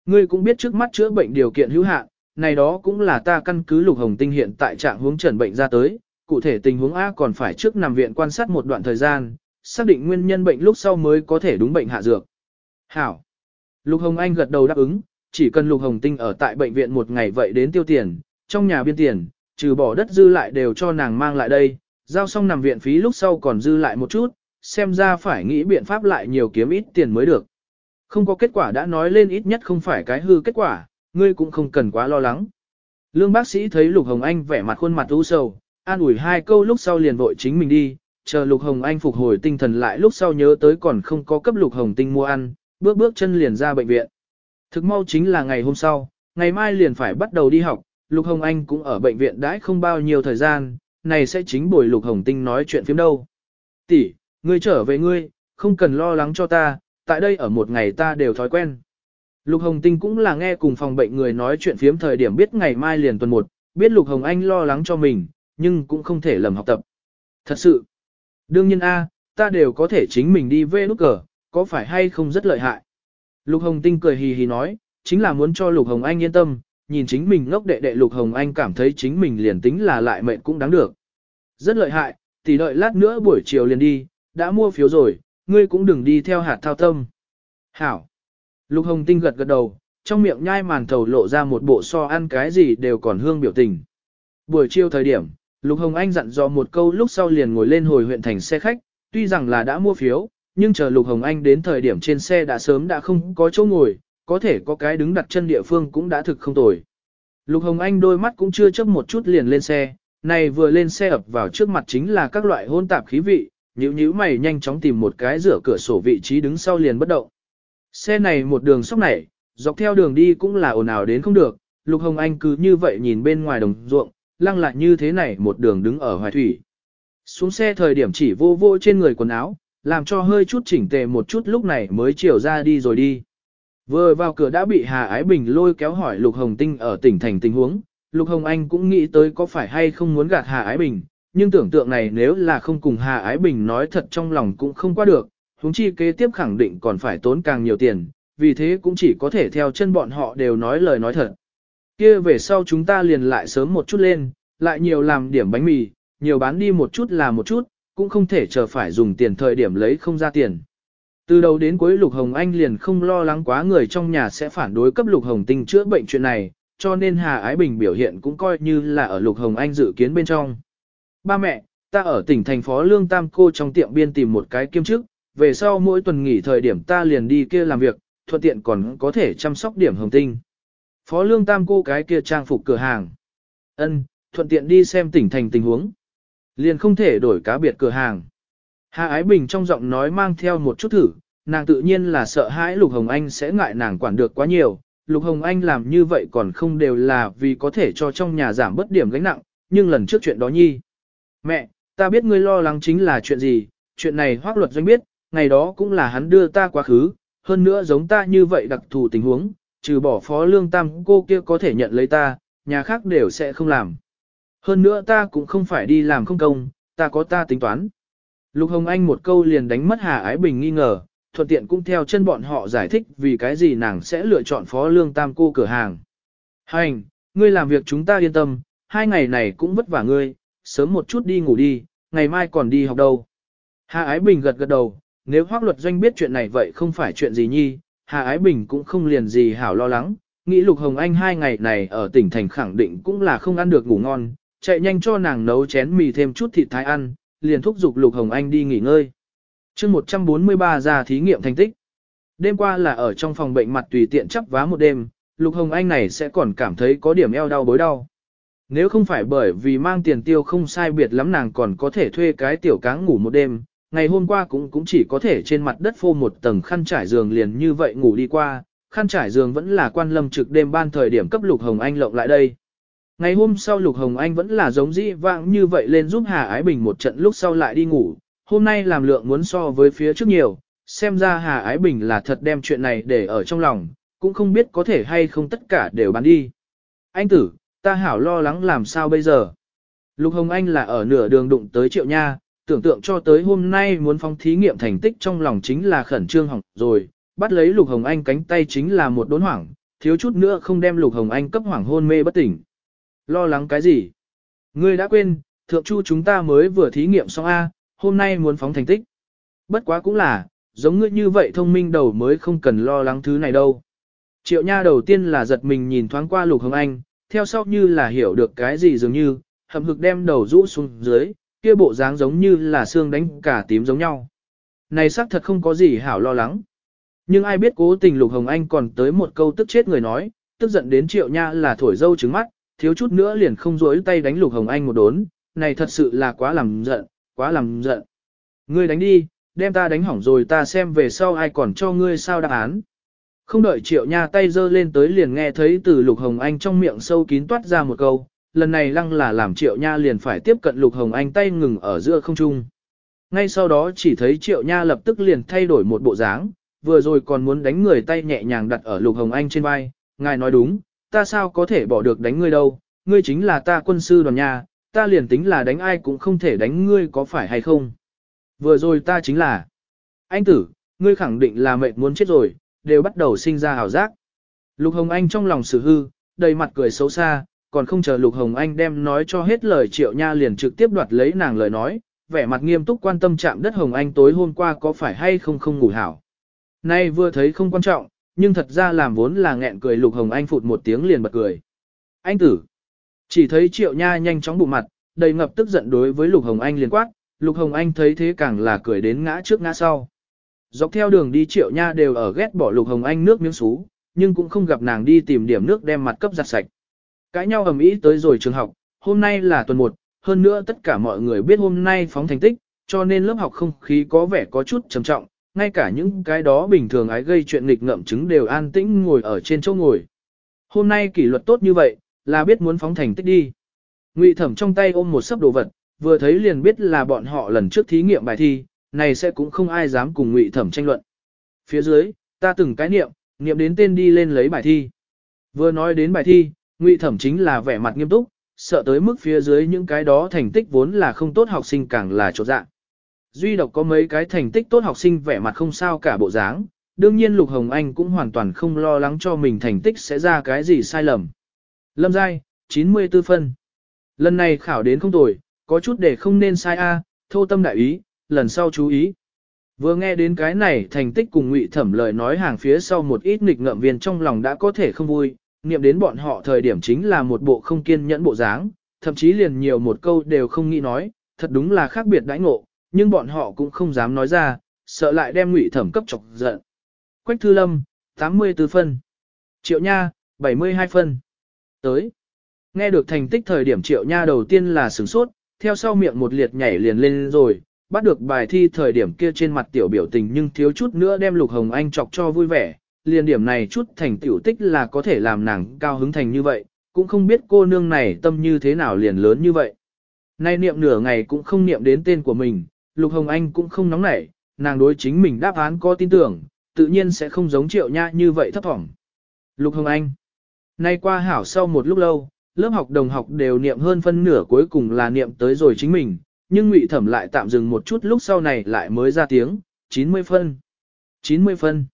Ngươi cũng biết trước mắt chữa bệnh điều kiện hữu hạn, này đó cũng là ta căn cứ Lục Hồng Tinh hiện tại trạng huống trần bệnh ra tới, cụ thể tình huống A còn phải trước nằm viện quan sát một đoạn thời gian, xác định nguyên nhân bệnh lúc sau mới có thể đúng bệnh hạ dược. Hảo. Lục Hồng Anh gật đầu đáp ứng, chỉ cần Lục Hồng Tinh ở tại bệnh viện một ngày vậy đến tiêu tiền, trong nhà biên tiền, trừ bỏ đất dư lại đều cho nàng mang lại đây, giao xong nằm viện phí lúc sau còn dư lại một chút, xem ra phải nghĩ biện pháp lại nhiều kiếm ít tiền mới được. Không có kết quả đã nói lên ít nhất không phải cái hư kết quả, ngươi cũng không cần quá lo lắng. Lương bác sĩ thấy Lục Hồng Anh vẻ mặt khuôn mặt u sầu, an ủi hai câu lúc sau liền vội chính mình đi, chờ Lục Hồng Anh phục hồi tinh thần lại lúc sau nhớ tới còn không có cấp Lục Hồng Tinh mua ăn, bước bước chân liền ra bệnh viện. Thực mau chính là ngày hôm sau, ngày mai liền phải bắt đầu đi học, Lục Hồng Anh cũng ở bệnh viện đãi không bao nhiêu thời gian, này sẽ chính buổi Lục Hồng Tinh nói chuyện phiếm đâu. Tỷ, ngươi trở về ngươi, không cần lo lắng cho ta, tại đây ở một ngày ta đều thói quen. Lục Hồng Tinh cũng là nghe cùng phòng bệnh người nói chuyện phiếm thời điểm biết ngày mai liền tuần một, biết Lục Hồng Anh lo lắng cho mình, nhưng cũng không thể lầm học tập. Thật sự, đương nhiên a, ta đều có thể chính mình đi về nút cờ, có phải hay không rất lợi hại. Lục Hồng Tinh cười hì hì nói, chính là muốn cho Lục Hồng Anh yên tâm, nhìn chính mình ngốc đệ đệ Lục Hồng Anh cảm thấy chính mình liền tính là lại mệnh cũng đáng được. Rất lợi hại, tỷ đợi lát nữa buổi chiều liền đi, đã mua phiếu rồi, ngươi cũng đừng đi theo hạt thao tâm. Hảo. Lục Hồng Tinh gật gật đầu, trong miệng nhai màn thầu lộ ra một bộ so ăn cái gì đều còn hương biểu tình. Buổi chiều thời điểm, Lục Hồng Anh dặn dò một câu lúc sau liền ngồi lên hồi huyện thành xe khách, tuy rằng là đã mua phiếu, nhưng chờ Lục Hồng Anh đến thời điểm trên xe đã sớm đã không có chỗ ngồi, có thể có cái đứng đặt chân địa phương cũng đã thực không tồi. Lục Hồng Anh đôi mắt cũng chưa chấp một chút liền lên xe, này vừa lên xe ập vào trước mặt chính là các loại hôn tạp khí vị, nhíu nhíu mày nhanh chóng tìm một cái rửa cửa sổ vị trí đứng sau liền bất động. Xe này một đường sóc này, dọc theo đường đi cũng là ồn ào đến không được, Lục Hồng Anh cứ như vậy nhìn bên ngoài đồng ruộng, lăng lại như thế này một đường đứng ở hoài thủy. Xuống xe thời điểm chỉ vô vô trên người quần áo, làm cho hơi chút chỉnh tề một chút lúc này mới chiều ra đi rồi đi. Vừa vào cửa đã bị Hà Ái Bình lôi kéo hỏi Lục Hồng Tinh ở tỉnh thành tình huống, Lục Hồng Anh cũng nghĩ tới có phải hay không muốn gạt Hà Ái Bình, nhưng tưởng tượng này nếu là không cùng Hà Ái Bình nói thật trong lòng cũng không qua được, huống chi kế tiếp khẳng định còn phải tốn càng nhiều tiền, vì thế cũng chỉ có thể theo chân bọn họ đều nói lời nói thật. Kia về sau chúng ta liền lại sớm một chút lên, lại nhiều làm điểm bánh mì, nhiều bán đi một chút là một chút, cũng không thể chờ phải dùng tiền thời điểm lấy không ra tiền. Từ đầu đến cuối Lục Hồng Anh liền không lo lắng quá người trong nhà sẽ phản đối cấp Lục Hồng Tinh chữa bệnh chuyện này, cho nên Hà Ái Bình biểu hiện cũng coi như là ở Lục Hồng Anh dự kiến bên trong. Ba mẹ, ta ở tỉnh thành phố Lương Tam Cô trong tiệm biên tìm một cái kiêm chức, về sau mỗi tuần nghỉ thời điểm ta liền đi kia làm việc, thuận tiện còn có thể chăm sóc điểm hồng tinh. Phó Lương Tam Cô cái kia trang phục cửa hàng. Ân, thuận tiện đi xem tỉnh thành tình huống. Liền không thể đổi cá biệt cửa hàng. Hạ Ái Bình trong giọng nói mang theo một chút thử, nàng tự nhiên là sợ hãi Lục Hồng Anh sẽ ngại nàng quản được quá nhiều. Lục Hồng Anh làm như vậy còn không đều là vì có thể cho trong nhà giảm bớt điểm gánh nặng, nhưng lần trước chuyện đó nhi. Mẹ, ta biết ngươi lo lắng chính là chuyện gì, chuyện này hoác luật doanh biết, ngày đó cũng là hắn đưa ta quá khứ, hơn nữa giống ta như vậy đặc thù tình huống, trừ bỏ phó lương tam cô kia có thể nhận lấy ta, nhà khác đều sẽ không làm. Hơn nữa ta cũng không phải đi làm không công, ta có ta tính toán. Lục Hồng Anh một câu liền đánh mất Hà Ái Bình nghi ngờ, thuận tiện cũng theo chân bọn họ giải thích vì cái gì nàng sẽ lựa chọn phó lương tam cô cửa hàng. Hành, ngươi làm việc chúng ta yên tâm, hai ngày này cũng vất vả ngươi, sớm một chút đi ngủ đi, ngày mai còn đi học đâu. Hà Ái Bình gật gật đầu, nếu hoác luật doanh biết chuyện này vậy không phải chuyện gì nhi, Hà Ái Bình cũng không liền gì hảo lo lắng, nghĩ Lục Hồng Anh hai ngày này ở tỉnh thành khẳng định cũng là không ăn được ngủ ngon, chạy nhanh cho nàng nấu chén mì thêm chút thịt thái ăn, liền thúc giục Lục Hồng Anh đi nghỉ ngơi. chương 143 ra thí nghiệm thành tích. Đêm qua là ở trong phòng bệnh mặt tùy tiện chắp vá một đêm, Lục Hồng Anh này sẽ còn cảm thấy có điểm eo đau bối đau. Nếu không phải bởi vì mang tiền tiêu không sai biệt lắm nàng còn có thể thuê cái tiểu cáng ngủ một đêm, ngày hôm qua cũng cũng chỉ có thể trên mặt đất phô một tầng khăn trải giường liền như vậy ngủ đi qua, khăn trải giường vẫn là quan lâm trực đêm ban thời điểm cấp Lục Hồng Anh lộng lại đây. Ngày hôm sau Lục Hồng Anh vẫn là giống dĩ vãng như vậy lên giúp Hà Ái Bình một trận lúc sau lại đi ngủ, hôm nay làm lượng muốn so với phía trước nhiều, xem ra Hà Ái Bình là thật đem chuyện này để ở trong lòng, cũng không biết có thể hay không tất cả đều bán đi. Anh tử, ta hảo lo lắng làm sao bây giờ. Lục Hồng Anh là ở nửa đường đụng tới Triệu Nha, tưởng tượng cho tới hôm nay muốn phong thí nghiệm thành tích trong lòng chính là khẩn trương hỏng rồi, bắt lấy Lục Hồng Anh cánh tay chính là một đốn hoảng, thiếu chút nữa không đem Lục Hồng Anh cấp hoảng hôn mê bất tỉnh. Lo lắng cái gì? Ngươi đã quên, thượng chu chúng ta mới vừa thí nghiệm xong A, hôm nay muốn phóng thành tích. Bất quá cũng là, giống ngươi như vậy thông minh đầu mới không cần lo lắng thứ này đâu. Triệu Nha đầu tiên là giật mình nhìn thoáng qua Lục Hồng Anh, theo sau như là hiểu được cái gì dường như, hậm hực đem đầu rũ xuống dưới, kia bộ dáng giống như là xương đánh cả tím giống nhau. Này xác thật không có gì hảo lo lắng. Nhưng ai biết cố tình Lục Hồng Anh còn tới một câu tức chết người nói, tức giận đến triệu nha là thổi dâu trứng mắt, thiếu chút nữa liền không rối tay đánh Lục Hồng Anh một đốn, này thật sự là quá làm giận, quá làm giận. Ngươi đánh đi, đem ta đánh hỏng rồi ta xem về sau ai còn cho ngươi sao đáp án. Không đợi triệu nha tay giơ lên tới liền nghe thấy từ Lục Hồng Anh trong miệng sâu kín toát ra một câu, lần này lăng là làm triệu nha liền phải tiếp cận Lục Hồng Anh tay ngừng ở giữa không trung. Ngay sau đó chỉ thấy triệu nha lập tức liền thay đổi một bộ dáng, vừa rồi còn muốn đánh người tay nhẹ nhàng đặt ở Lục Hồng Anh trên vai, ngài nói đúng, ta sao có thể bỏ được đánh ngươi đâu, ngươi chính là ta quân sư đoàn nha, ta liền tính là đánh ai cũng không thể đánh ngươi có phải hay không. Vừa rồi ta chính là, anh tử, ngươi khẳng định là mệt muốn chết rồi, đều bắt đầu sinh ra hào giác. Lục Hồng Anh trong lòng sự hư, đầy mặt cười xấu xa, còn không chờ Lục Hồng Anh đem nói cho hết lời triệu nha liền trực tiếp đoạt lấy nàng lời nói, vẻ mặt nghiêm túc quan tâm chạm đất Hồng Anh tối hôm qua có phải hay không không ngủ hảo. Nay vừa thấy không quan trọng, nhưng thật ra làm vốn là nghẹn cười Lục Hồng Anh phụt một tiếng liền bật cười. Anh tử! Chỉ thấy triệu nha nhanh chóng bụng mặt, đầy ngập tức giận đối với Lục Hồng Anh liền quát, Lục Hồng Anh thấy thế càng là cười đến ngã trước ngã sau. Dọc theo đường đi triệu nha đều ở ghét bỏ Lục Hồng Anh nước miếng xú, nhưng cũng không gặp nàng đi tìm điểm nước đem mặt cấp giặt sạch. Cãi nhau ầm ĩ tới rồi trường học, hôm nay là tuần 1, hơn nữa tất cả mọi người biết hôm nay phóng thành tích, cho nên lớp học không khí có vẻ có chút trầm trọng, ngay cả những cái đó bình thường ái gây chuyện nghịch ngợm chứng đều an tĩnh ngồi ở trên chỗ ngồi. Hôm nay kỷ luật tốt như vậy, là biết muốn phóng thành tích đi. Ngụy Thẩm trong tay ôm một sấp đồ vật, vừa thấy liền biết là bọn họ lần trước thí nghiệm bài thi, này sẽ cũng không ai dám cùng Ngụy Thẩm tranh luận. Phía dưới, ta từng cái niệm, niệm đến tên đi lên lấy bài thi. Vừa nói đến bài thi, Ngụy Thẩm chính là vẻ mặt nghiêm túc, sợ tới mức phía dưới những cái đó thành tích vốn là không tốt học sinh càng là chỗ dạng. Duy độc có mấy cái thành tích tốt học sinh vẻ mặt không sao cả bộ dáng, đương nhiên Lục Hồng Anh cũng hoàn toàn không lo lắng cho mình thành tích sẽ ra cái gì sai lầm. Lâm Giai, 94 phân. Lần này khảo đến không tồi, có chút để không nên sai A, thô tâm đại ý, lần sau chú ý. Vừa nghe đến cái này thành tích cùng ngụy thẩm lời nói hàng phía sau một ít nghịch ngợm viên trong lòng đã có thể không vui, niệm đến bọn họ thời điểm chính là một bộ không kiên nhẫn bộ dáng, thậm chí liền nhiều một câu đều không nghĩ nói, thật đúng là khác biệt đãi ngộ, nhưng bọn họ cũng không dám nói ra, sợ lại đem ngụy thẩm cấp chọc giận. Quách Thư Lâm, 84 phân. Triệu Nha, 72 phân. Tới. Nghe được thành tích thời điểm Triệu Nha đầu tiên là sửng sốt, theo sau miệng một liệt nhảy liền lên rồi, bắt được bài thi thời điểm kia trên mặt tiểu biểu tình nhưng thiếu chút nữa đem Lục Hồng Anh chọc cho vui vẻ, liền điểm này chút thành tiểu tích là có thể làm nàng cao hứng thành như vậy, cũng không biết cô nương này tâm như thế nào liền lớn như vậy. Nay niệm nửa ngày cũng không niệm đến tên của mình, Lục Hồng Anh cũng không nóng nảy, nàng đối chính mình đáp án có tin tưởng, tự nhiên sẽ không giống triệu nha như vậy thấp thỏm. Lục Hồng Anh Nay qua hảo sau một lúc lâu, lớp học đồng học đều niệm hơn phân nửa cuối cùng là niệm tới rồi chính mình, nhưng Ngụy Thẩm lại tạm dừng một chút lúc sau này lại mới ra tiếng, 90 phân. 90 phân.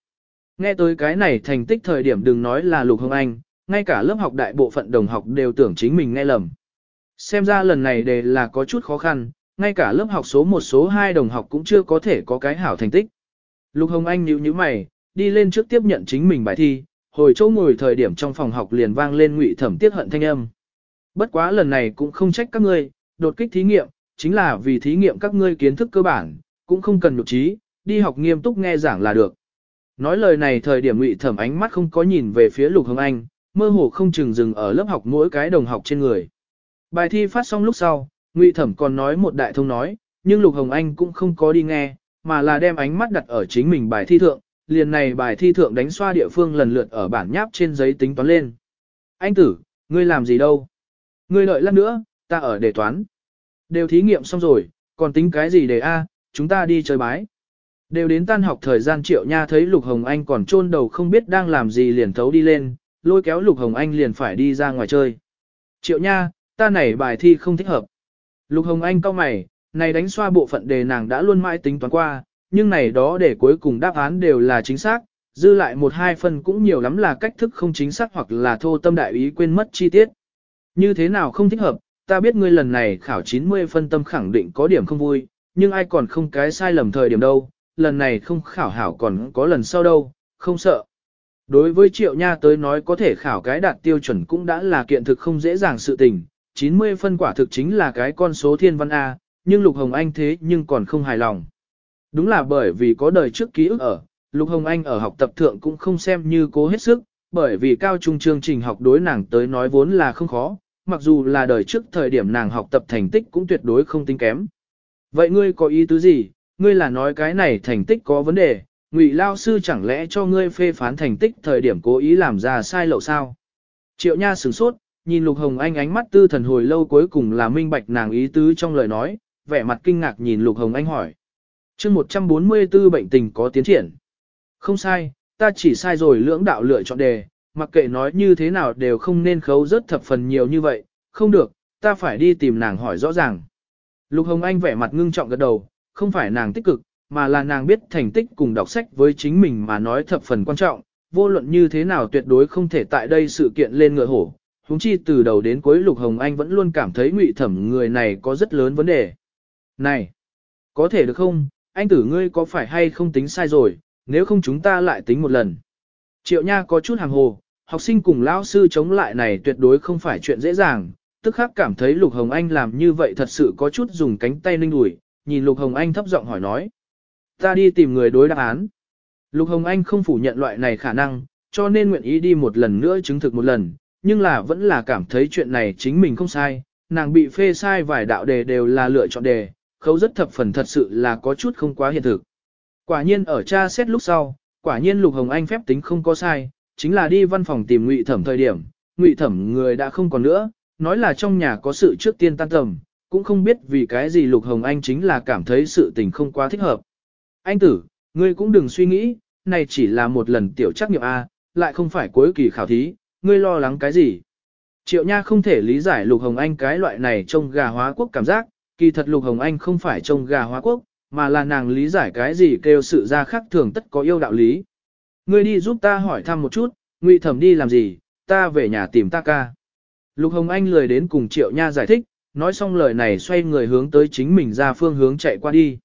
Nghe tới cái này thành tích thời điểm đừng nói là Lục Hồng Anh, ngay cả lớp học đại bộ phận đồng học đều tưởng chính mình nghe lầm. Xem ra lần này đề là có chút khó khăn, ngay cả lớp học số 1 số 2 đồng học cũng chưa có thể có cái hảo thành tích. Lục Hồng Anh nhíu nhíu mày, đi lên trước tiếp nhận chính mình bài thi, hồi chỗ ngồi thời điểm trong phòng học liền vang lên ngụy thẩm tiết hận thanh âm. Bất quá lần này cũng không trách các ngươi, đột kích thí nghiệm, chính là vì thí nghiệm các ngươi kiến thức cơ bản, cũng không cần nhục trí, đi học nghiêm túc nghe giảng là được. Nói lời này thời điểm ngụy thẩm ánh mắt không có nhìn về phía Lục Hồng Anh, mơ hồ không chừng dừng ở lớp học mỗi cái đồng học trên người. Bài thi phát xong lúc sau, ngụy thẩm còn nói một đại thông nói, nhưng Lục Hồng Anh cũng không có đi nghe, mà là đem ánh mắt đặt ở chính mình bài thi thượng, liền này bài thi thượng đánh xoa địa phương lần lượt ở bản nháp trên giấy tính toán lên. Anh tử, ngươi làm gì đâu? Ngươi đợi lát nữa, ta ở đề toán. Đều thí nghiệm xong rồi, còn tính cái gì để A, chúng ta đi chơi bái. Đều đến tan học thời gian triệu nha thấy Lục Hồng Anh còn chôn đầu không biết đang làm gì liền thấu đi lên, lôi kéo Lục Hồng Anh liền phải đi ra ngoài chơi. Triệu nha, ta này bài thi không thích hợp. Lục Hồng Anh cau mày, này đánh xoa bộ phận đề nàng đã luôn mãi tính toán qua, nhưng này đó để cuối cùng đáp án đều là chính xác, dư lại một hai phần cũng nhiều lắm là cách thức không chính xác hoặc là thô tâm đại ý quên mất chi tiết. Như thế nào không thích hợp, ta biết ngươi lần này khảo 90 phân tâm khẳng định có điểm không vui, nhưng ai còn không cái sai lầm thời điểm đâu, lần này không khảo hảo còn có lần sau đâu, không sợ. Đối với triệu nha tới nói có thể khảo cái đạt tiêu chuẩn cũng đã là kiện thực không dễ dàng sự tình, 90 phân quả thực chính là cái con số thiên văn A, nhưng Lục Hồng Anh thế nhưng còn không hài lòng. Đúng là bởi vì có đời trước ký ức ở, Lục Hồng Anh ở học tập thượng cũng không xem như cố hết sức, bởi vì cao trung chương trình học đối nàng tới nói vốn là không khó, mặc dù là đời trước thời điểm nàng học tập thành tích cũng tuyệt đối không tính kém. Vậy ngươi có ý tứ gì, ngươi là nói cái này thành tích có vấn đề, ngụy lao sư chẳng lẽ cho ngươi phê phán thành tích thời điểm cố ý làm ra sai lậu sao? Triệu Nha sửng sốt, nhìn Lục Hồng Anh ánh mắt tư thần hồi lâu cuối cùng là minh bạch nàng ý tứ trong lời nói, vẻ mặt kinh ngạc nhìn Lục Hồng Anh hỏi. chương 144 bệnh tình có tiến triển. Không sai, ta chỉ sai rồi lưỡng đạo lựa chọn đề, mặc kệ nói như thế nào đều không nên khấu rất thập phần nhiều như vậy, không được, ta phải đi tìm nàng hỏi rõ ràng. Lục Hồng Anh vẻ mặt ngưng trọng gật đầu, không phải nàng tích cực, mà là nàng biết thành tích cùng đọc sách với chính mình mà nói thập phần quan trọng, vô luận như thế nào tuyệt đối không thể tại đây sự kiện lên ngựa hổ. Húng chi từ đầu đến cuối Lục Hồng Anh vẫn luôn cảm thấy ngụy thẩm người này có rất lớn vấn đề. Này, có thể được không, anh tử ngươi có phải hay không tính sai rồi, nếu không chúng ta lại tính một lần. Triệu Nha có chút hàng hồ, học sinh cùng lão sư chống lại này tuyệt đối không phải chuyện dễ dàng, tức khắc cảm thấy Lục Hồng Anh làm như vậy thật sự có chút dùng cánh tay ninh ủi, nhìn Lục Hồng Anh thấp giọng hỏi nói. Ta đi tìm người đối đáp án. Lục Hồng Anh không phủ nhận loại này khả năng, cho nên nguyện ý đi một lần nữa chứng thực một lần, nhưng là vẫn là cảm thấy chuyện này chính mình không sai, nàng bị phê sai vài đạo đề đều là lựa chọn đề, khấu rất thập phần thật sự là có chút không quá hiện thực. Quả nhiên ở cha xét lúc sau, quả nhiên Lục Hồng Anh phép tính không có sai, chính là đi văn phòng tìm Ngụy Thẩm thời điểm, Ngụy Thẩm người đã không còn nữa, nói là trong nhà có sự trước tiên tan tầm, cũng không biết vì cái gì Lục Hồng Anh chính là cảm thấy sự tình không quá thích hợp. Anh tử, ngươi cũng đừng suy nghĩ, này chỉ là một lần tiểu trắc nghiệm A, lại không phải cuối kỳ khảo thí, ngươi lo lắng cái gì. Triệu Nha không thể lý giải Lục Hồng Anh cái loại này trông gà hóa quốc cảm giác, kỳ thật Lục Hồng Anh không phải trông gà hóa quốc, mà là nàng lý giải cái gì kêu sự ra khác thường tất có yêu đạo lý. Ngươi đi giúp ta hỏi thăm một chút, Ngụy Thẩm đi làm gì, ta về nhà tìm ta ca. Lục Hồng Anh lười đến cùng Triệu Nha giải thích, nói xong lời này xoay người hướng tới chính mình ra phương hướng chạy qua đi.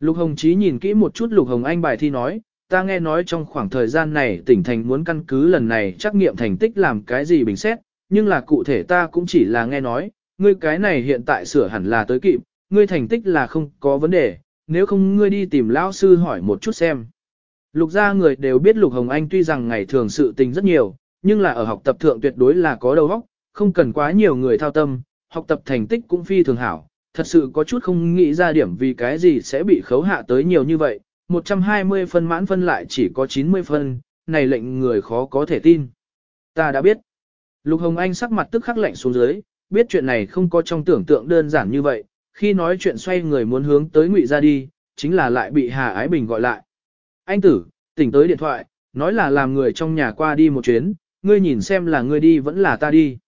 Lục Hồng Chí nhìn kỹ một chút Lục Hồng Anh bài thi nói, ta nghe nói trong khoảng thời gian này tỉnh thành muốn căn cứ lần này trắc nghiệm thành tích làm cái gì bình xét, nhưng là cụ thể ta cũng chỉ là nghe nói, ngươi cái này hiện tại sửa hẳn là tới kịp, ngươi thành tích là không có vấn đề, nếu không ngươi đi tìm lão sư hỏi một chút xem. Lục gia người đều biết Lục Hồng Anh tuy rằng ngày thường sự tình rất nhiều, nhưng là ở học tập thượng tuyệt đối là có đầu óc, không cần quá nhiều người thao tâm, học tập thành tích cũng phi thường hảo, thật sự có chút không nghĩ ra điểm vì cái gì sẽ bị khấu hạ tới nhiều như vậy, 120 phân mãn phân lại chỉ có 90 phân, này lệnh người khó có thể tin. Ta đã biết. Lục Hồng Anh sắc mặt tức khắc lạnh xuống dưới, biết chuyện này không có trong tưởng tượng đơn giản như vậy, khi nói chuyện xoay người muốn hướng tới Ngụy ra đi, chính là lại bị Hà Ái Bình gọi lại. Anh tử, tỉnh tới điện thoại, nói là làm người trong nhà qua đi một chuyến, ngươi nhìn xem là ngươi đi vẫn là ta đi.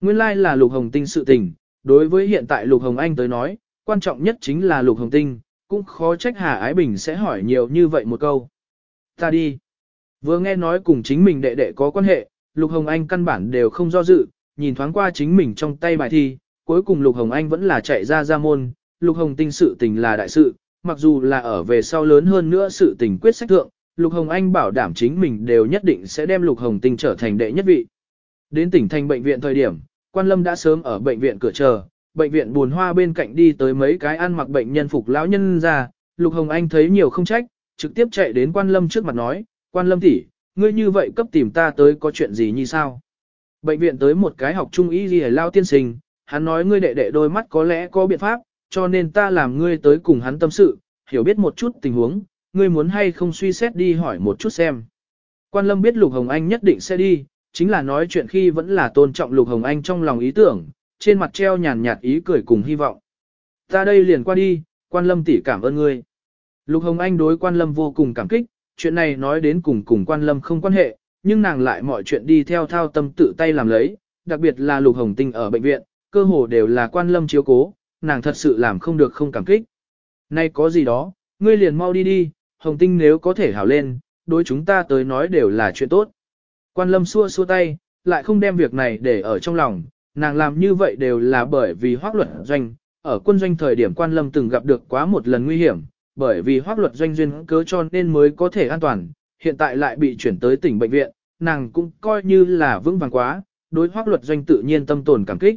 Nguyên lai like là Lục Hồng Tinh sự tình, đối với hiện tại Lục Hồng Anh tới nói, quan trọng nhất chính là Lục Hồng Tinh, cũng khó trách Hà Ái Bình sẽ hỏi nhiều như vậy một câu. Ta đi. Vừa nghe nói cùng chính mình đệ đệ có quan hệ, Lục Hồng Anh căn bản đều không do dự, nhìn thoáng qua chính mình trong tay bài thi, cuối cùng Lục Hồng Anh vẫn là chạy ra ra môn, Lục Hồng Tinh sự tình là đại sự, mặc dù là ở về sau lớn hơn nữa sự tình quyết sách thượng, Lục Hồng Anh bảo đảm chính mình đều nhất định sẽ đem Lục Hồng Tinh trở thành đệ nhất vị. Đến tỉnh thành bệnh viện thời điểm, Quan Lâm đã sớm ở bệnh viện cửa chờ, bệnh viện buồn hoa bên cạnh đi tới mấy cái ăn mặc bệnh nhân phục lão nhân ra, Lục Hồng Anh thấy nhiều không trách, trực tiếp chạy đến Quan Lâm trước mặt nói, Quan Lâm tỷ, ngươi như vậy cấp tìm ta tới có chuyện gì như sao? Bệnh viện tới một cái học trung y gì lao tiên sinh, hắn nói ngươi đệ đệ đôi mắt có lẽ có biện pháp, cho nên ta làm ngươi tới cùng hắn tâm sự, hiểu biết một chút tình huống, ngươi muốn hay không suy xét đi hỏi một chút xem. Quan Lâm biết Lục Hồng Anh nhất định sẽ đi, chính là nói chuyện khi vẫn là tôn trọng Lục Hồng Anh trong lòng ý tưởng, trên mặt treo nhàn nhạt ý cười cùng hy vọng. Ta đây liền qua đi, quan lâm tỷ cảm ơn ngươi. Lục Hồng Anh đối quan lâm vô cùng cảm kích, chuyện này nói đến cùng cùng quan lâm không quan hệ, nhưng nàng lại mọi chuyện đi theo thao tâm tự tay làm lấy, đặc biệt là Lục Hồng Tinh ở bệnh viện, cơ hồ đều là quan lâm chiếu cố, nàng thật sự làm không được không cảm kích. Nay có gì đó, ngươi liền mau đi đi, hồng tinh nếu có thể hảo lên, đối chúng ta tới nói đều là chuyện tốt. Quan lâm xua xua tay, lại không đem việc này để ở trong lòng, nàng làm như vậy đều là bởi vì hoác luật doanh, ở quân doanh thời điểm quan lâm từng gặp được quá một lần nguy hiểm, bởi vì hoác luật doanh duyên cớ cho nên mới có thể an toàn, hiện tại lại bị chuyển tới tỉnh bệnh viện, nàng cũng coi như là vững vàng quá, đối hoác luật doanh tự nhiên tâm tồn cảm kích.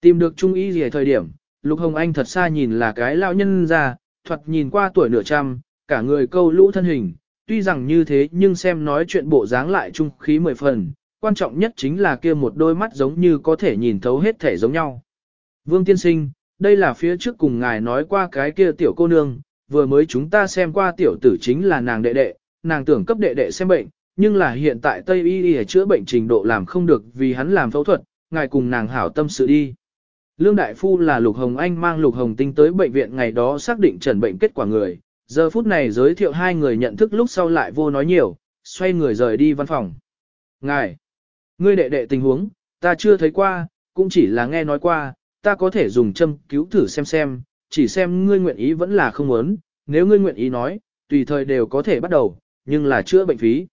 Tìm được trung ý gì thời điểm, Lục Hồng Anh thật xa nhìn là cái lão nhân ra, thuật nhìn qua tuổi nửa trăm, cả người câu lũ thân hình, tuy rằng như thế nhưng xem nói chuyện bộ dáng lại trung khí mười phần, quan trọng nhất chính là kia một đôi mắt giống như có thể nhìn thấu hết thể giống nhau. Vương Tiên Sinh, đây là phía trước cùng ngài nói qua cái kia tiểu cô nương, vừa mới chúng ta xem qua tiểu tử chính là nàng đệ đệ, nàng tưởng cấp đệ đệ xem bệnh, nhưng là hiện tại Tây Y Y chữa bệnh trình độ làm không được vì hắn làm phẫu thuật, ngài cùng nàng hảo tâm sự đi. Lương Đại Phu là Lục Hồng Anh mang Lục Hồng Tinh tới bệnh viện ngày đó xác định trần bệnh kết quả người, giờ phút này giới thiệu hai người nhận thức lúc sau lại vô nói nhiều, xoay người rời đi văn phòng. Ngài, ngươi đệ đệ tình huống, ta chưa thấy qua, cũng chỉ là nghe nói qua, ta có thể dùng châm cứu thử xem xem, chỉ xem ngươi nguyện ý vẫn là không muốn, nếu ngươi nguyện ý nói, tùy thời đều có thể bắt đầu, nhưng là chữa bệnh phí.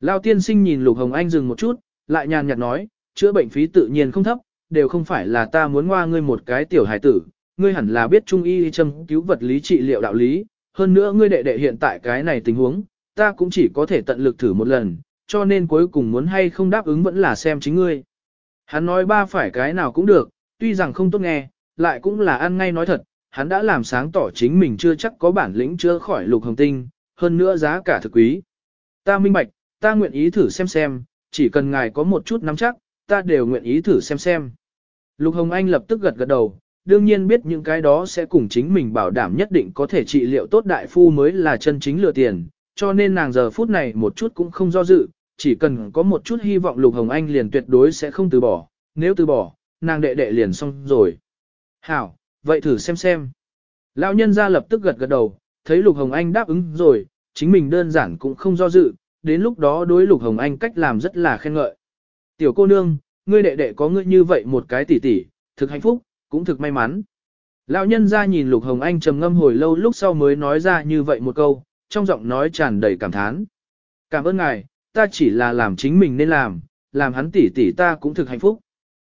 Lao tiên sinh nhìn Lục Hồng Anh dừng một chút, lại nhàn nhạt nói, chữa bệnh phí tự nhiên không thấp, đều không phải là ta muốn ngoa ngươi một cái tiểu hài tử, ngươi hẳn là biết trung y châm cứu vật lý trị liệu đạo lý, hơn nữa ngươi đệ đệ hiện tại cái này tình huống, ta cũng chỉ có thể tận lực thử một lần, cho nên cuối cùng muốn hay không đáp ứng vẫn là xem chính ngươi. Hắn nói ba phải cái nào cũng được, tuy rằng không tốt nghe, lại cũng là ăn ngay nói thật, hắn đã làm sáng tỏ chính mình chưa chắc có bản lĩnh chưa khỏi lục hồng tinh, hơn nữa giá cả thực quý. Ta minh bạch, ta nguyện ý thử xem xem, chỉ cần ngài có một chút nắm chắc, ta đều nguyện ý thử xem xem. Lục Hồng Anh lập tức gật gật đầu, đương nhiên biết những cái đó sẽ cùng chính mình bảo đảm nhất định có thể trị liệu tốt đại phu mới là chân chính lừa tiền, cho nên nàng giờ phút này một chút cũng không do dự, chỉ cần có một chút hy vọng Lục Hồng Anh liền tuyệt đối sẽ không từ bỏ, nếu từ bỏ, nàng đệ đệ liền xong rồi. Hảo, vậy thử xem xem. Lão nhân ra lập tức gật gật đầu, thấy Lục Hồng Anh đáp ứng rồi, chính mình đơn giản cũng không do dự, đến lúc đó đối Lục Hồng Anh cách làm rất là khen ngợi. Tiểu cô nương, ngươi đệ đệ có ngươi như vậy một cái tỷ tỷ, thực hạnh phúc, cũng thực may mắn. Lão nhân ra nhìn Lục Hồng Anh trầm ngâm hồi lâu lúc sau mới nói ra như vậy một câu, trong giọng nói tràn đầy cảm thán. Cảm ơn ngài, ta chỉ là làm chính mình nên làm, làm hắn tỷ tỷ ta cũng thực hạnh phúc.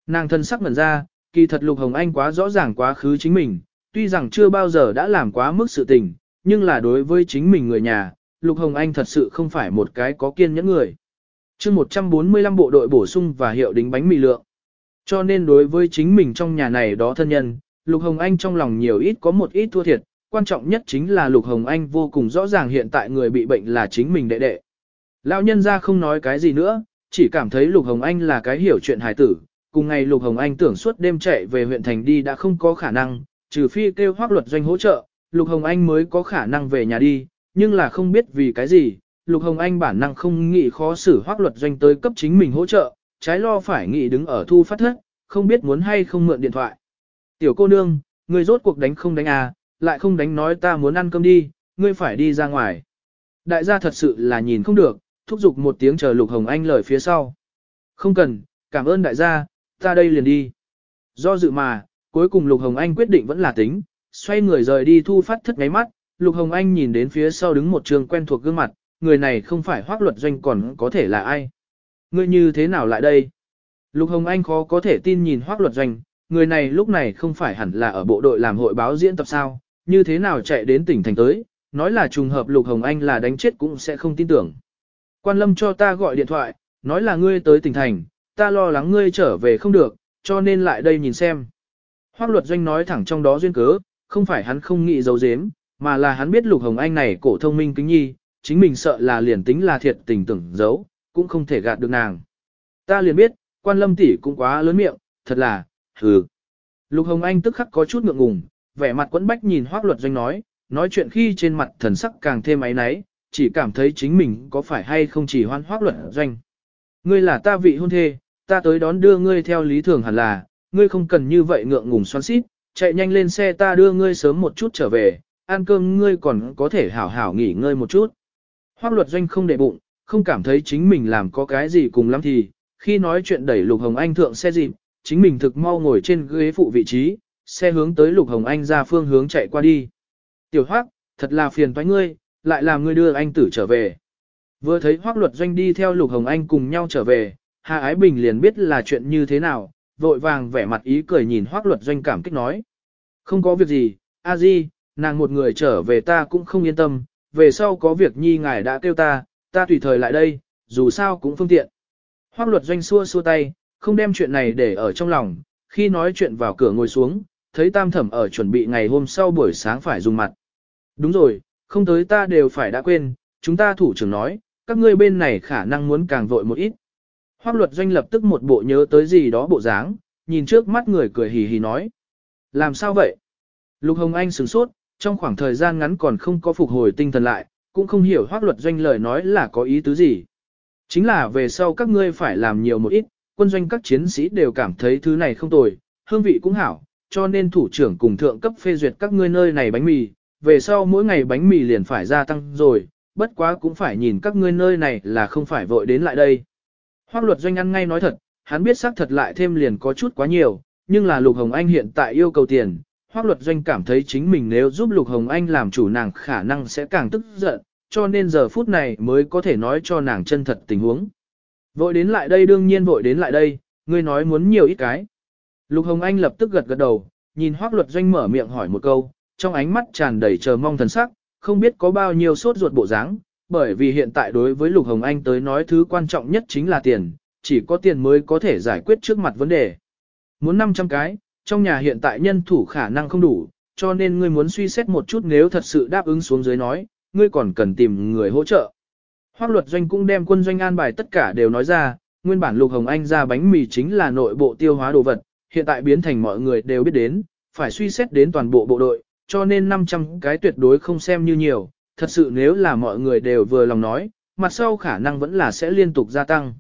Nàng thân sắc ngẩn ra, kỳ thật Lục Hồng Anh quá rõ ràng quá khứ chính mình, tuy rằng chưa bao giờ đã làm quá mức sự tình, nhưng là đối với chính mình người nhà, Lục Hồng Anh thật sự không phải một cái có kiên nhẫn người chương 145 bộ đội bổ sung và hiệu đính bánh mì lượng. Cho nên đối với chính mình trong nhà này đó thân nhân, Lục Hồng Anh trong lòng nhiều ít có một ít thua thiệt, quan trọng nhất chính là Lục Hồng Anh vô cùng rõ ràng hiện tại người bị bệnh là chính mình đệ đệ. Lão nhân ra không nói cái gì nữa, chỉ cảm thấy Lục Hồng Anh là cái hiểu chuyện hài tử, cùng ngày Lục Hồng Anh tưởng suốt đêm chạy về huyện thành đi đã không có khả năng, trừ phi kêu hoác luật doanh hỗ trợ, Lục Hồng Anh mới có khả năng về nhà đi, nhưng là không biết vì cái gì, Lục Hồng Anh bản năng không nghĩ khó xử hoác luật doanh tới cấp chính mình hỗ trợ, trái lo phải nghĩ đứng ở thu phát thất, không biết muốn hay không mượn điện thoại. Tiểu cô nương, ngươi rốt cuộc đánh không đánh à, lại không đánh nói ta muốn ăn cơm đi, ngươi phải đi ra ngoài. Đại gia thật sự là nhìn không được, thúc giục một tiếng chờ Lục Hồng Anh lời phía sau. Không cần, cảm ơn đại gia, ta đây liền đi. Do dự mà, cuối cùng Lục Hồng Anh quyết định vẫn là tính, xoay người rời đi thu phát thất ngáy mắt, Lục Hồng Anh nhìn đến phía sau đứng một trường quen thuộc gương mặt, người này không phải hoác luật doanh còn có thể là ai. Ngươi như thế nào lại đây? Lục Hồng Anh khó có thể tin nhìn hoác luật doanh, người này lúc này không phải hẳn là ở bộ đội làm hội báo diễn tập sao, như thế nào chạy đến tỉnh thành tới, nói là trùng hợp Lục Hồng Anh là đánh chết cũng sẽ không tin tưởng. Quan lâm cho ta gọi điện thoại, nói là ngươi tới tỉnh thành, ta lo lắng ngươi trở về không được, cho nên lại đây nhìn xem. Hoác luật doanh nói thẳng trong đó duyên cớ, không phải hắn không nghĩ giấu giếm, mà là hắn biết Lục Hồng Anh này cổ thông minh kính nhi, chính mình sợ là liền tính là thiệt tình tưởng giấu, cũng không thể gạt được nàng. Ta liền biết, quan lâm tỷ cũng quá lớn miệng, thật là, hừ. Lục Hồng Anh tức khắc có chút ngượng ngùng, vẻ mặt quẫn bách nhìn hoác luật doanh nói, nói chuyện khi trên mặt thần sắc càng thêm áy náy, chỉ cảm thấy chính mình có phải hay không chỉ hoan hoác luật doanh. Ngươi là ta vị hôn thê, ta tới đón đưa ngươi theo lý thường hẳn là, ngươi không cần như vậy ngượng ngùng xoắn xít, chạy nhanh lên xe ta đưa ngươi sớm một chút trở về, ăn cơm ngươi còn có thể hảo hảo nghỉ ngơi một chút. Hoác luật doanh không để bụng, không cảm thấy chính mình làm có cái gì cùng lắm thì, khi nói chuyện đẩy Lục Hồng Anh thượng xe dịp, chính mình thực mau ngồi trên ghế phụ vị trí, xe hướng tới Lục Hồng Anh ra phương hướng chạy qua đi. Tiểu Hoắc, thật là phiền toái ngươi, lại làm ngươi đưa anh tử trở về. Vừa thấy Hoắc Luật Doanh đi theo Lục Hồng Anh cùng nhau trở về, Hà Ái Bình liền biết là chuyện như thế nào, vội vàng vẻ mặt ý cười nhìn Hoắc Luật Doanh cảm kích nói. Không có việc gì, a di, nàng một người trở về ta cũng không yên tâm, về sau có việc nhi ngài đã kêu ta, ta tùy thời lại đây, dù sao cũng phương tiện. Hoắc Luật Doanh xua xua tay, không đem chuyện này để ở trong lòng, khi nói chuyện vào cửa ngồi xuống, thấy tam thẩm ở chuẩn bị ngày hôm sau buổi sáng phải dùng mặt. Đúng rồi, không tới ta đều phải đã quên, chúng ta thủ trưởng nói, các ngươi bên này khả năng muốn càng vội một ít. Hoác luật doanh lập tức một bộ nhớ tới gì đó bộ dáng, nhìn trước mắt người cười hì hì nói. Làm sao vậy? Lục Hồng Anh sửng sốt, trong khoảng thời gian ngắn còn không có phục hồi tinh thần lại, cũng không hiểu hoác luật doanh lời nói là có ý tứ gì. Chính là về sau các ngươi phải làm nhiều một ít, quân doanh các chiến sĩ đều cảm thấy thứ này không tồi, hương vị cũng hảo, cho nên thủ trưởng cùng thượng cấp phê duyệt các ngươi nơi này bánh mì, về sau mỗi ngày bánh mì liền phải gia tăng rồi, bất quá cũng phải nhìn các ngươi nơi này là không phải vội đến lại đây. Hoác luật doanh ăn ngay nói thật, hắn biết xác thật lại thêm liền có chút quá nhiều, nhưng là Lục Hồng Anh hiện tại yêu cầu tiền. Hoác luật doanh cảm thấy chính mình nếu giúp Lục Hồng Anh làm chủ nàng khả năng sẽ càng tức giận, cho nên giờ phút này mới có thể nói cho nàng chân thật tình huống. Vội đến lại đây đương nhiên vội đến lại đây, ngươi nói muốn nhiều ít cái. Lục Hồng Anh lập tức gật gật đầu, nhìn Hoác luật doanh mở miệng hỏi một câu, trong ánh mắt tràn đầy chờ mong thần sắc, không biết có bao nhiêu sốt ruột bộ dáng, bởi vì hiện tại đối với Lục Hồng Anh tới nói thứ quan trọng nhất chính là tiền, chỉ có tiền mới có thể giải quyết trước mặt vấn đề. Muốn 500 cái, trong nhà hiện tại nhân thủ khả năng không đủ, cho nên ngươi muốn suy xét một chút nếu thật sự đáp ứng xuống dưới nói, ngươi còn cần tìm người hỗ trợ. Hoác luật doanh cũng đem quân doanh an bài tất cả đều nói ra, nguyên bản Lục Hồng Anh ra bánh mì chính là nội bộ tiêu hóa đồ vật, hiện tại biến thành mọi người đều biết đến, phải suy xét đến toàn bộ bộ đội, cho nên 500 cái tuyệt đối không xem như nhiều, thật sự nếu là mọi người đều vừa lòng nói, mặt sau khả năng vẫn là sẽ liên tục gia tăng.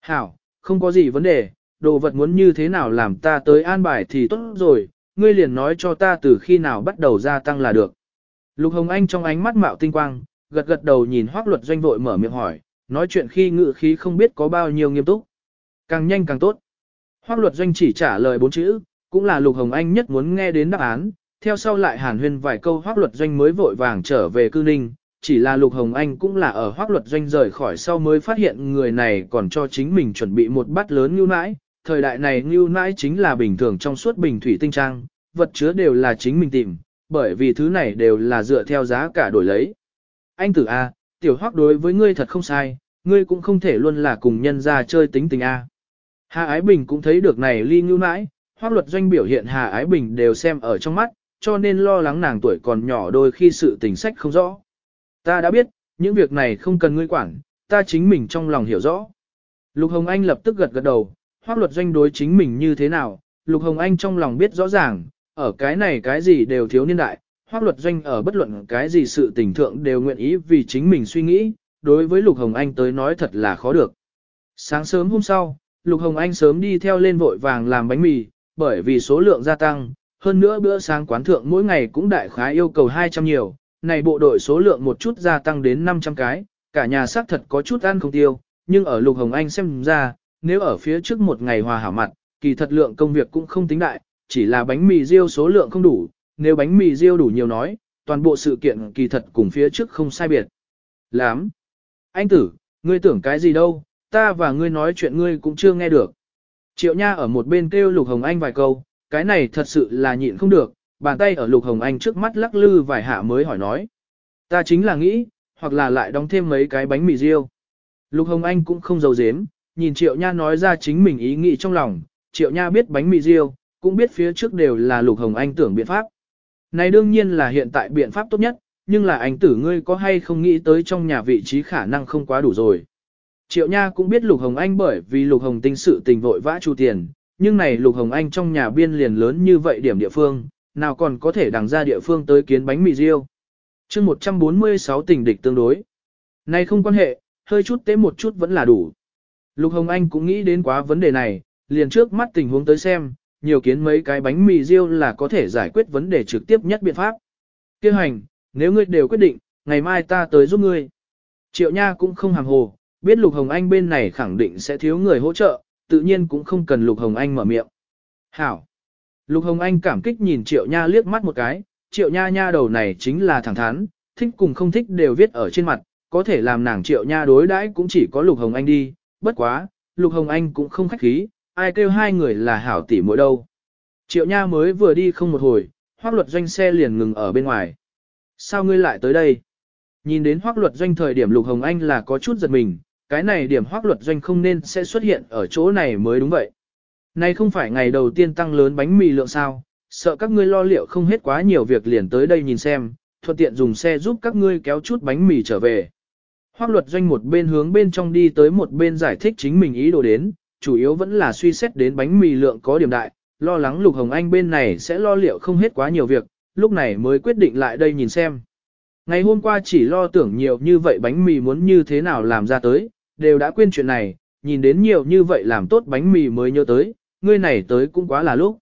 Hảo, không có gì vấn đề, đồ vật muốn như thế nào làm ta tới an bài thì tốt rồi, ngươi liền nói cho ta từ khi nào bắt đầu gia tăng là được. Lục Hồng Anh trong ánh mắt mạo tinh quang, gật gật đầu nhìn hoác luật doanh vội mở miệng hỏi, nói chuyện khi ngự khí không biết có bao nhiêu nghiêm túc. Càng nhanh càng tốt. Hoác luật doanh chỉ trả lời bốn chữ, cũng là Lục Hồng Anh nhất muốn nghe đến đáp án, theo sau lại hàn huyên vài câu hoác luật doanh mới vội vàng trở về cư ninh, chỉ là Lục Hồng Anh cũng là ở hoác luật doanh rời khỏi sau mới phát hiện người này còn cho chính mình chuẩn bị một bát lớn như nãi, thời đại này ngưu nãi chính là bình thường trong suốt bình thủy tinh trang, vật chứa đều là chính mình tìm, bởi vì thứ này đều là dựa theo giá cả đổi lấy. Anh tử A, tiểu hoác đối với ngươi thật không sai, ngươi cũng không thể luôn là cùng nhân ra chơi tính tình A. Hà Ái Bình cũng thấy được này ly ngưu nãi, hoác luật doanh biểu hiện Hà Ái Bình đều xem ở trong mắt, cho nên lo lắng nàng tuổi còn nhỏ đôi khi sự tình sách không rõ. Ta đã biết, những việc này không cần ngươi quản, ta chính mình trong lòng hiểu rõ. Lục Hồng Anh lập tức gật gật đầu, hoác luật doanh đối chính mình như thế nào, Lục Hồng Anh trong lòng biết rõ ràng, ở cái này cái gì đều thiếu niên đại, hoác luật doanh ở bất luận cái gì sự tình thượng đều nguyện ý vì chính mình suy nghĩ, đối với Lục Hồng Anh tới nói thật là khó được. Sáng sớm hôm sau, Lục Hồng Anh sớm đi theo lên vội vàng làm bánh mì, bởi vì số lượng gia tăng, hơn nữa bữa sáng quán thượng mỗi ngày cũng đại khái yêu cầu 200 nhiều, này bộ đội số lượng một chút gia tăng đến 500 cái, cả nhà xác thật có chút ăn không tiêu, nhưng ở Lục Hồng Anh xem ra, nếu ở phía trước một ngày hòa hảo mặt, kỳ thật lượng công việc cũng không tính đại, chỉ là bánh mì riêu số lượng không đủ, nếu bánh mì riêu đủ nhiều nói, toàn bộ sự kiện kỳ thật cùng phía trước không sai biệt. Lắm. Anh tử, ngươi tưởng cái gì đâu, ta và ngươi nói chuyện ngươi cũng chưa nghe được. Triệu Nha ở một bên kêu Lục Hồng Anh vài câu, cái này thật sự là nhịn không được, bàn tay ở Lục Hồng Anh trước mắt lắc lư vài hạ mới hỏi nói. Ta chính là nghĩ, hoặc là lại đóng thêm mấy cái bánh mì riêu. Lục Hồng Anh cũng không giấu giếm, nhìn Triệu Nha nói ra chính mình ý nghĩ trong lòng, Triệu Nha biết bánh mì riêu, cũng biết phía trước đều là Lục Hồng Anh tưởng biện pháp. Này đương nhiên là hiện tại biện pháp tốt nhất, nhưng là anh tử ngươi có hay không nghĩ tới trong nhà vị trí khả năng không quá đủ rồi. Triệu Nha cũng biết Lục Hồng Anh bởi vì Lục Hồng tinh sự tình vội vã chu tiền, nhưng này Lục Hồng Anh trong nhà biên liền lớn như vậy điểm địa phương, nào còn có thể đằng ra địa phương tới kiến bánh mì riêu. chương 146 tình địch tương đối. Này không quan hệ, hơi chút tế một chút vẫn là đủ. Lục Hồng Anh cũng nghĩ đến quá vấn đề này, liền trước mắt tình huống tới xem, nhiều kiến mấy cái bánh mì riêu là có thể giải quyết vấn đề trực tiếp nhất biện pháp. Kêu hành, nếu ngươi đều quyết định, ngày mai ta tới giúp ngươi. Triệu Nha cũng không hàng hồ, biết Lục Hồng Anh bên này khẳng định sẽ thiếu người hỗ trợ, tự nhiên cũng không cần Lục Hồng Anh mở miệng. Hảo! Lục Hồng Anh cảm kích nhìn Triệu Nha liếc mắt một cái, Triệu Nha nha đầu này chính là thẳng thắn, thích cùng không thích đều viết ở trên mặt, có thể làm nàng Triệu Nha đối đãi cũng chỉ có Lục Hồng Anh đi, bất quá, Lục Hồng Anh cũng không khách khí, ai kêu hai người là hảo tỷ mỗi đâu. Triệu Nha mới vừa đi không một hồi, hoác luật doanh xe liền ngừng ở bên ngoài. Sao ngươi lại tới đây? Nhìn đến hoác luật doanh thời điểm Lục Hồng Anh là có chút giật mình, cái này điểm hoác luật doanh không nên sẽ xuất hiện ở chỗ này mới đúng vậy. Này không phải ngày đầu tiên tăng lớn bánh mì lượng sao, sợ các ngươi lo liệu không hết quá nhiều việc liền tới đây nhìn xem, thuận tiện dùng xe giúp các ngươi kéo chút bánh mì trở về. Hoác luật doanh một bên hướng bên trong đi tới một bên giải thích chính mình ý đồ đến, chủ yếu vẫn là suy xét đến bánh mì lượng có điểm đại, lo lắng Lục Hồng Anh bên này sẽ lo liệu không hết quá nhiều việc, lúc này mới quyết định lại đây nhìn xem. Ngày hôm qua chỉ lo tưởng nhiều như vậy bánh mì muốn như thế nào làm ra tới, đều đã quên chuyện này, nhìn đến nhiều như vậy làm tốt bánh mì mới nhớ tới, ngươi này tới cũng quá là lúc.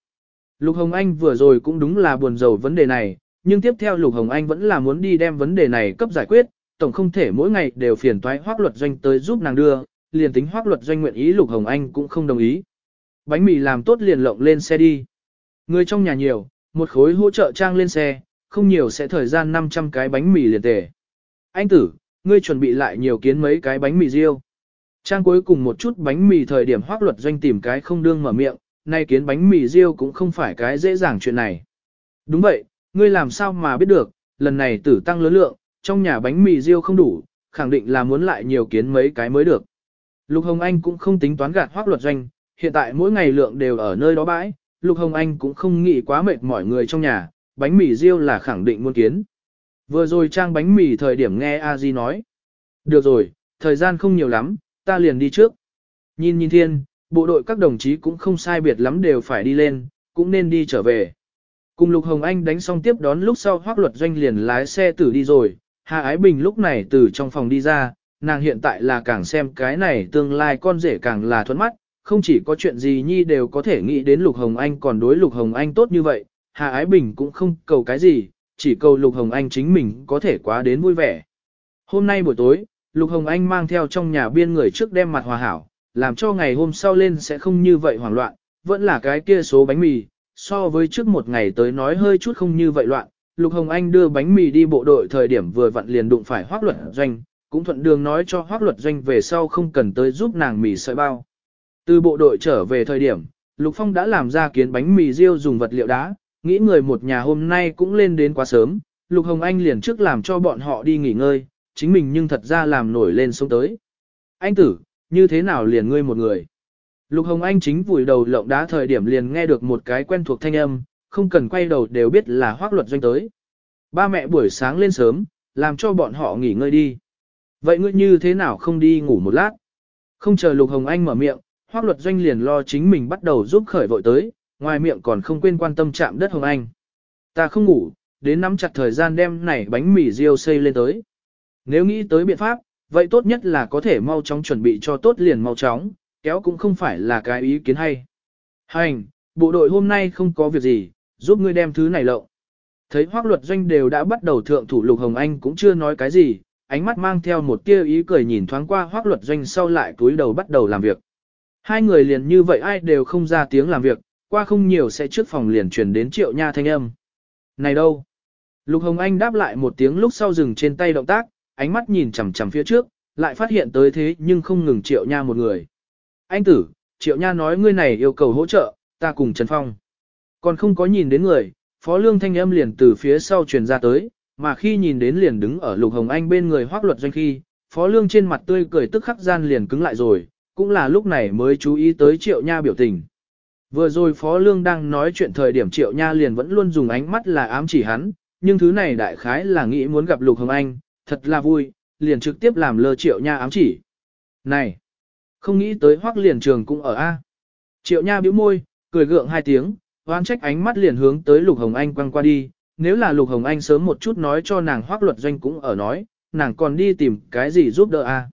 Lục Hồng Anh vừa rồi cũng đúng là buồn rầu vấn đề này, nhưng tiếp theo Lục Hồng Anh vẫn là muốn đi đem vấn đề này cấp giải quyết, tổng không thể mỗi ngày đều phiền toái hoác luật doanh tới giúp nàng đưa, liền tính hoác luật doanh nguyện ý Lục Hồng Anh cũng không đồng ý. Bánh mì làm tốt liền lộng lên xe đi. Người trong nhà nhiều, một khối hỗ trợ trang lên xe, không nhiều sẽ thời gian 500 cái bánh mì liền tề. Anh tử, ngươi chuẩn bị lại nhiều kiến mấy cái bánh mì riêu. Trang cuối cùng một chút bánh mì thời điểm hoác luật doanh tìm cái không đương mở miệng, nay kiến bánh mì riêu cũng không phải cái dễ dàng chuyện này. Đúng vậy, ngươi làm sao mà biết được, lần này tử tăng lớn lượng, trong nhà bánh mì riêu không đủ, khẳng định là muốn lại nhiều kiến mấy cái mới được. Lục Hồng Anh cũng không tính toán gạt hoác luật doanh, hiện tại mỗi ngày lượng đều ở nơi đó bãi, Lục Hồng Anh cũng không nghĩ quá mệt mỏi người trong nhà, bánh mì riêu là khẳng định muốn kiến. Vừa rồi trang bánh mì thời điểm nghe A Di nói. Được rồi, thời gian không nhiều lắm, ta liền đi trước. Nhìn nhìn thiên, bộ đội các đồng chí cũng không sai biệt lắm đều phải đi lên, cũng nên đi trở về. Cùng Lục Hồng Anh đánh xong tiếp đón lúc sau hoác luật doanh liền lái xe tử đi rồi, Hà Ái Bình lúc này từ trong phòng đi ra, nàng hiện tại là càng xem cái này tương lai con rể càng là thuẫn mắt, không chỉ có chuyện gì nhi đều có thể nghĩ đến Lục Hồng Anh còn đối Lục Hồng Anh tốt như vậy, Hà Ái Bình cũng không cầu cái gì, chỉ cầu Lục Hồng Anh chính mình có thể quá đến vui vẻ. Hôm nay buổi tối, Lục Hồng Anh mang theo trong nhà biên người trước đem mặt hòa hảo, làm cho ngày hôm sau lên sẽ không như vậy hoảng loạn, vẫn là cái kia số bánh mì, so với trước một ngày tới nói hơi chút không như vậy loạn. Lục Hồng Anh đưa bánh mì đi bộ đội thời điểm vừa vặn liền đụng phải hoác luật doanh, cũng thuận đường nói cho hoác luật doanh về sau không cần tới giúp nàng mì sợi bao. Từ bộ đội trở về thời điểm, Lục Phong đã làm ra kiến bánh mì riêu dùng vật liệu đá, nghĩ người một nhà hôm nay cũng lên đến quá sớm, Lục Hồng Anh liền trước làm cho bọn họ đi nghỉ ngơi, chính mình nhưng thật ra làm nổi lên sống tới. Anh tử, như thế nào liền ngươi một người? Lục Hồng Anh chính vùi đầu lộng đá thời điểm liền nghe được một cái quen thuộc thanh âm, không cần quay đầu đều biết là hoác luật doanh tới. Ba mẹ buổi sáng lên sớm, làm cho bọn họ nghỉ ngơi đi. Vậy ngươi như thế nào không đi ngủ một lát? Không chờ Lục Hồng Anh mở miệng, hoác luật doanh liền lo chính mình bắt đầu giúp khởi vội tới, ngoài miệng còn không quên quan tâm chạm đất Hồng Anh. Ta không ngủ, đến nắm chặt thời gian đem này bánh mì riêu xây lên tới. Nếu nghĩ tới biện pháp, vậy tốt nhất là có thể mau chóng chuẩn bị cho tốt liền mau chóng, kéo cũng không phải là cái ý kiến hay. Hành, bộ đội hôm nay không có việc gì, giúp ngươi đem thứ này lộng. Thấy hoác luật doanh đều đã bắt đầu thượng thủ lục Hồng Anh cũng chưa nói cái gì, ánh mắt mang theo một tia ý cười nhìn thoáng qua hoác luật doanh sau lại túi đầu bắt đầu làm việc. Hai người liền như vậy ai đều không ra tiếng làm việc, qua không nhiều sẽ trước phòng liền truyền đến triệu nha thanh âm. Này đâu? Lục Hồng Anh đáp lại một tiếng lúc sau dừng trên tay động tác, ánh mắt nhìn chằm chằm phía trước, lại phát hiện tới thế nhưng không ngừng triệu nha một người. Anh tử, triệu nha nói ngươi này yêu cầu hỗ trợ, ta cùng Trần Phong. Còn không có nhìn đến người, phó lương thanh âm liền từ phía sau truyền ra tới, mà khi nhìn đến liền đứng ở lục hồng anh bên người hoác luật doanh khi, phó lương trên mặt tươi cười tức khắc gian liền cứng lại rồi, cũng là lúc này mới chú ý tới triệu nha biểu tình. Vừa rồi phó lương đang nói chuyện thời điểm triệu nha liền vẫn luôn dùng ánh mắt là ám chỉ hắn, nhưng thứ này đại khái là nghĩ muốn gặp lục hồng anh, thật là vui, liền trực tiếp làm lơ triệu nha ám chỉ. Này, không nghĩ tới hoác liền trường cũng ở A. Triệu nha bĩu môi, cười gượng hai tiếng, oan trách ánh mắt liền hướng tới lục hồng anh quăng qua đi, nếu là lục hồng anh sớm một chút nói cho nàng hoác luật doanh cũng ở nói, nàng còn đi tìm cái gì giúp đỡ à?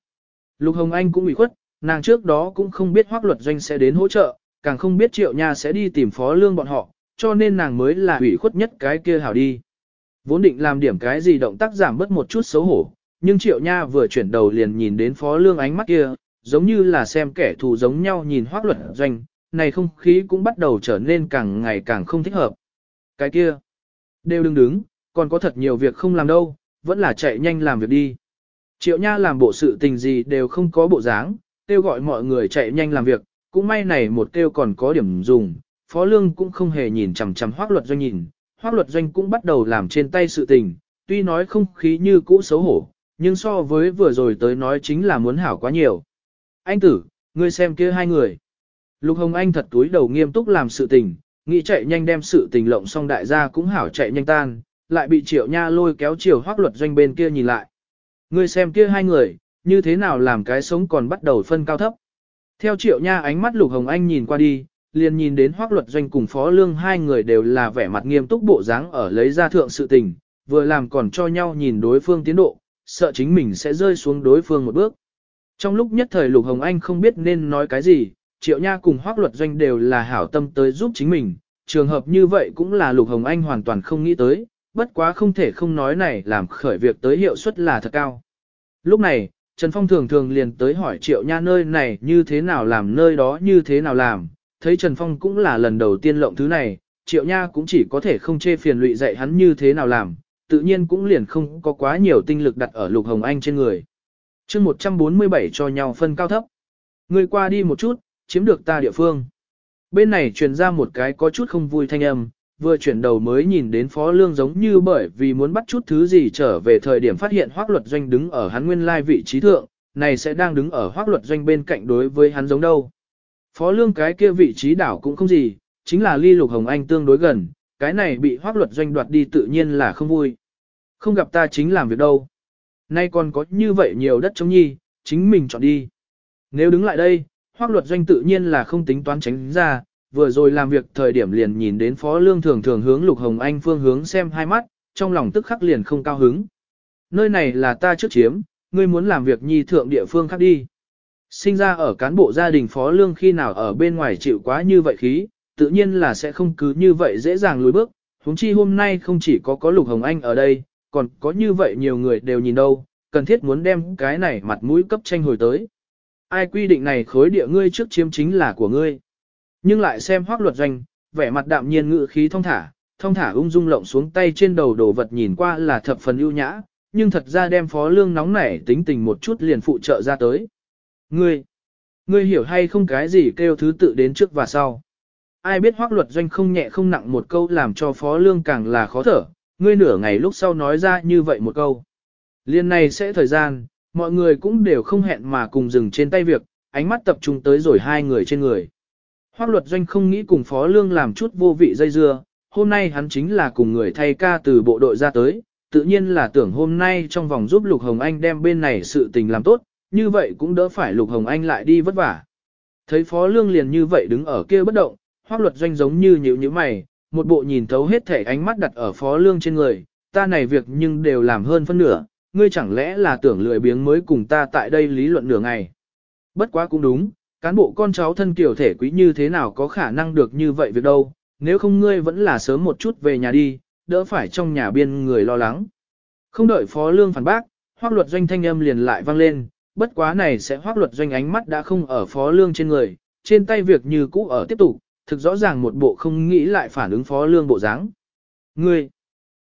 Lục hồng anh cũng bị khuất, nàng trước đó cũng không biết hoác luật doanh sẽ đến hỗ trợ, càng không biết triệu nha sẽ đi tìm phó lương bọn họ, cho nên nàng mới là ủy khuất nhất cái kia hảo đi. Vốn định làm điểm cái gì động tác giảm bớt một chút xấu hổ, nhưng triệu nha vừa chuyển đầu liền nhìn đến phó lương ánh mắt kia, giống như là xem kẻ thù giống nhau nhìn hoác luật doanh, này không khí cũng bắt đầu trở nên càng ngày càng không thích hợp. Cái kia, đều đừng đứng, còn có thật nhiều việc không làm đâu, vẫn là chạy nhanh làm việc đi. Triệu Nha làm bộ sự tình gì đều không có bộ dáng, kêu gọi mọi người chạy nhanh làm việc, cũng may này một kêu còn có điểm dùng, Phó Lương cũng không hề nhìn chằm chằm Hoắc Luật Doanh nhìn, Hoắc Luật Doanh cũng bắt đầu làm trên tay sự tình, tuy nói không khí như cũ xấu hổ, nhưng so với vừa rồi tới nói chính là muốn hảo quá nhiều. Anh tử, ngươi xem kia hai người. Lục Hồng Anh thật túi đầu nghiêm túc làm sự tình, nghĩ chạy nhanh đem sự tình lộng xong đại gia cũng hảo chạy nhanh tan, lại bị Triệu Nha lôi kéo chiều hoác Luật Doanh bên kia nhìn lại. Ngươi xem kia hai người, như thế nào làm cái sống còn bắt đầu phân cao thấp. Theo Triệu Nha ánh mắt Lục Hồng Anh nhìn qua đi, liền nhìn đến hoác Luật Doanh cùng Phó Lương hai người đều là vẻ mặt nghiêm túc bộ dáng ở lấy ra thượng sự tình, vừa làm còn cho nhau nhìn đối phương tiến độ, sợ chính mình sẽ rơi xuống đối phương một bước. Trong lúc nhất thời Lục Hồng Anh không biết nên nói cái gì, Triệu Nha cùng Hoắc Luật Doanh đều là hảo tâm tới giúp chính mình, trường hợp như vậy cũng là Lục Hồng Anh hoàn toàn không nghĩ tới, bất quá không thể không nói này làm khởi việc tới hiệu suất là thật cao. Lúc này, Trần Phong thường thường liền tới hỏi Triệu Nha nơi này như thế nào làm nơi đó như thế nào làm, thấy Trần Phong cũng là lần đầu tiên lộng thứ này, Triệu Nha cũng chỉ có thể không chê phiền lụy dạy hắn như thế nào làm, tự nhiên cũng liền không có quá nhiều tinh lực đặt ở Lục Hồng Anh trên người. chương 147 cho nhau phân cao thấp. Người qua đi một chút, chiếm được ta địa phương. Bên này truyền ra một cái có chút không vui thanh âm, vừa chuyển đầu mới nhìn đến Phó Lương giống như bởi vì muốn bắt chút thứ gì trở về thời điểm phát hiện Hoác Luật Doanh đứng ở hắn nguyên lai vị trí thượng, này sẽ đang đứng ở Hoác Luật Doanh bên cạnh đối với hắn giống đâu. Phó Lương cái kia vị trí đảo cũng không gì, chính là ly Lục Hồng Anh tương đối gần, cái này bị Hoác Luật Doanh đoạt đi tự nhiên là không vui. Không gặp ta chính làm việc đâu. Nay còn có như vậy nhiều đất chống nhi, chính mình chọn đi. Nếu đứng lại đây, Hoác Luật Doanh tự nhiên là không tính toán tránh ra, vừa rồi làm việc thời điểm liền nhìn đến Phó Lương thường thường hướng Lục Hồng Anh phương hướng xem hai mắt, trong lòng tức khắc liền không cao hứng. Nơi này là ta trước chiếm, ngươi muốn làm việc nhi thượng địa phương khác đi. Sinh ra ở cán bộ gia đình Phó Lương khi nào ở bên ngoài chịu quá như vậy khí, tự nhiên là sẽ không cứ như vậy dễ dàng lùi bước, huống chi hôm nay không chỉ có có Lục Hồng Anh ở đây, còn có như vậy nhiều người đều nhìn đâu, cần thiết muốn đem cái này mặt mũi cấp tranh hồi tới. Ai quy định này khối địa ngươi trước chiếm chính là của ngươi. Nhưng lại xem hoác luật doanh, vẻ mặt đạm nhiên ngự khí thông thả, thông thả ung dung lộng xuống tay trên đầu đồ vật nhìn qua là thập phần ưu nhã, nhưng thật ra đem phó lương nóng nảy tính tình một chút liền phụ trợ ra tới. Ngươi, ngươi hiểu hay không cái gì kêu thứ tự đến trước và sau. Ai biết hoác luật doanh không nhẹ không nặng một câu làm cho phó lương càng là khó thở, ngươi nửa ngày lúc sau nói ra như vậy một câu. Liên này sẽ thời gian, mọi người cũng đều không hẹn mà cùng dừng trên tay việc, ánh mắt tập trung tới rồi hai người trên người. Hoác luật doanh không nghĩ cùng Phó Lương làm chút vô vị dây dưa, hôm nay hắn chính là cùng người thay ca từ bộ đội ra tới, tự nhiên là tưởng hôm nay trong vòng giúp Lục Hồng Anh đem bên này sự tình làm tốt, như vậy cũng đỡ phải Lục Hồng Anh lại đi vất vả. Thấy Phó Lương liền như vậy đứng ở kia bất động, hoác luật doanh giống như nhíu như mày, một bộ nhìn thấu hết thể ánh mắt đặt ở Phó Lương trên người, ta này việc nhưng đều làm hơn phân nửa, ngươi chẳng lẽ là tưởng lười biếng mới cùng ta tại đây lý luận nửa ngày. Bất quá cũng đúng, cán bộ con cháu thân kiểu thể quý như thế nào có khả năng được như vậy việc đâu, nếu không ngươi vẫn là sớm một chút về nhà đi, đỡ phải trong nhà biên người lo lắng. Không đợi phó lương phản bác, hoác luật doanh thanh âm liền lại vang lên, bất quá này sẽ hoác luật doanh ánh mắt đã không ở phó lương trên người, trên tay việc như cũ ở tiếp tục, thực rõ ràng một bộ không nghĩ lại phản ứng phó lương bộ dáng. Ngươi,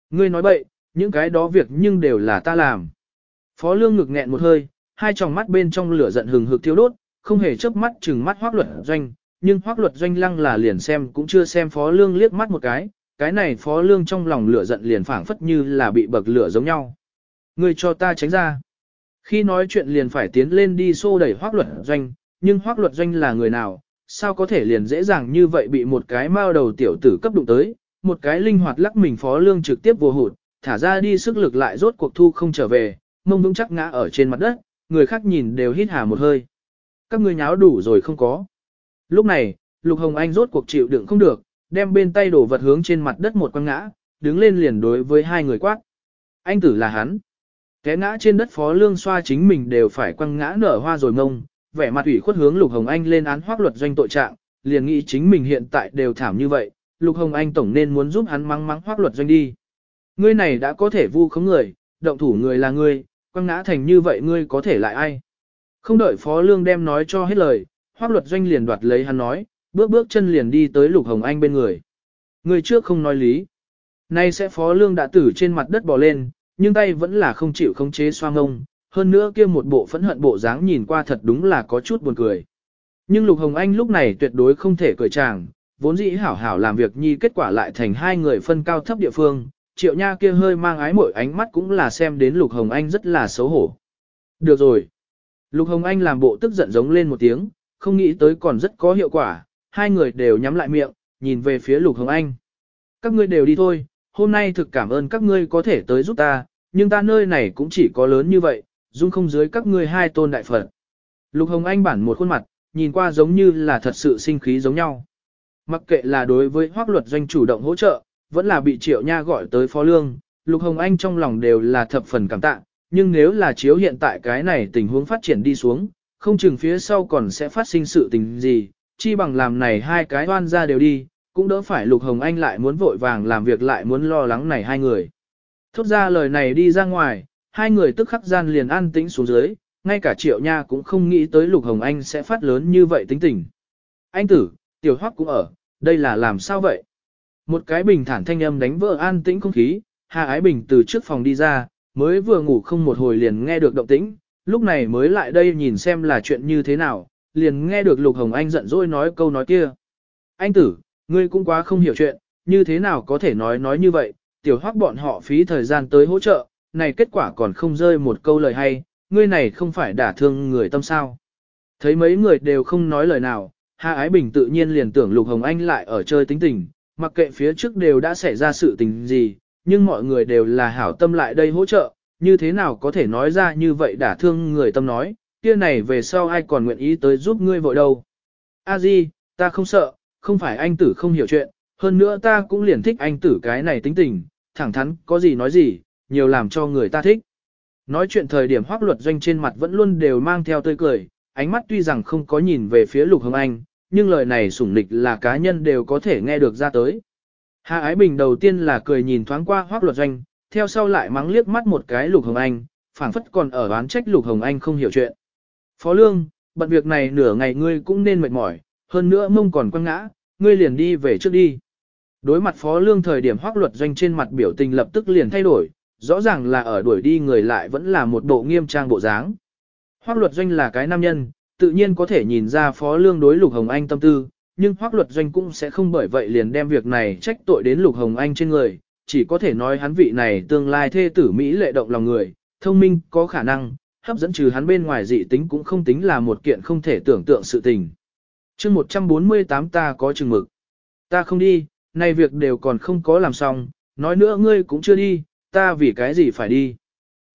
ngươi nói bậy, những cái đó việc nhưng đều là ta làm. Phó lương ngực nghẹn một hơi, hai tròng mắt bên trong lửa giận hừng hực thiêu đốt, không hề chớp mắt chừng mắt hoác luật doanh, nhưng hoác luật doanh lăng là liền xem cũng chưa xem phó lương liếc mắt một cái, cái này phó lương trong lòng lửa giận liền phảng phất như là bị bậc lửa giống nhau. Ngươi cho ta tránh ra. Khi nói chuyện liền phải tiến lên đi xô đẩy hoác luật doanh, nhưng hoác luật doanh là người nào, sao có thể liền dễ dàng như vậy bị một cái mao đầu tiểu tử cấp đụng tới, một cái linh hoạt lắc mình phó lương trực tiếp vô hụt, thả ra đi sức lực lại rốt cuộc thu không trở về, mông vững chắc ngã ở trên mặt đất, người khác nhìn đều hít hà một hơi. Các ngươi nháo đủ rồi không có. Lúc này, Lục Hồng Anh rốt cuộc chịu đựng không được, đem bên tay đổ vật hướng trên mặt đất một quăng ngã, đứng lên liền đối với hai người quát. Anh tử là hắn. Té ngã trên đất phó lương xoa chính mình đều phải quăng ngã nở hoa rồi mông, vẻ mặt ủy khuất hướng Lục Hồng Anh lên án hoác luật doanh tội trạng, liền nghĩ chính mình hiện tại đều thảm như vậy, Lục Hồng Anh tổng nên muốn giúp hắn mắng mắng hoác luật doanh đi. Ngươi này đã có thể vu khống người, động thủ người là ngươi, quăng ngã thành như vậy ngươi có thể lại ai. Không đợi Phó Lương đem nói cho hết lời, hoác luật doanh liền đoạt lấy hắn nói, bước bước chân liền đi tới Lục Hồng Anh bên người. Người trước không nói lý. Nay sẽ phó lương đã tử trên mặt đất bò lên, nhưng tay vẫn là không chịu khống chế xoang ngông, hơn nữa kia một bộ phẫn hận bộ dáng nhìn qua thật đúng là có chút buồn cười. Nhưng Lục Hồng Anh lúc này tuyệt đối không thể cười chàng, vốn dĩ hảo hảo làm việc nhi kết quả lại thành hai người phân cao thấp địa phương, triệu nha kia hơi mang ái mỗi ánh mắt cũng là xem đến Lục Hồng Anh rất là xấu hổ. Được rồi. Lục Hồng Anh làm bộ tức giận giống lên một tiếng, không nghĩ tới còn rất có hiệu quả, hai người đều nhắm lại miệng, nhìn về phía Lục Hồng Anh. Các ngươi đều đi thôi, hôm nay thực cảm ơn các ngươi có thể tới giúp ta, nhưng ta nơi này cũng chỉ có lớn như vậy, dung không dưới các ngươi hai tôn đại Phật. Lục Hồng Anh bản một khuôn mặt, nhìn qua giống như là thật sự sinh khí giống nhau. Mặc kệ là đối với hoác luật doanh chủ động hỗ trợ, vẫn là bị triệu nha gọi tới phó lương, Lục Hồng Anh trong lòng đều là thập phần cảm tạ, nhưng nếu là chiếu hiện tại cái này tình huống phát triển đi xuống, không chừng phía sau còn sẽ phát sinh sự tình gì, chi bằng làm này hai cái oan ra đều đi, cũng đỡ phải Lục Hồng Anh lại muốn vội vàng làm việc lại muốn lo lắng này hai người. Thốt ra lời này đi ra ngoài, hai người tức khắc gian liền an tĩnh xuống dưới, ngay cả triệu nha cũng không nghĩ tới Lục Hồng Anh sẽ phát lớn như vậy tính tình. Anh tử, tiểu hoắc cũng ở, đây là làm sao vậy? Một cái bình thản thanh âm đánh vỡ an tĩnh không khí, Hà Ái Bình từ trước phòng đi ra, mới vừa ngủ không một hồi liền nghe được động tĩnh, lúc này mới lại đây nhìn xem là chuyện như thế nào, liền nghe được Lục Hồng Anh giận dỗi nói câu nói kia. Anh tử, ngươi cũng quá không hiểu chuyện, như thế nào có thể nói nói như vậy, tiểu hoắc bọn họ phí thời gian tới hỗ trợ, này kết quả còn không rơi một câu lời hay, ngươi này không phải đả thương người tâm sao. Thấy mấy người đều không nói lời nào, Hà Ái Bình tự nhiên liền tưởng Lục Hồng Anh lại ở chơi tính tình, mặc kệ phía trước đều đã xảy ra sự tình gì, nhưng mọi người đều là hảo tâm lại đây hỗ trợ, như thế nào có thể nói ra như vậy đả thương người tâm nói, kia này về sau ai còn nguyện ý tới giúp ngươi vội đâu. A Di, ta không sợ, không phải anh tử không hiểu chuyện, hơn nữa ta cũng liền thích anh tử cái này tính tình, thẳng thắn, có gì nói gì, nhiều làm cho người ta thích. Nói chuyện thời điểm hoác luật doanh trên mặt vẫn luôn đều mang theo tươi cười, ánh mắt tuy rằng không có nhìn về phía Lục Hồng Anh, nhưng lời này sủng nịch là cá nhân đều có thể nghe được ra tới. Hạ Ái Bình đầu tiên là cười nhìn thoáng qua Hoắc luật doanh, theo sau lại mắng liếc mắt một cái Lục Hồng Anh, phảng phất còn ở đoán trách Lục Hồng Anh không hiểu chuyện. Phó Lương, bận việc này nửa ngày ngươi cũng nên mệt mỏi, hơn nữa mông còn quăng ngã, ngươi liền đi về trước đi. Đối mặt Phó Lương thời điểm Hoắc luật doanh trên mặt biểu tình lập tức liền thay đổi, rõ ràng là ở đuổi đi người lại vẫn là một bộ nghiêm trang bộ dáng. Hoắc luật doanh là cái nam nhân, tự nhiên có thể nhìn ra Phó Lương đối Lục Hồng Anh tâm tư, nhưng hoác luật doanh cũng sẽ không bởi vậy liền đem việc này trách tội đến Lục Hồng Anh trên người, chỉ có thể nói hắn vị này tương lai thê tử Mỹ lệ động lòng người, thông minh, có khả năng, hấp dẫn trừ hắn bên ngoài dị tính cũng không tính là một kiện không thể tưởng tượng sự tình. chương 148 ta có chừng mực. Ta không đi, nay việc đều còn không có làm xong, nói nữa ngươi cũng chưa đi, ta vì cái gì phải đi.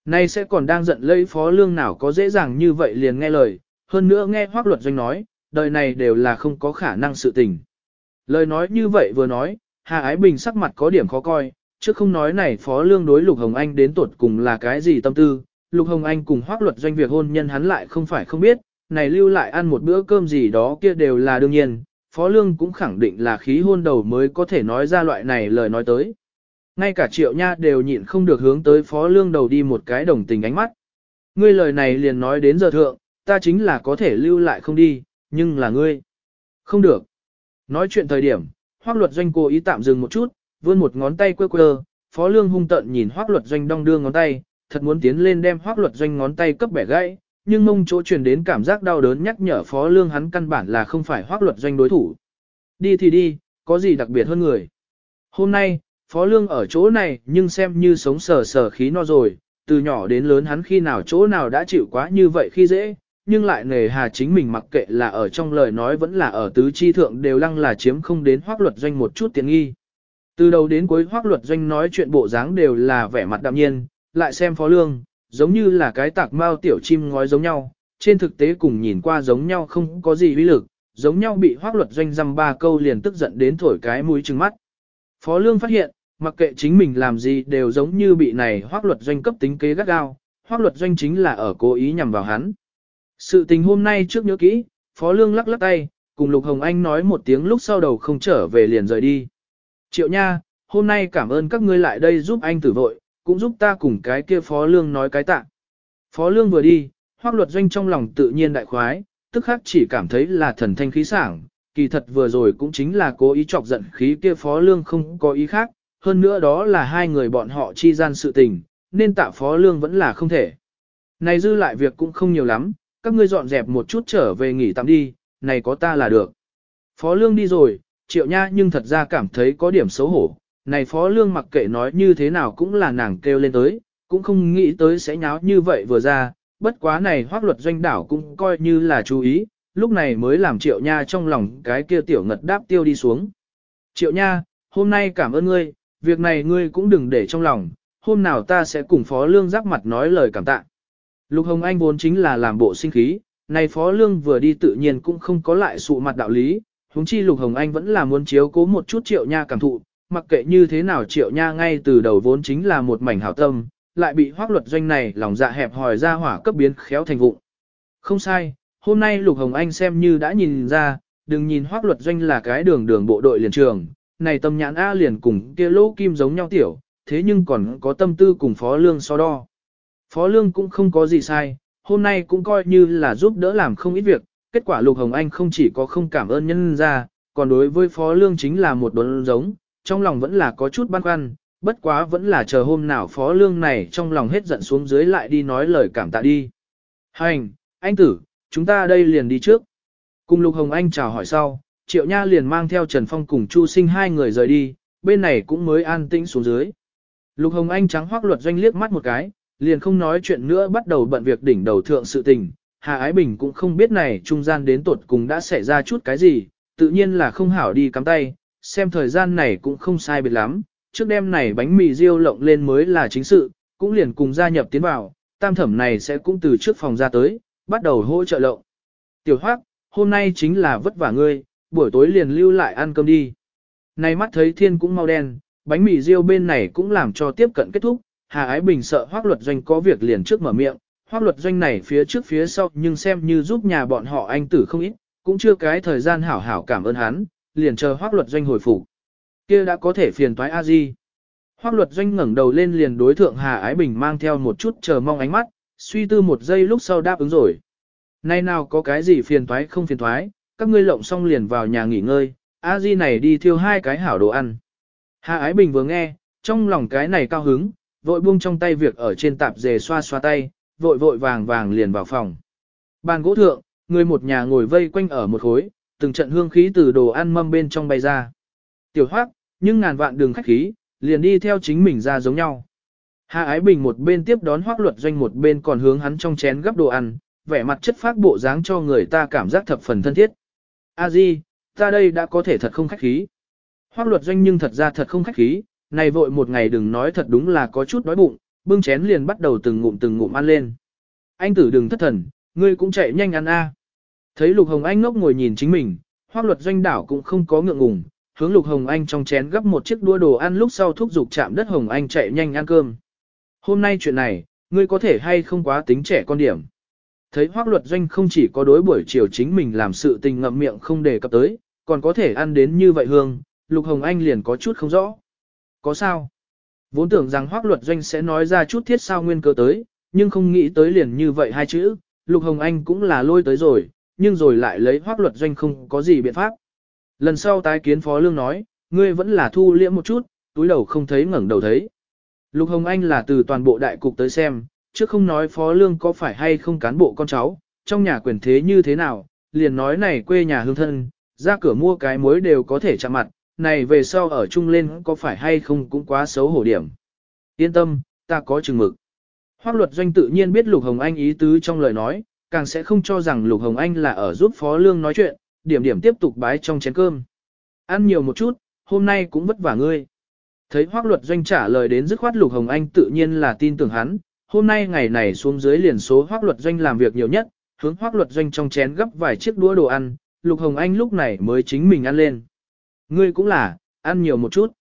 Nay sẽ còn đang giận lấy phó lương nào có dễ dàng như vậy liền nghe lời, hơn nữa nghe hoác luật doanh nói, đời này đều là không có khả năng sự tình. Lời nói như vậy vừa nói, Hà Ái Bình sắc mặt có điểm khó coi, chứ không nói này phó lương đối Lục Hồng Anh đến tuột cùng là cái gì tâm tư, Lục Hồng Anh cùng hoác luật doanh việc hôn nhân hắn lại không phải không biết, này lưu lại ăn một bữa cơm gì đó kia đều là đương nhiên, phó lương cũng khẳng định là khí hôn đầu mới có thể nói ra loại này lời nói tới. Ngay cả triệu nha đều nhịn không được hướng tới phó lương đầu đi một cái đồng tình ánh mắt. Ngươi lời này liền nói đến giờ thượng, ta chính là có thể lưu lại không đi, nhưng là ngươi. Không được. Nói chuyện thời điểm, hoác luật doanh cố ý tạm dừng một chút, vươn một ngón tay quơ quơ, phó lương hung tận nhìn hoác luật doanh đong đưa ngón tay, thật muốn tiến lên đem hoác luật doanh ngón tay cấp bẻ gãy, nhưng mông chỗ truyền đến cảm giác đau đớn nhắc nhở phó lương hắn căn bản là không phải hoác luật doanh đối thủ. Đi thì đi, có gì đặc biệt hơn người. Hôm nay, phó lương ở chỗ này nhưng xem như sống sờ sờ khí no rồi, từ nhỏ đến lớn hắn khi nào chỗ nào đã chịu quá như vậy khi dễ, nhưng lại nề hà chính mình mặc kệ là ở trong lời nói vẫn là ở tứ chi thượng đều lăng là chiếm không đến hoác luật doanh một chút tiện nghi. Từ đầu đến cuối hoác luật doanh nói chuyện bộ dáng đều là vẻ mặt đạm nhiên, lại xem phó lương, giống như là cái tạc mao tiểu chim ngói giống nhau, trên thực tế cùng nhìn qua giống nhau không có gì uy lực, giống nhau bị hoác luật doanh dăm ba câu liền tức giận đến thổi cái mũi trừng mắt. Phó lương phát hiện, mặc kệ chính mình làm gì đều giống như bị này hoác luật doanh cấp tính kế gắt gao, hoác luật doanh chính là ở cố ý nhằm vào hắn. Sự tình hôm nay trước nhớ kỹ, Phó Lương lắc lắc tay, cùng Lục Hồng Anh nói một tiếng lúc sau đầu không trở về liền rời đi. Triệu nha, hôm nay cảm ơn các ngươi lại đây giúp anh tử vội, cũng giúp ta cùng cái kia Phó Lương nói cái tạ. Phó Lương vừa đi, hoác luật doanh trong lòng tự nhiên đại khoái, tức khắc chỉ cảm thấy là thần thanh khí sảng, kỳ thật vừa rồi cũng chính là cố ý chọc giận khí kia phó lương không có ý khác, hơn nữa đó là hai người bọn họ chi gian sự tình, nên tạ phó lương vẫn là không thể. Này dư lại việc cũng không nhiều lắm, các ngươi dọn dẹp một chút trở về nghỉ tạm đi, này có ta là được. Phó lương đi rồi, triệu nha nhưng thật ra cảm thấy có điểm xấu hổ, này phó lương mặc kệ nói như thế nào cũng là nàng kêu lên tới, cũng không nghĩ tới sẽ nháo như vậy vừa ra, bất quá này hoác luật doanh đảo cũng coi như là chú ý, lúc này mới làm triệu nha trong lòng cái kia tiểu ngật đáp tiêu đi xuống. Triệu nha, hôm nay cảm ơn ngươi, việc này ngươi cũng đừng để trong lòng, hôm nào ta sẽ cùng phó lương giáp mặt nói lời cảm tạ. Lục Hồng Anh vốn chính là làm bộ sinh khí, này phó lương vừa đi tự nhiên cũng không có lại sụ mặt đạo lý, huống chi Lục Hồng Anh vẫn là muốn chiếu cố một chút triệu nha cảm thụ, mặc kệ như thế nào triệu nha ngay từ đầu vốn chính là một mảnh hảo tâm, lại bị hoác luật doanh này lòng dạ hẹp hòi ra hỏa cấp biến khéo thành vụng. Không sai, hôm nay Lục Hồng Anh xem như đã nhìn ra, đừng nhìn hoác luật doanh là cái đường đường bộ đội liền trường, này tâm nhãn A liền cùng kia lỗ kim giống nhau tiểu, thế nhưng còn có tâm tư cùng Phó Lương so đo. Phó Lương cũng không có gì sai, hôm nay cũng coi như là giúp đỡ làm không ít việc, kết quả Lục Hồng Anh không chỉ có không cảm ơn nhân ra, còn đối với Phó Lương chính là một đốn giống, trong lòng vẫn là có chút băn khoăn, bất quá vẫn là chờ hôm nào Phó Lương này trong lòng hết giận xuống dưới lại đi nói lời cảm tạ đi. Hành, anh tử, chúng ta đây liền đi trước. Cùng Lục Hồng Anh chào hỏi sau, Triệu Nha liền mang theo Trần Phong cùng Chu Sinh hai người rời đi, bên này cũng mới an tĩnh xuống dưới. Lục Hồng Anh trắng hoác luật doanh liếc mắt một cái, liền không nói chuyện nữa bắt đầu bận việc đỉnh đầu thượng sự tình. Hà Ái Bình cũng không biết này trung gian đến tuột cùng đã xảy ra chút cái gì, tự nhiên là không hảo đi cắm tay, xem thời gian này cũng không sai biệt lắm, trước đêm này bánh mì riêu lộng lên mới là chính sự, cũng liền cùng gia nhập tiến vào, tam thẩm này sẽ cũng từ trước phòng ra tới, bắt đầu hỗ trợ lộng. Tiểu Hoác, hôm nay chính là vất vả ngươi, buổi tối liền lưu lại ăn cơm đi. Này mắt thấy thiên cũng mau đen, bánh mì riêu bên này cũng làm cho tiếp cận kết thúc, Hà Ái Bình sợ Hoác Luật Doanh có việc liền trước mở miệng, Hoác Luật Doanh này phía trước phía sau nhưng xem như giúp nhà bọn họ anh tử không ít, cũng chưa cái thời gian hảo hảo cảm ơn hắn, liền chờ Hoác Luật Doanh hồi phục. Kia đã có thể phiền toái a di. Hoác Luật Doanh ngẩng đầu lên liền đối thượng Hà Ái Bình mang theo một chút chờ mong ánh mắt, suy tư một giây lúc sau đáp ứng rồi. Nay nào có cái gì phiền toái không phiền toái, các ngươi lộng xong liền vào nhà nghỉ ngơi, a di này đi thiêu hai cái hảo đồ ăn. Hà Ái Bình vừa nghe, trong lòng cái này cao hứng, vội buông trong tay việc ở trên tạp dề xoa xoa tay, vội vội vàng vàng liền vào phòng. Bàn gỗ thượng, người một nhà ngồi vây quanh ở một khối, từng trận hương khí từ đồ ăn mâm bên trong bay ra. Tiểu hoác, nhưng ngàn vạn đường khách khí, liền đi theo chính mình ra giống nhau. Hạ Ái Bình một bên tiếp đón hoác luật doanh một bên còn hướng hắn trong chén gấp đồ ăn, vẻ mặt chất phác bộ dáng cho người ta cảm giác thập phần thân thiết. A Di, ta đây đã có thể thật không khách khí. Hoác luật doanh nhưng thật ra thật không khách khí, này vội một ngày đừng nói thật đúng là có chút đói bụng, bưng chén liền bắt đầu từng ngụm từng ngụm ăn lên. Anh tử đừng thất thần, ngươi cũng chạy nhanh ăn a. Thấy Lục Hồng Anh ngốc ngồi nhìn chính mình, hoắc luật doanh đảo cũng không có ngượng ngùng, hướng Lục Hồng Anh trong chén gấp một chiếc đũa đồ ăn lúc sau thúc giục chạm đất Hồng Anh chạy nhanh ăn cơm. Hôm nay chuyện này, ngươi có thể hay không quá tính trẻ con điểm. Thấy hoắc luật doanh không chỉ có đối buổi chiều chính mình làm sự tình ngậm miệng không đề cập tới, còn có thể ăn đến như vậy hương, Lục Hồng Anh liền có chút không rõ. Có sao? Vốn tưởng rằng hoác luật doanh sẽ nói ra chút thiết sao nguyên cơ tới, nhưng không nghĩ tới liền như vậy hai chữ, Lục Hồng Anh cũng là lôi tới rồi, nhưng rồi lại lấy hoác luật doanh không có gì biện pháp. Lần sau tái kiến Phó Lương nói, ngươi vẫn là thu liễm một chút, túi đầu không thấy ngẩng đầu thấy. Lục Hồng Anh là từ toàn bộ đại cục tới xem, chứ không nói Phó Lương có phải hay không cán bộ con cháu, trong nhà quyền thế như thế nào, liền nói này quê nhà hương thân, ra cửa mua cái muối đều có thể chạm mặt, này về sau ở chung lên có phải hay không cũng quá xấu hổ điểm. Yên tâm, ta có chừng mực. Hoác luật doanh tự nhiên biết Lục Hồng Anh ý tứ trong lời nói, càng sẽ không cho rằng Lục Hồng Anh là ở giúp Phó Lương nói chuyện, điểm điểm tiếp tục bái trong chén cơm. Ăn nhiều một chút, hôm nay cũng vất vả ngươi. Thấy Hoác luật doanh trả lời đến dứt khoát Lục Hồng Anh tự nhiên là tin tưởng hắn, hôm nay ngày này xuống dưới liền số Hoác luật doanh làm việc nhiều nhất, hướng Hoác luật doanh trong chén gấp vài chiếc đũa đồ ăn, Lục Hồng Anh lúc này mới chính mình ăn lên. Ngươi cũng là, ăn nhiều một chút.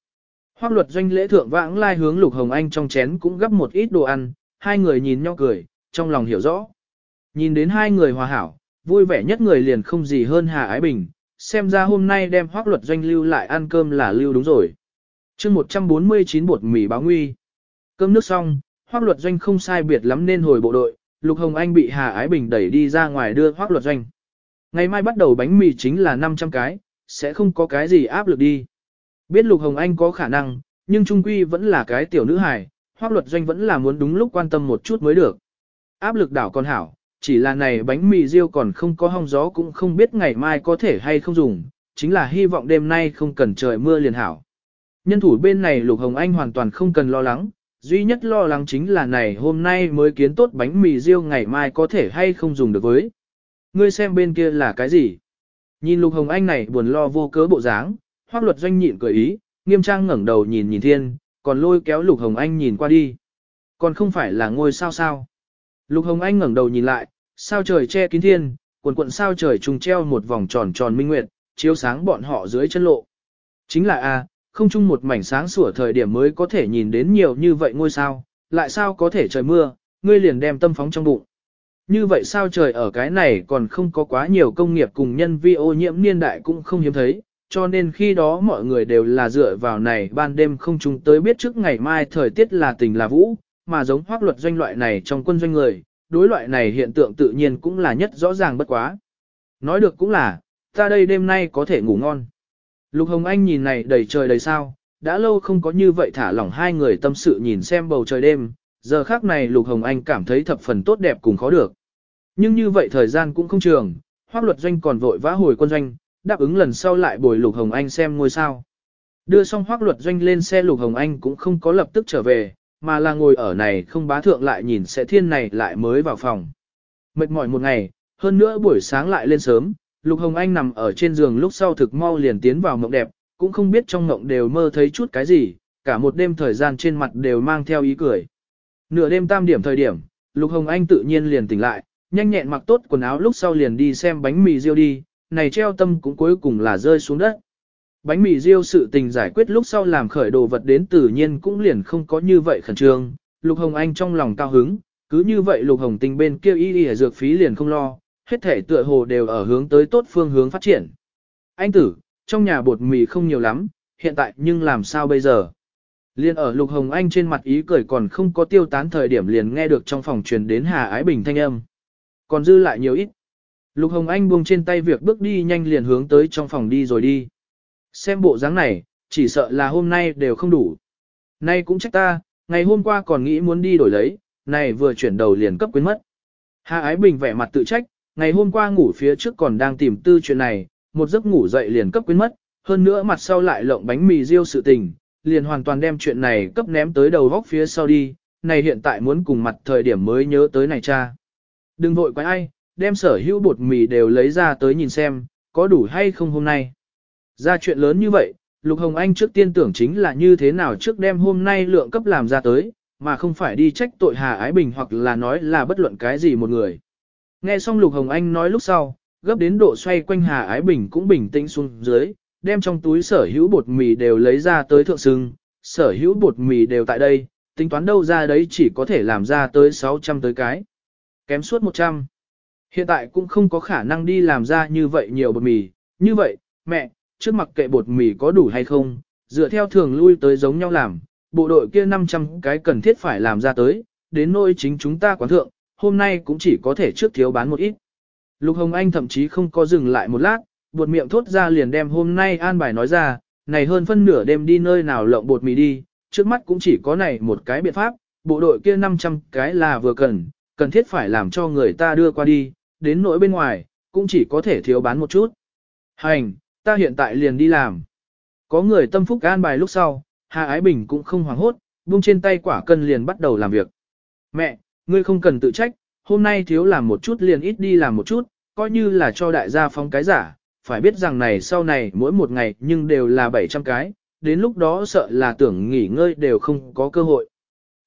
Hoác luật doanh lễ thượng vãng lai hướng Lục Hồng Anh trong chén cũng gấp một ít đồ ăn, hai người nhìn nhau cười, trong lòng hiểu rõ. Nhìn đến hai người hòa hảo, vui vẻ nhất người liền không gì hơn Hà Ái Bình, xem ra hôm nay đem hoác luật doanh lưu lại ăn cơm là lưu đúng rồi. chương 149 bột mì báo nguy. Cơm nước xong, hoác luật doanh không sai biệt lắm nên hồi bộ đội, Lục Hồng Anh bị Hà Ái Bình đẩy đi ra ngoài đưa hoác luật doanh. Ngày mai bắt đầu bánh mì chính là 500 cái, sẽ không có cái gì áp lực đi. Biết Lục Hồng Anh có khả năng, nhưng trung quy vẫn là cái tiểu nữ hài, hoác luật doanh vẫn là muốn đúng lúc quan tâm một chút mới được. Áp lực đảo còn hảo, chỉ là này bánh mì riêu còn không có hong gió cũng không biết ngày mai có thể hay không dùng, chính là hy vọng đêm nay không cần trời mưa liền hảo. Nhân thủ bên này Lục Hồng Anh hoàn toàn không cần lo lắng, duy nhất lo lắng chính là này hôm nay mới kiến tốt bánh mì riêu ngày mai có thể hay không dùng được với. Ngươi xem bên kia là cái gì? Nhìn Lục Hồng Anh này buồn lo vô cớ bộ dáng, hoắc luật doanh nhịn cười ý, nghiêm trang ngẩng đầu nhìn nhìn thiên, còn lôi kéo Lục Hồng Anh nhìn qua đi. Còn không phải là ngôi sao sao. Lục Hồng Anh ngẩng đầu nhìn lại, sao trời che kín thiên, quần quần sao trời trùng treo một vòng tròn tròn minh nguyệt, chiếu sáng bọn họ dưới chân lộ. Chính là a, không chung một mảnh sáng sủa thời điểm mới có thể nhìn đến nhiều như vậy ngôi sao, lại sao có thể trời mưa, ngươi liền đem tâm phóng trong bụng. Như vậy sao trời ở cái này còn không có quá nhiều công nghiệp cùng nhân vi ô nhiễm niên đại cũng không hiếm thấy, cho nên khi đó mọi người đều là dựa vào này ban đêm không chúng tới biết trước ngày mai thời tiết là tình là vũ, mà giống hoác luật doanh loại này trong quân doanh người, đối loại này hiện tượng tự nhiên cũng là nhất rõ ràng bất quá. Nói được cũng là, ta đây đêm nay có thể ngủ ngon. Lục Hồng Anh nhìn này đầy trời đầy sao, đã lâu không có như vậy thả lỏng hai người tâm sự nhìn xem bầu trời đêm, giờ khác này Lục Hồng Anh cảm thấy thập phần tốt đẹp cùng khó được. Nhưng như vậy thời gian cũng không trường, hoác luật doanh còn vội vã hồi quân doanh, đáp ứng lần sau lại bồi Lục Hồng Anh xem ngôi sao. Đưa xong hoác luật doanh lên xe Lục Hồng Anh cũng không có lập tức trở về, mà là ngồi ở này không bá thượng lại nhìn sẽ thiên này lại mới vào phòng. Mệt mỏi một ngày, hơn nữa buổi sáng lại lên sớm, Lục Hồng Anh nằm ở trên giường lúc sau thực mau liền tiến vào mộng đẹp, cũng không biết trong mộng đều mơ thấy chút cái gì, cả một đêm thời gian trên mặt đều mang theo ý cười. Nửa đêm tam điểm thời điểm, Lục Hồng Anh tự nhiên liền tỉnh lại, nhanh nhẹn mặc tốt quần áo lúc sau liền đi xem bánh mì riêu đi, này treo tâm cũng cuối cùng là rơi xuống đất. Bánh mì riêu sự tình giải quyết lúc sau làm khởi đồ vật đến tự nhiên cũng liền không có như vậy khẩn trương, Lục Hồng Anh trong lòng cao hứng, cứ như vậy Lục Hồng Tình bên kia y y dược phí liền không lo, hết thể tựa hồ đều ở hướng tới tốt phương hướng phát triển. Anh tử, trong nhà bột mì không nhiều lắm, hiện tại nhưng làm sao bây giờ? Liên ở Lục Hồng Anh trên mặt ý cười còn không có tiêu tán thời điểm liền nghe được trong phòng truyền đến Hà Ái Bình thanh âm. Còn dư lại nhiều ít. Lục Hồng Anh buông trên tay việc bước đi nhanh liền hướng tới trong phòng đi rồi đi. Xem bộ dáng này, chỉ sợ là hôm nay đều không đủ. Nay cũng trách ta, ngày hôm qua còn nghĩ muốn đi đổi lấy, này vừa chuyển đầu liền cấp quyến mất. Hà Ái Bình vẻ mặt tự trách, ngày hôm qua ngủ phía trước còn đang tìm tư chuyện này, một giấc ngủ dậy liền cấp quyến mất, hơn nữa mặt sau lại lộng bánh mì riêu sự tình, liền hoàn toàn đem chuyện này cấp ném tới đầu góc phía sau đi, này hiện tại muốn cùng mặt thời điểm mới nhớ tới này cha. Đừng vội quái ai, đem sở hữu bột mì đều lấy ra tới nhìn xem, có đủ hay không hôm nay. Ra chuyện lớn như vậy, Lục Hồng Anh trước tiên tưởng chính là như thế nào trước đem hôm nay lượng cấp làm ra tới, mà không phải đi trách tội Hà Ái Bình hoặc là nói là bất luận cái gì một người. Nghe xong Lục Hồng Anh nói lúc sau, gấp đến độ xoay quanh Hà Ái Bình cũng bình tĩnh xuống dưới, đem trong túi sở hữu bột mì đều lấy ra tới thượng sưng, sở hữu bột mì đều tại đây, tính toán đâu ra đấy chỉ có thể làm ra tới 600 tới cái. Kém suốt 100. Hiện tại cũng không có khả năng đi làm ra như vậy nhiều bột mì, như vậy, mẹ, trước mặc kệ bột mì có đủ hay không, dựa theo thường lui tới giống nhau làm, bộ đội kia 500 cái cần thiết phải làm ra tới, đến nỗi chính chúng ta quán thượng, hôm nay cũng chỉ có thể trước thiếu bán một ít. Lục Hồng Anh thậm chí không có dừng lại một lát, buột miệng thốt ra liền đem hôm nay an bài nói ra, này hơn phân nửa đêm đi nơi nào lộng bột mì đi, trước mắt cũng chỉ có này một cái biện pháp, bộ đội kia 500 cái là vừa cần, cần thiết phải làm cho người ta đưa qua đi, đến nỗi bên ngoài, cũng chỉ có thể thiếu bán một chút. Hành, ta hiện tại liền đi làm. Có người tâm phúc an bài lúc sau, Hà Ái Bình cũng không hoảng hốt, buông trên tay quả cân liền bắt đầu làm việc. Mẹ, ngươi không cần tự trách, hôm nay thiếu làm một chút liền ít đi làm một chút, coi như là cho đại gia phong cái giả, phải biết rằng này sau này mỗi một ngày nhưng đều là 700 cái, đến lúc đó sợ là tưởng nghỉ ngơi đều không có cơ hội.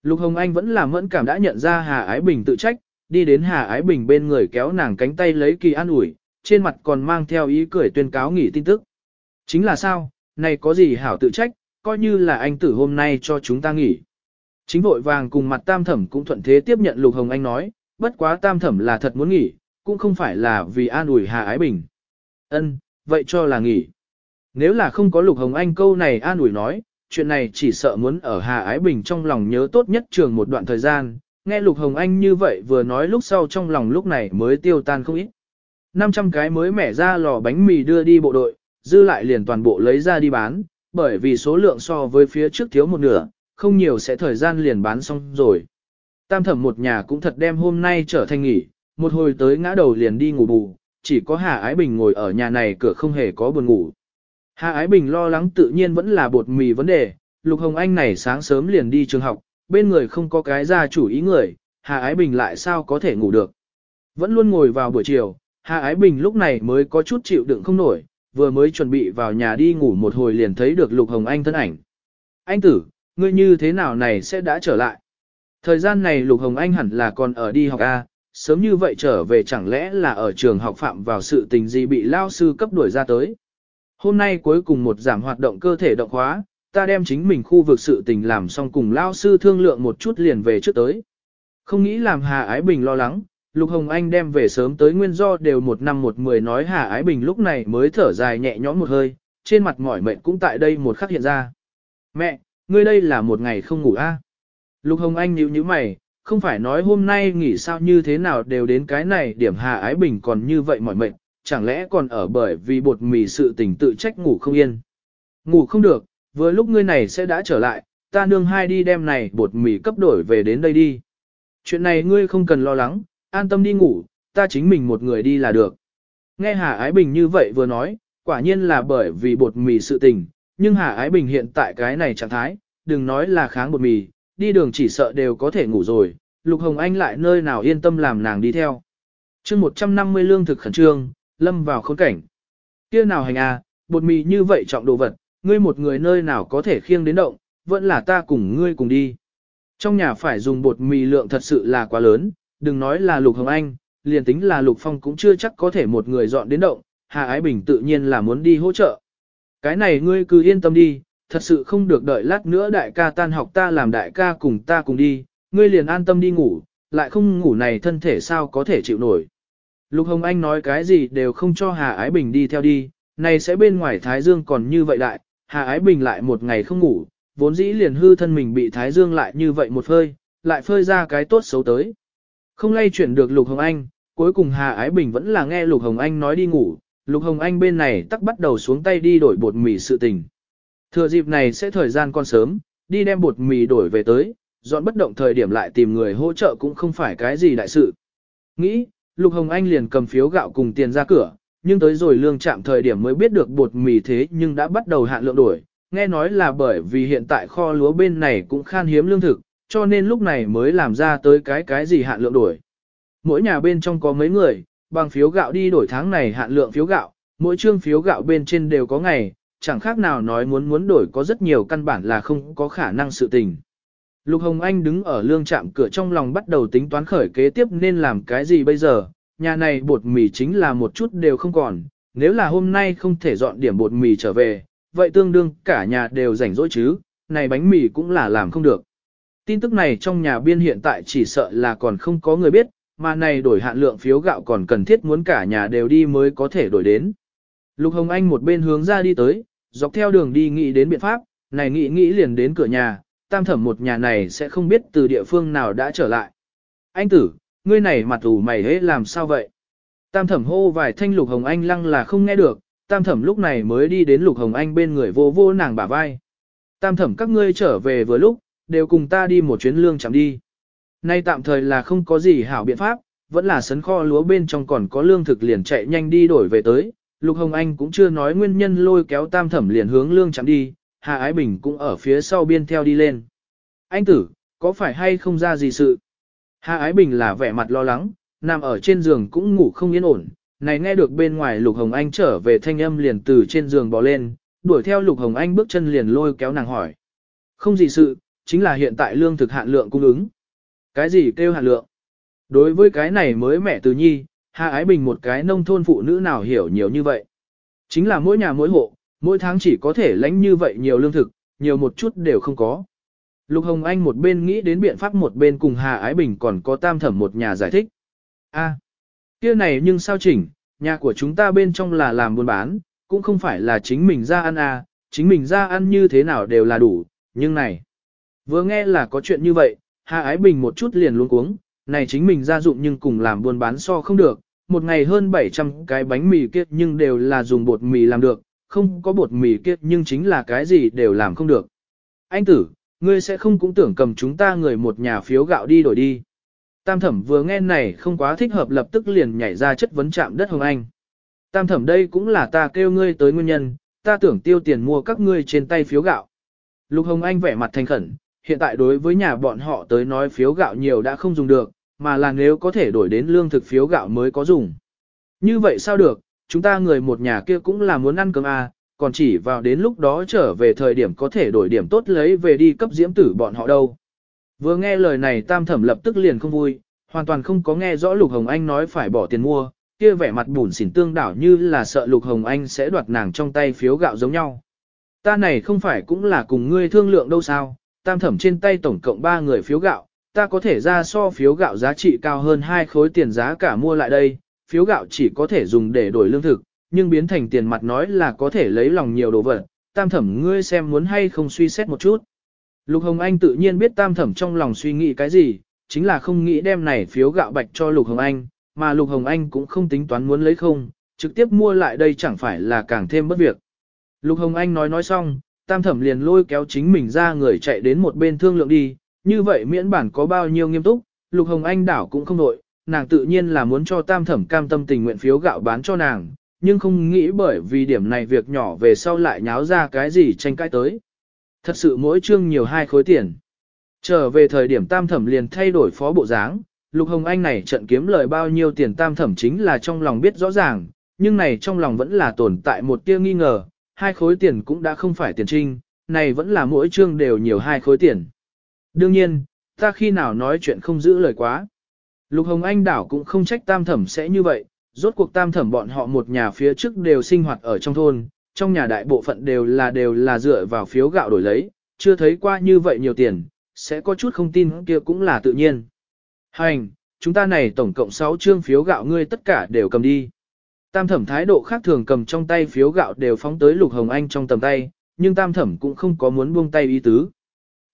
Lục Hồng Anh vẫn là mẫn cảm đã nhận ra Hà Ái Bình tự trách, đi đến Hà Ái Bình bên người kéo nàng cánh tay lấy kỳ an ủi, trên mặt còn mang theo ý cười tuyên cáo nghỉ tin tức. Chính là sao, này có gì hảo tự trách, coi như là anh tử hôm nay cho chúng ta nghỉ. Chính vội vàng cùng mặt tam thẩm cũng thuận thế tiếp nhận Lục Hồng Anh nói, bất quá tam thẩm là thật muốn nghỉ, cũng không phải là vì an ủi Hà Ái Bình. Ân, vậy cho là nghỉ. Nếu là không có Lục Hồng Anh câu này an ủi nói, chuyện này chỉ sợ muốn ở Hà Ái Bình trong lòng nhớ tốt nhất trường một đoạn thời gian, nghe Lục Hồng Anh như vậy vừa nói lúc sau trong lòng lúc này mới tiêu tan không ít. 500 cái mới mẻ ra lò bánh mì đưa đi bộ đội, dư lại liền toàn bộ lấy ra đi bán, bởi vì số lượng so với phía trước thiếu một nửa, không nhiều sẽ thời gian liền bán xong rồi. Tam thẩm một nhà cũng thật đem hôm nay trở thành nghỉ, một hồi tới ngã đầu liền đi ngủ bù, chỉ có Hà Ái Bình ngồi ở nhà này cửa không hề có buồn ngủ. Hà Ái Bình lo lắng tự nhiên vẫn là bột mì vấn đề, Lục Hồng Anh này sáng sớm liền đi trường học, bên người không có cái gia chủ ý người, Hà Ái Bình lại sao có thể ngủ được. Vẫn luôn ngồi vào buổi chiều, Hà Ái Bình lúc này mới có chút chịu đựng không nổi, vừa mới chuẩn bị vào nhà đi ngủ một hồi liền thấy được Lục Hồng Anh thân ảnh. Anh tử, ngươi như thế nào này sẽ đã trở lại? Thời gian này Lục Hồng Anh hẳn là còn ở đi học A, sớm như vậy trở về chẳng lẽ là ở trường học phạm vào sự tình gì bị lao sư cấp đuổi ra tới. Hôm nay cuối cùng một giảm hoạt động cơ thể động hóa, ta đem chính mình khu vực sự tình làm xong cùng lao sư thương lượng một chút liền về trước tới. Không nghĩ làm Hà Ái Bình lo lắng, Lục Hồng Anh đem về sớm tới nguyên do đều một năm một mười nói Hà Ái Bình lúc này mới thở dài nhẹ nhõm một hơi, trên mặt mỏi mệt cũng tại đây một khắc hiện ra. Mẹ, ngươi đây là một ngày không ngủ a? À? Lục Hồng Anh nhíu nhíu mày, không phải nói hôm nay nghỉ sao như thế nào đều đến cái này điểm Hà Ái Bình còn như vậy mỏi mệt, chẳng lẽ còn ở bởi vì bột mì sự tình tự trách ngủ không yên. Ngủ không được, vừa lúc ngươi này sẽ đã trở lại, ta nương hai đi đem này bột mì cấp đổi về đến đây đi. Chuyện này ngươi không cần lo lắng, an tâm đi ngủ, ta chính mình một người đi là được. Nghe Hà Ái Bình như vậy vừa nói, quả nhiên là bởi vì bột mì sự tình, nhưng Hà Ái Bình hiện tại cái này trạng thái, đừng nói là kháng bột mì, đi đường chỉ sợ đều có thể ngủ rồi, Lục Hồng Anh lại nơi nào yên tâm làm nàng đi theo. chương 150 lương thực khẩn trương, lâm vào khốn cảnh. kia nào hành à, bột mì như vậy trọng đồ vật, ngươi một người nơi nào có thể khiêng đến động, vẫn là ta cùng ngươi cùng đi. Trong nhà phải dùng bột mì lượng thật sự là quá lớn, đừng nói là Lục Hồng Anh, liền tính là Lục Phong cũng chưa chắc có thể một người dọn đến động, Hà Ái Bình tự nhiên là muốn đi hỗ trợ. Cái này ngươi cứ yên tâm đi, thật sự không được đợi lát nữa đại ca tan học ta làm đại ca cùng ta cùng đi, ngươi liền an tâm đi ngủ, lại không ngủ này thân thể sao có thể chịu nổi. Lục Hồng Anh nói cái gì đều không cho Hà Ái Bình đi theo đi, này sẽ bên ngoài Thái Dương còn như vậy đại, Hà Ái Bình lại một ngày không ngủ, vốn dĩ liền hư thân mình bị Thái Dương lại như vậy một phơi, lại phơi ra cái tốt xấu tới. Không lay chuyển được Lục Hồng Anh, cuối cùng Hà Ái Bình vẫn là nghe Lục Hồng Anh nói đi ngủ, Lục Hồng Anh bên này tắc bắt đầu xuống tay đi đổi bột mì sự tình. Thừa dịp này sẽ thời gian còn sớm, đi đem bột mì đổi về tới, dọn bất động thời điểm lại tìm người hỗ trợ cũng không phải cái gì đại sự. Nghĩ, Lục Hồng Anh liền cầm phiếu gạo cùng tiền ra cửa, nhưng tới rồi lương chạm thời điểm mới biết được bột mì thế nhưng đã bắt đầu hạn lượng đổi. Nghe nói là bởi vì hiện tại kho lúa bên này cũng khan hiếm lương thực, cho nên lúc này mới làm ra tới cái cái gì hạn lượng đổi. Mỗi nhà bên trong có mấy người, bằng phiếu gạo đi đổi tháng này hạn lượng phiếu gạo, mỗi trương phiếu gạo bên trên đều có ngày, chẳng khác nào nói muốn muốn đổi có rất nhiều căn bản là không có khả năng sự tình. Lục Hồng Anh đứng ở lương trạm cửa trong lòng bắt đầu tính toán khởi kế tiếp nên làm cái gì bây giờ, nhà này bột mì chính là một chút đều không còn, nếu là hôm nay không thể dọn điểm bột mì trở về, vậy tương đương cả nhà đều rảnh rỗi chứ, này bánh mì cũng là làm không được. Tin tức này trong nhà biên hiện tại chỉ sợ là còn không có người biết, mà này đổi hạn lượng phiếu gạo còn cần thiết muốn cả nhà đều đi mới có thể đổi đến. Lục Hồng Anh một bên hướng ra đi tới, dọc theo đường đi nghĩ đến biện pháp, này nghĩ nghĩ liền đến cửa nhà, tam thẩm một nhà này sẽ không biết từ địa phương nào đã trở lại. Anh tử, ngươi này mặt ủ mày hế làm sao vậy? Tam thẩm hô vài thanh Lục Hồng Anh lăng là không nghe được, tam thẩm lúc này mới đi đến Lục Hồng Anh bên người vô vô nàng bả vai. Tam thẩm các ngươi trở về vừa lúc, đều cùng ta đi một chuyến lương chẳng đi. Nay tạm thời là không có gì hảo biện pháp, vẫn là sấn kho lúa bên trong còn có lương thực liền chạy nhanh đi đổi về tới. Lục Hồng Anh cũng chưa nói nguyên nhân lôi kéo tam thẩm liền hướng lương chẳng đi, Hà Ái Bình cũng ở phía sau biên theo đi lên. Anh tử, có phải hay không ra gì sự? Hà Ái Bình là vẻ mặt lo lắng, nằm ở trên giường cũng ngủ không yên ổn. Này nghe được bên ngoài Lục Hồng Anh trở về thanh âm liền từ trên giường bò lên, đuổi theo Lục Hồng Anh bước chân liền lôi kéo nàng hỏi. Không gì sự, chính là hiện tại lương thực hạn lượng cung ứng. Cái gì kêu hạn lượng? Đối với cái này mới mẹ từ nhi, Hà Ái Bình một cái nông thôn phụ nữ nào hiểu nhiều như vậy. Chính là mỗi nhà mỗi hộ, mỗi tháng chỉ có thể lãnh như vậy nhiều lương thực, nhiều một chút đều không có. Lục Hồng Anh một bên nghĩ đến biện pháp một bên cùng Hà Ái Bình còn có tam thẩm một nhà giải thích. a kia này nhưng sao chỉnh, nhà của chúng ta bên trong là làm buôn bán, cũng không phải là chính mình ra ăn à, chính mình ra ăn như thế nào đều là đủ, nhưng này. Vừa nghe là có chuyện như vậy, Hà Ái Bình một chút liền luôn cuống, này chính mình ra dụng nhưng cùng làm buôn bán so không được, một ngày hơn 700 cái bánh mì kia nhưng đều là dùng bột mì làm được, không có bột mì kia nhưng chính là cái gì đều làm không được. Anh tử, ngươi sẽ không cũng tưởng cầm chúng ta người một nhà phiếu gạo đi đổi đi. Tam thẩm vừa nghe này không quá thích hợp lập tức liền nhảy ra chất vấn chạm đất Hồng Anh. Tam thẩm đây cũng là ta kêu ngươi tới nguyên nhân, ta tưởng tiêu tiền mua các ngươi trên tay phiếu gạo. Lục Hồng Anh vẻ mặt thành khẩn, hiện tại đối với nhà bọn họ tới nói phiếu gạo nhiều đã không dùng được, mà là nếu có thể đổi đến lương thực phiếu gạo mới có dùng. Như vậy sao được, chúng ta người một nhà kia cũng là muốn ăn cơm à, còn chỉ vào đến lúc đó trở về thời điểm có thể đổi điểm tốt lấy về đi cấp diễm tử bọn họ đâu. Vừa nghe lời này tam thẩm lập tức liền không vui, hoàn toàn không có nghe rõ Lục Hồng Anh nói phải bỏ tiền mua, kia vẻ mặt bùn xỉn tương đảo như là sợ Lục Hồng Anh sẽ đoạt nàng trong tay phiếu gạo giống nhau. Ta này không phải cũng là cùng ngươi thương lượng đâu sao, tam thẩm trên tay tổng cộng 3 người phiếu gạo, ta có thể ra so phiếu gạo giá trị cao hơn hai khối tiền giá cả mua lại đây, phiếu gạo chỉ có thể dùng để đổi lương thực, nhưng biến thành tiền mặt nói là có thể lấy lòng nhiều đồ vật, tam thẩm ngươi xem muốn hay không suy xét một chút. Lục Hồng Anh tự nhiên biết tam thẩm trong lòng suy nghĩ cái gì, chính là không nghĩ đem này phiếu gạo bạch cho Lục Hồng Anh, mà Lục Hồng Anh cũng không tính toán muốn lấy không, trực tiếp mua lại đây chẳng phải là càng thêm bất việc. Lục Hồng Anh nói nói xong, tam thẩm liền lôi kéo chính mình ra người chạy đến một bên thương lượng đi, như vậy miễn bản có bao nhiêu nghiêm túc, Lục Hồng Anh đảo cũng không nội, nàng tự nhiên là muốn cho tam thẩm cam tâm tình nguyện phiếu gạo bán cho nàng, nhưng không nghĩ bởi vì điểm này việc nhỏ về sau lại nháo ra cái gì tranh cãi tới. Thật sự mỗi chương nhiều hai khối tiền. Trở về thời điểm tam thẩm liền thay đổi phó bộ dáng, Lục Hồng Anh này trận kiếm lời bao nhiêu tiền tam thẩm chính là trong lòng biết rõ ràng, nhưng này trong lòng vẫn là tồn tại một tia nghi ngờ, hai khối tiền cũng đã không phải tiền trinh, này vẫn là mỗi chương đều nhiều hai khối tiền. Đương nhiên, ta khi nào nói chuyện không giữ lời quá. Lục Hồng Anh đảo cũng không trách tam thẩm sẽ như vậy, rốt cuộc tam thẩm bọn họ một nhà phía trước đều sinh hoạt ở trong thôn, trong nhà đại bộ phận đều là đều là dựa vào phiếu gạo đổi lấy, chưa thấy qua như vậy nhiều tiền, sẽ có chút không tin kia cũng là tự nhiên. Hành, chúng ta này tổng cộng 6 chương phiếu gạo ngươi tất cả đều cầm đi. Tam thẩm thái độ khác thường cầm trong tay phiếu gạo đều phóng tới Lục Hồng Anh trong tầm tay, nhưng tam thẩm cũng không có muốn buông tay ý tứ.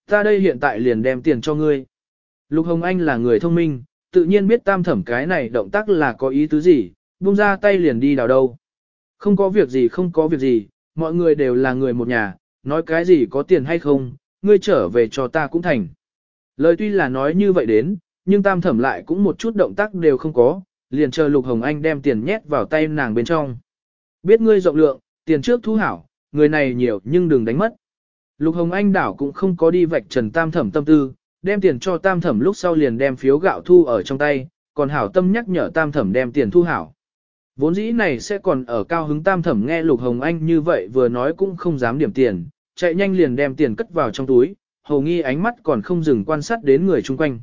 Ta đây hiện tại liền đem tiền cho ngươi. Lục Hồng Anh là người thông minh, tự nhiên biết tam thẩm cái này động tác là có ý tứ gì, buông ra tay liền đi đào đâu. Không có việc gì không có việc gì, mọi người đều là người một nhà, nói cái gì có tiền hay không, ngươi trở về cho ta cũng thành. Lời tuy là nói như vậy đến, nhưng tam thẩm lại cũng một chút động tác đều không có, liền chờ Lục Hồng Anh đem tiền nhét vào tay nàng bên trong. Biết ngươi rộng lượng, tiền trước thu hảo, người này nhiều nhưng đừng đánh mất. Lục Hồng Anh đảo cũng không có đi vạch trần tam thẩm tâm tư, đem tiền cho tam thẩm lúc sau liền đem phiếu gạo thu ở trong tay, còn hảo tâm nhắc nhở tam thẩm đem tiền thu hảo. Vốn dĩ này sẽ còn ở cao hứng tam thẩm nghe Lục Hồng Anh như vậy vừa nói cũng không dám điểm tiền, chạy nhanh liền đem tiền cất vào trong túi, hầu nghi ánh mắt còn không dừng quan sát đến người chung quanh.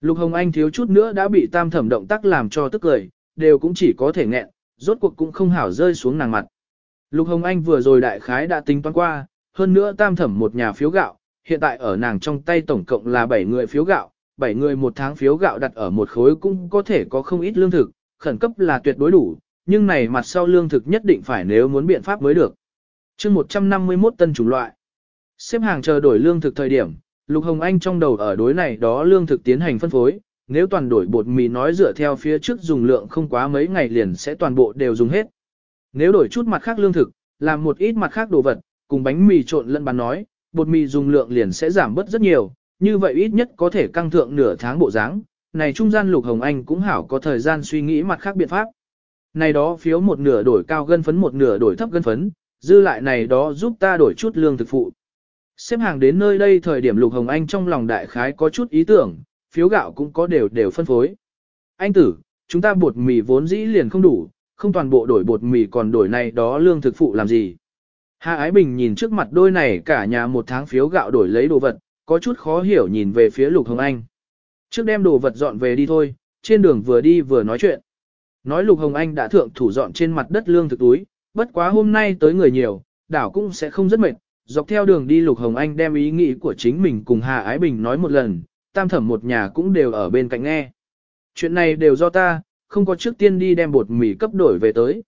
Lục Hồng Anh thiếu chút nữa đã bị tam thẩm động tác làm cho tức cười, đều cũng chỉ có thể nghẹn, rốt cuộc cũng không hảo rơi xuống nàng mặt. Lục Hồng Anh vừa rồi đại khái đã tính toán qua, hơn nữa tam thẩm một nhà phiếu gạo, hiện tại ở nàng trong tay tổng cộng là 7 người phiếu gạo, 7 người một tháng phiếu gạo đặt ở một khối cũng có thể có không ít lương thực, khẩn cấp là tuyệt đối đủ, nhưng này mặt sau lương thực nhất định phải nếu muốn biện pháp mới được. chương 151 tân chủng loại. Xếp hàng chờ đổi lương thực thời điểm, Lục Hồng Anh trong đầu ở đối này đó lương thực tiến hành phân phối, nếu toàn đổi bột mì nói dựa theo phía trước dùng lượng không quá mấy ngày liền sẽ toàn bộ đều dùng hết. Nếu đổi chút mặt khác lương thực, làm một ít mặt khác đồ vật, cùng bánh mì trộn lẫn bán nói, bột mì dùng lượng liền sẽ giảm bớt rất nhiều, như vậy ít nhất có thể căng thượng nửa tháng bộ dáng. Này trung gian Lục Hồng Anh cũng hảo có thời gian suy nghĩ mặt khác biện pháp. Này đó phiếu một nửa đổi cao gân phấn một nửa đổi thấp gân phấn, dư lại này đó giúp ta đổi chút lương thực phụ. Xếp hàng đến nơi đây thời điểm Lục Hồng Anh trong lòng đại khái có chút ý tưởng, phiếu gạo cũng có đều đều phân phối. Anh tử, chúng ta bột mì vốn dĩ liền không đủ, không toàn bộ đổi bột mì còn đổi này đó lương thực phụ làm gì. Hà Ái Bình nhìn trước mặt đôi này cả nhà một tháng phiếu gạo đổi lấy đồ vật, có chút khó hiểu nhìn về phía Lục Hồng Anh. Trước đem đồ vật dọn về đi thôi, trên đường vừa đi vừa nói chuyện. Nói Lục Hồng Anh đã thượng thủ dọn trên mặt đất lương thực túi, bất quá hôm nay tới người nhiều, đảo cũng sẽ không rất mệt, dọc theo đường đi Lục Hồng Anh đem ý nghĩ của chính mình cùng Hà Ái Bình nói một lần, tam thẩm một nhà cũng đều ở bên cạnh nghe. Chuyện này đều do ta, không có trước tiên đi đem bột mì cấp đổi về tới.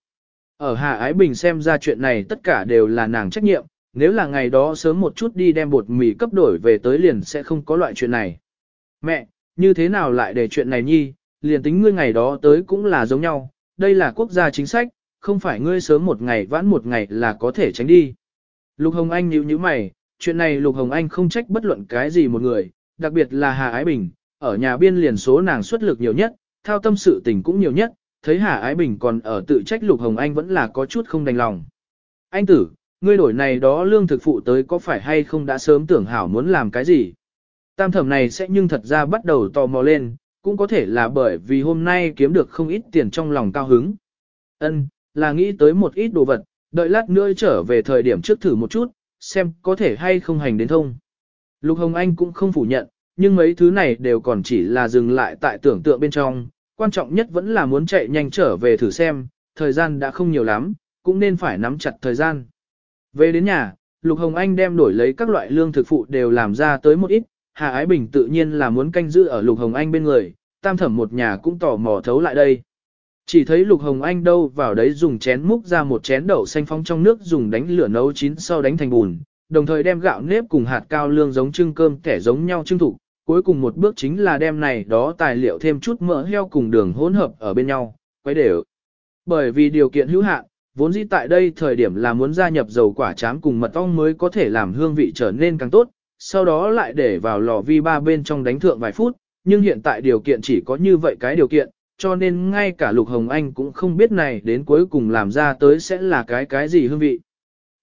Ở Hà Ái Bình xem ra chuyện này tất cả đều là nàng trách nhiệm, nếu là ngày đó sớm một chút đi đem bột mì cấp đổi về tới liền sẽ không có loại chuyện này. Mẹ, như thế nào lại để chuyện này nhi, liền tính ngươi ngày đó tới cũng là giống nhau, đây là quốc gia chính sách, không phải ngươi sớm một ngày vãn một ngày là có thể tránh đi. Lục Hồng Anh nhíu nhíu mày, chuyện này Lục Hồng Anh không trách bất luận cái gì một người, đặc biệt là Hà Ái Bình, ở nhà biên liền số nàng xuất lực nhiều nhất, thao tâm sự tình cũng nhiều nhất, thấy Hà Ái Bình còn ở tự trách Lục Hồng Anh vẫn là có chút không đành lòng. Anh tử, ngươi đổi này đó lương thực phụ tới có phải hay không đã sớm tưởng hảo muốn làm cái gì? Tam thẩm này sẽ nhưng thật ra bắt đầu tò mò lên, cũng có thể là bởi vì hôm nay kiếm được không ít tiền trong lòng cao hứng. Ân, là nghĩ tới một ít đồ vật, đợi lát nữa trở về thời điểm trước thử một chút, xem có thể hay không hành đến thông. Lục Hồng Anh cũng không phủ nhận, nhưng mấy thứ này đều còn chỉ là dừng lại tại tưởng tượng bên trong, quan trọng nhất vẫn là muốn chạy nhanh trở về thử xem, thời gian đã không nhiều lắm, cũng nên phải nắm chặt thời gian. Về đến nhà, Lục Hồng Anh đem đổi lấy các loại lương thực phụ đều làm ra tới một ít, Hà Ái Bình tự nhiên là muốn canh giữ ở Lục Hồng Anh bên người, tam thẩm một nhà cũng tò mò thấu lại đây. Chỉ thấy Lục Hồng Anh đâu vào đấy dùng chén múc ra một chén đậu xanh phong trong nước dùng đánh lửa nấu chín sau đánh thành bùn, đồng thời đem gạo nếp cùng hạt cao lương giống trưng cơm kẻ giống nhau trưng thủ. Cuối cùng một bước chính là đem này đó tài liệu thêm chút mỡ heo cùng đường hỗn hợp ở bên nhau, quấy đều. Bởi vì điều kiện hữu hạn, vốn dĩ tại đây thời điểm là muốn gia nhập dầu quả chám cùng mật ong mới có thể làm hương vị trở nên càng tốt, sau đó lại để vào lò vi ba bên trong đánh thượng vài phút, nhưng hiện tại điều kiện chỉ có như vậy cái điều kiện, cho nên ngay cả Lục Hồng Anh cũng không biết này đến cuối cùng làm ra tới sẽ là cái cái gì hương vị.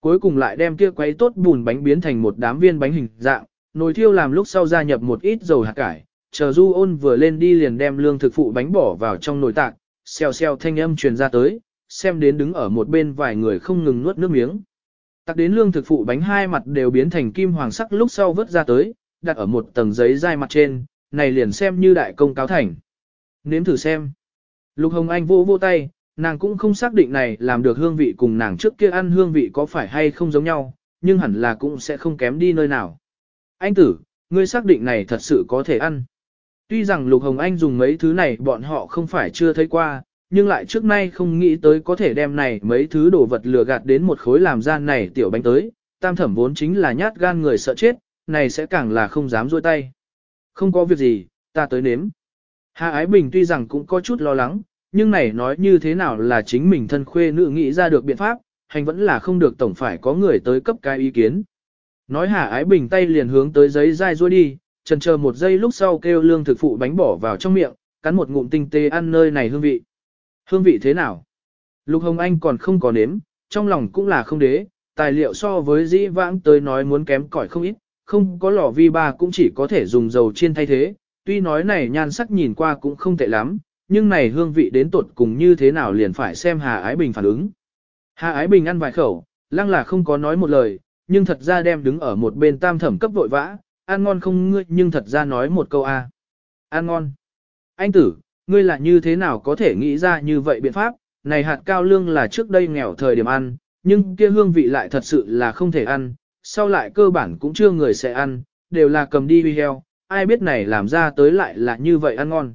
Cuối cùng lại đem kia quấy tốt bùn bánh biến thành một đám viên bánh hình dạng, nồi thiêu làm lúc sau gia nhập một ít dầu hạt cải, chờ du ôn vừa lên đi liền đem lương thực phụ bánh bỏ vào trong nồi tạc, xèo xèo thanh âm truyền ra tới, xem đến đứng ở một bên vài người không ngừng nuốt nước miếng. Tạc đến lương thực phụ bánh hai mặt đều biến thành kim hoàng sắc lúc sau vớt ra tới, đặt ở một tầng giấy dai mặt trên, này liền xem như đại công cáo thành. Nếm thử xem. Lục Hồng Anh vô vô tay, nàng cũng không xác định này làm được hương vị cùng nàng trước kia ăn hương vị có phải hay không giống nhau, nhưng hẳn là cũng sẽ không kém đi nơi nào. Anh tử, ngươi xác định này thật sự có thể ăn. Tuy rằng Lục Hồng Anh dùng mấy thứ này bọn họ không phải chưa thấy qua, nhưng lại trước nay không nghĩ tới có thể đem này mấy thứ đồ vật lừa gạt đến một khối làm gian này tiểu bánh tới, tam thẩm vốn chính là nhát gan người sợ chết, này sẽ càng là không dám rôi tay. Không có việc gì, ta tới nếm. Hà Ái Bình tuy rằng cũng có chút lo lắng, nhưng này nói như thế nào là chính mình thân khuê nữ nghĩ ra được biện pháp, hành vẫn là không được tổng phải có người tới cấp cái ý kiến. Nói Hà Ái Bình tay liền hướng tới giấy dai ruôi đi, chần chờ một giây lúc sau kêu lương thực phụ bánh bỏ vào trong miệng, cắn một ngụm tinh tế ăn nơi này hương vị. Hương vị thế nào? Lục Hồng Anh còn không có nếm, trong lòng cũng là không đế, tài liệu so với dĩ vãng tới nói muốn kém cỏi không ít, không có lò vi ba cũng chỉ có thể dùng dầu chiên thay thế, tuy nói này nhan sắc nhìn qua cũng không tệ lắm, nhưng này hương vị đến tột cùng như thế nào liền phải xem Hà Ái Bình phản ứng. Hà Ái Bình ăn vài khẩu, lăng là không có nói một lời, nhưng thật ra đem đứng ở một bên tam thẩm cấp vội vã, ăn ngon không ngươi nhưng thật ra nói một câu a à. Ăn ngon. Anh tử, ngươi là như thế nào có thể nghĩ ra như vậy biện pháp, này hạt cao lương là trước đây nghèo thời điểm ăn, nhưng kia hương vị lại thật sự là không thể ăn, sau lại cơ bản cũng chưa người sẽ ăn, đều là cầm đi huy heo, ai biết này làm ra tới lại là như vậy ăn ngon.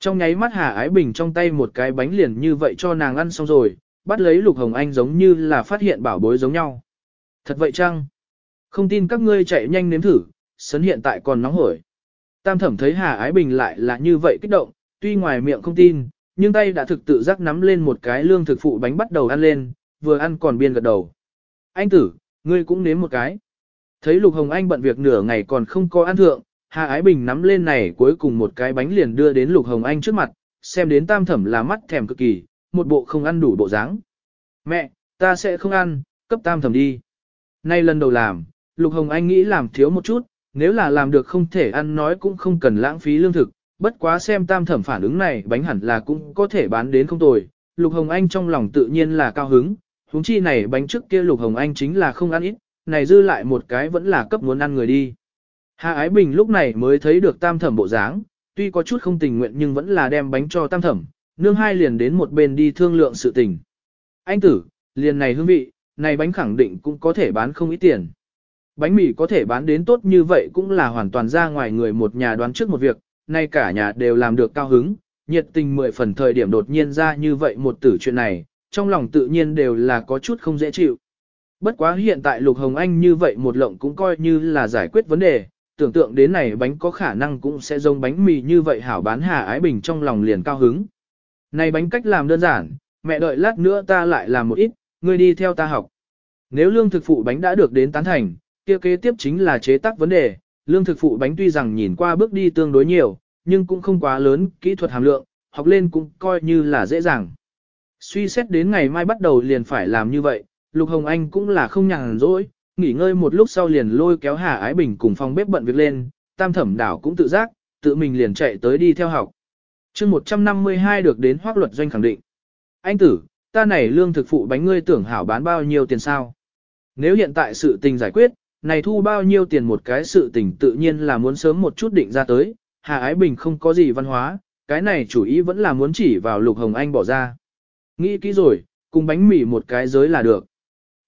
Trong nháy mắt Hà Ái Bình trong tay một cái bánh liền như vậy cho nàng ăn xong rồi, bắt lấy Lục Hồng Anh giống như là phát hiện bảo bối giống nhau. Thật vậy chăng? Không tin các ngươi chạy nhanh nếm thử, sấn hiện tại còn nóng hổi. Tam thẩm thấy Hà Ái Bình lại là như vậy kích động, tuy ngoài miệng không tin, nhưng tay đã thực tự giác nắm lên một cái lương thực phụ bánh bắt đầu ăn lên, vừa ăn còn biên gật đầu. Anh tử, ngươi cũng nếm một cái. Thấy Lục Hồng Anh bận việc nửa ngày còn không có ăn thượng, Hà Ái Bình nắm lên này cuối cùng một cái bánh liền đưa đến Lục Hồng Anh trước mặt, xem đến tam thẩm là mắt thèm cực kỳ, một bộ không ăn đủ bộ dáng. Mẹ, ta sẽ không ăn, cấp tam thẩm đi. Nay lần đầu làm, Lục Hồng Anh nghĩ làm thiếu một chút, nếu là làm được không thể ăn nói cũng không cần lãng phí lương thực, bất quá xem tam thẩm phản ứng này bánh hẳn là cũng có thể bán đến không tồi. Lục Hồng Anh trong lòng tự nhiên là cao hứng, huống chi này bánh trước kia Lục Hồng Anh chính là không ăn ít, này dư lại một cái vẫn là cấp muốn ăn người đi. Hạ Ái Bình lúc này mới thấy được tam thẩm bộ dáng, tuy có chút không tình nguyện nhưng vẫn là đem bánh cho tam thẩm, nương hai liền đến một bên đi thương lượng sự tình. Anh tử, liền này hương vị, này bánh khẳng định cũng có thể bán không ít tiền. Bánh mì có thể bán đến tốt như vậy cũng là hoàn toàn ra ngoài người một nhà đoán trước một việc, nay cả nhà đều làm được cao hứng, nhiệt tình mười phần thời điểm đột nhiên ra như vậy một tử chuyện này, trong lòng tự nhiên đều là có chút không dễ chịu. Bất quá hiện tại Lục Hồng Anh như vậy một lộng cũng coi như là giải quyết vấn đề, tưởng tượng đến này bánh có khả năng cũng sẽ giống bánh mì như vậy hảo bán Hà Ái Bình trong lòng liền cao hứng. Này bánh cách làm đơn giản, mẹ đợi lát nữa ta lại làm một ít, ngươi đi theo ta học. Nếu lương thực phụ bánh đã được đến tán thành, kia kế tiếp chính là chế tác vấn đề, lương thực phụ bánh tuy rằng nhìn qua bước đi tương đối nhiều, nhưng cũng không quá lớn, kỹ thuật hàm lượng, học lên cũng coi như là dễ dàng. Suy xét đến ngày mai bắt đầu liền phải làm như vậy, Lục Hồng Anh cũng là không nhàn rỗi, nghỉ ngơi một lúc sau liền lôi kéo Hà Ái Bình cùng phòng bếp bận việc lên, tam thẩm đảo cũng tự giác, tự mình liền chạy tới đi theo học. chương 152 được đến hoác luật doanh khẳng định. Anh tử, ta này lương thực phụ bánh ngươi tưởng hảo bán bao nhiêu tiền sao? Nếu hiện tại sự tình giải quyết, này thu bao nhiêu tiền một cái sự tình tự nhiên là muốn sớm một chút định ra tới, Hà Ái Bình không có gì văn hóa, cái này chủ ý vẫn là muốn chỉ vào Lục Hồng Anh bỏ ra. Nghĩ kỹ rồi, cùng bánh mì một cái giới là được.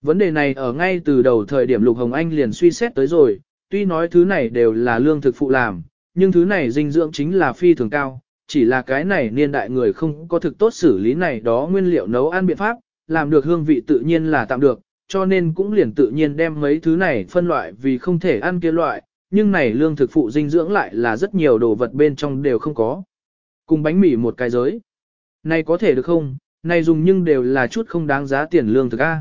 Vấn đề này ở ngay từ đầu thời điểm Lục Hồng Anh liền suy xét tới rồi, tuy nói thứ này đều là lương thực phụ làm, nhưng thứ này dinh dưỡng chính là phi thường cao, chỉ là cái này niên đại người không có thực tốt xử lý này đó nguyên liệu nấu ăn biện pháp, làm được hương vị tự nhiên là tạm được, cho nên cũng liền tự nhiên đem mấy thứ này phân loại vì không thể ăn kia loại, nhưng này lương thực phụ dinh dưỡng lại là rất nhiều đồ vật bên trong đều không có. Cùng bánh mì một cái giới. Này có thể được không? Này dùng nhưng đều là chút không đáng giá tiền lương thực A.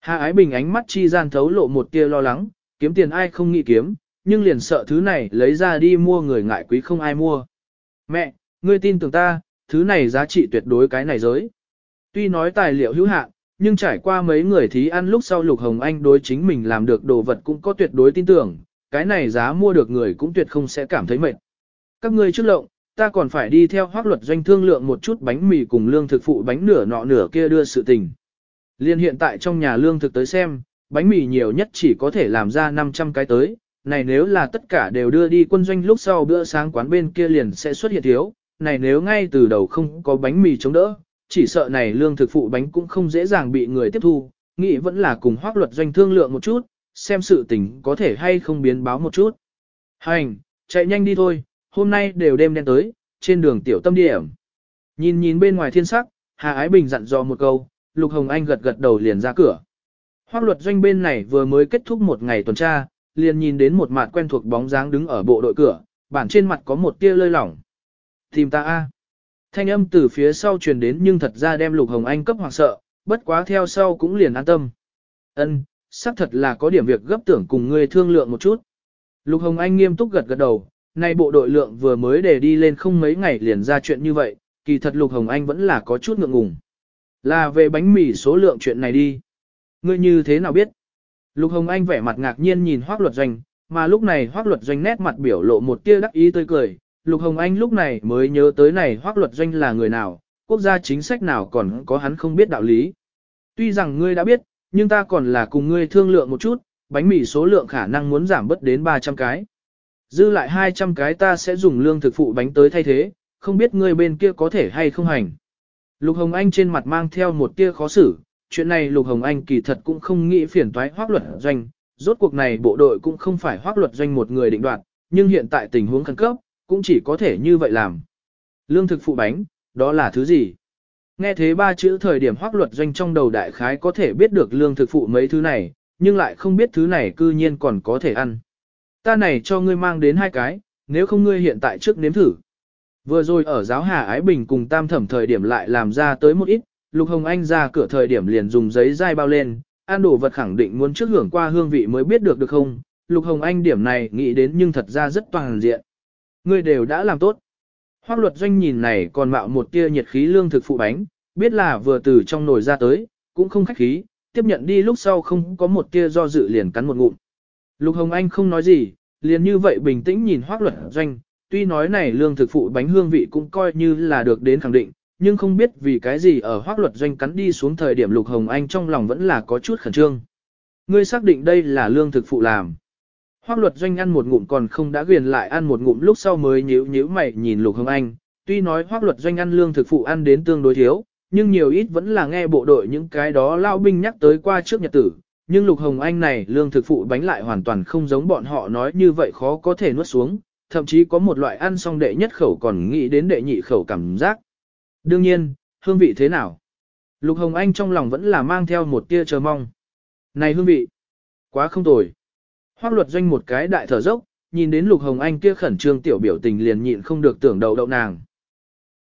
Hà Ái Bình ánh mắt chi gian thấu lộ một tia lo lắng, kiếm tiền ai không nghĩ kiếm, nhưng liền sợ thứ này lấy ra đi mua người ngại quý không ai mua. Mẹ, ngươi tin tưởng ta, thứ này giá trị tuyệt đối cái này giới. Tuy nói tài liệu hữu hạn, nhưng trải qua mấy người thí ăn lúc sau Lục Hồng Anh đối chính mình làm được đồ vật cũng có tuyệt đối tin tưởng, cái này giá mua được người cũng tuyệt không sẽ cảm thấy mệt. Các ngươi trước lộng, ta còn phải đi theo hoác luật doanh thương lượng một chút bánh mì cùng lương thực phụ bánh nửa nọ nửa kia đưa sự tình. Liên hiện tại trong nhà lương thực tới xem, bánh mì nhiều nhất chỉ có thể làm ra 500 cái tới, này nếu là tất cả đều đưa đi quân doanh lúc sau bữa sáng quán bên kia liền sẽ xuất hiện thiếu, này nếu ngay từ đầu không có bánh mì chống đỡ, chỉ sợ này lương thực phụ bánh cũng không dễ dàng bị người tiếp thu, nghĩ vẫn là cùng hoác luật doanh thương lượng một chút, xem sự tình có thể hay không biến báo một chút. Hành, chạy nhanh đi thôi, hôm nay đều đêm đen tới, trên đường tiểu tâm điểm. Nhìn nhìn bên ngoài thiên sắc, Hà Ái Bình dặn dò một câu, Lục Hồng Anh gật gật đầu liền ra cửa. Hoác luật doanh bên này vừa mới kết thúc một ngày tuần tra, liền nhìn đến một mặt quen thuộc bóng dáng đứng ở bộ đội cửa, bản trên mặt có một tia lơi lỏng. Tìm ta a. Thanh âm từ phía sau truyền đến nhưng thật ra đem Lục Hồng Anh cấp hoặc sợ, bất quá theo sau cũng liền an tâm. Ân, xác thật là có điểm việc gấp tưởng cùng ngươi thương lượng một chút. Lục Hồng Anh nghiêm túc gật gật đầu, nay bộ đội lượng vừa mới để đi lên không mấy ngày liền ra chuyện như vậy, kỳ thật Lục Hồng Anh vẫn là có chút ngượng ngùng. Là về bánh mì số lượng chuyện này đi. Ngươi như thế nào biết? Lục Hồng Anh vẻ mặt ngạc nhiên nhìn Hoác Luật Doanh, mà lúc này Hoác Luật Doanh nét mặt biểu lộ một tia đắc ý tươi cười. Lục Hồng Anh lúc này mới nhớ tới này Hoác Luật Doanh là người nào, quốc gia chính sách nào còn có hắn không biết đạo lý. Tuy rằng ngươi đã biết, nhưng ta còn là cùng ngươi thương lượng một chút, bánh mì số lượng khả năng muốn giảm bớt đến 300 cái. Dư lại 200 cái ta sẽ dùng lương thực phụ bánh tới thay thế, không biết ngươi bên kia có thể hay không hành. Lục Hồng Anh trên mặt mang theo một tia khó xử, chuyện này Lục Hồng Anh kỳ thật cũng không nghĩ phiền toái hoác luật doanh, rốt cuộc này bộ đội cũng không phải hoác luật doanh một người định đoạt, nhưng hiện tại tình huống khẩn cấp, cũng chỉ có thể như vậy làm. Lương thực phụ bánh, đó là thứ gì? Nghe thế ba chữ thời điểm hoác luật doanh trong đầu đại khái có thể biết được lương thực phụ mấy thứ này, nhưng lại không biết thứ này cư nhiên còn có thể ăn. Ta này cho ngươi mang đến hai cái, nếu không ngươi hiện tại trước nếm thử. Vừa rồi ở giáo Hà Ái Bình cùng tam thẩm thời điểm lại làm ra tới một ít, Lục Hồng Anh ra cửa thời điểm liền dùng giấy dai bao lên, ăn đồ vật khẳng định muốn trước hưởng qua hương vị mới biết được được không. Lục Hồng Anh điểm này nghĩ đến nhưng thật ra rất toàn diện. Ngươi đều đã làm tốt. Hoác luật doanh nhìn này còn mạo một tia nhiệt khí lương thực phụ bánh, biết là vừa từ trong nồi ra tới, cũng không khách khí, tiếp nhận đi lúc sau không có một tia do dự liền cắn một ngụm. Lục Hồng Anh không nói gì, liền như vậy bình tĩnh nhìn hoác luật doanh, tuy nói này lương thực phụ bánh hương vị cũng coi như là được đến khẳng định, nhưng không biết vì cái gì ở hoác luật doanh cắn đi xuống thời điểm Lục Hồng Anh trong lòng vẫn là có chút khẩn trương. Ngươi xác định đây là lương thực phụ làm. Hoác luật doanh ăn một ngụm còn không đã ghiền lại ăn một ngụm lúc sau mới nhíu nhíu mày nhìn Lục Hồng Anh, tuy nói hoác luật doanh ăn lương thực phụ ăn đến tương đối thiếu, nhưng nhiều ít vẫn là nghe bộ đội những cái đó lao binh nhắc tới qua trước nhật tử. Nhưng Lục Hồng Anh này lương thực phụ bánh lại hoàn toàn không giống bọn họ nói như vậy khó có thể nuốt xuống, thậm chí có một loại ăn xong đệ nhất khẩu còn nghĩ đến đệ nhị khẩu cảm giác. Đương nhiên, hương vị thế nào? Lục Hồng Anh trong lòng vẫn là mang theo một tia chờ mong. Này hương vị! Quá không tồi! Hoác luật doanh một cái đại thở dốc, nhìn đến Lục Hồng Anh kia khẩn trương tiểu biểu tình liền nhịn không được tưởng đầu đậu nàng.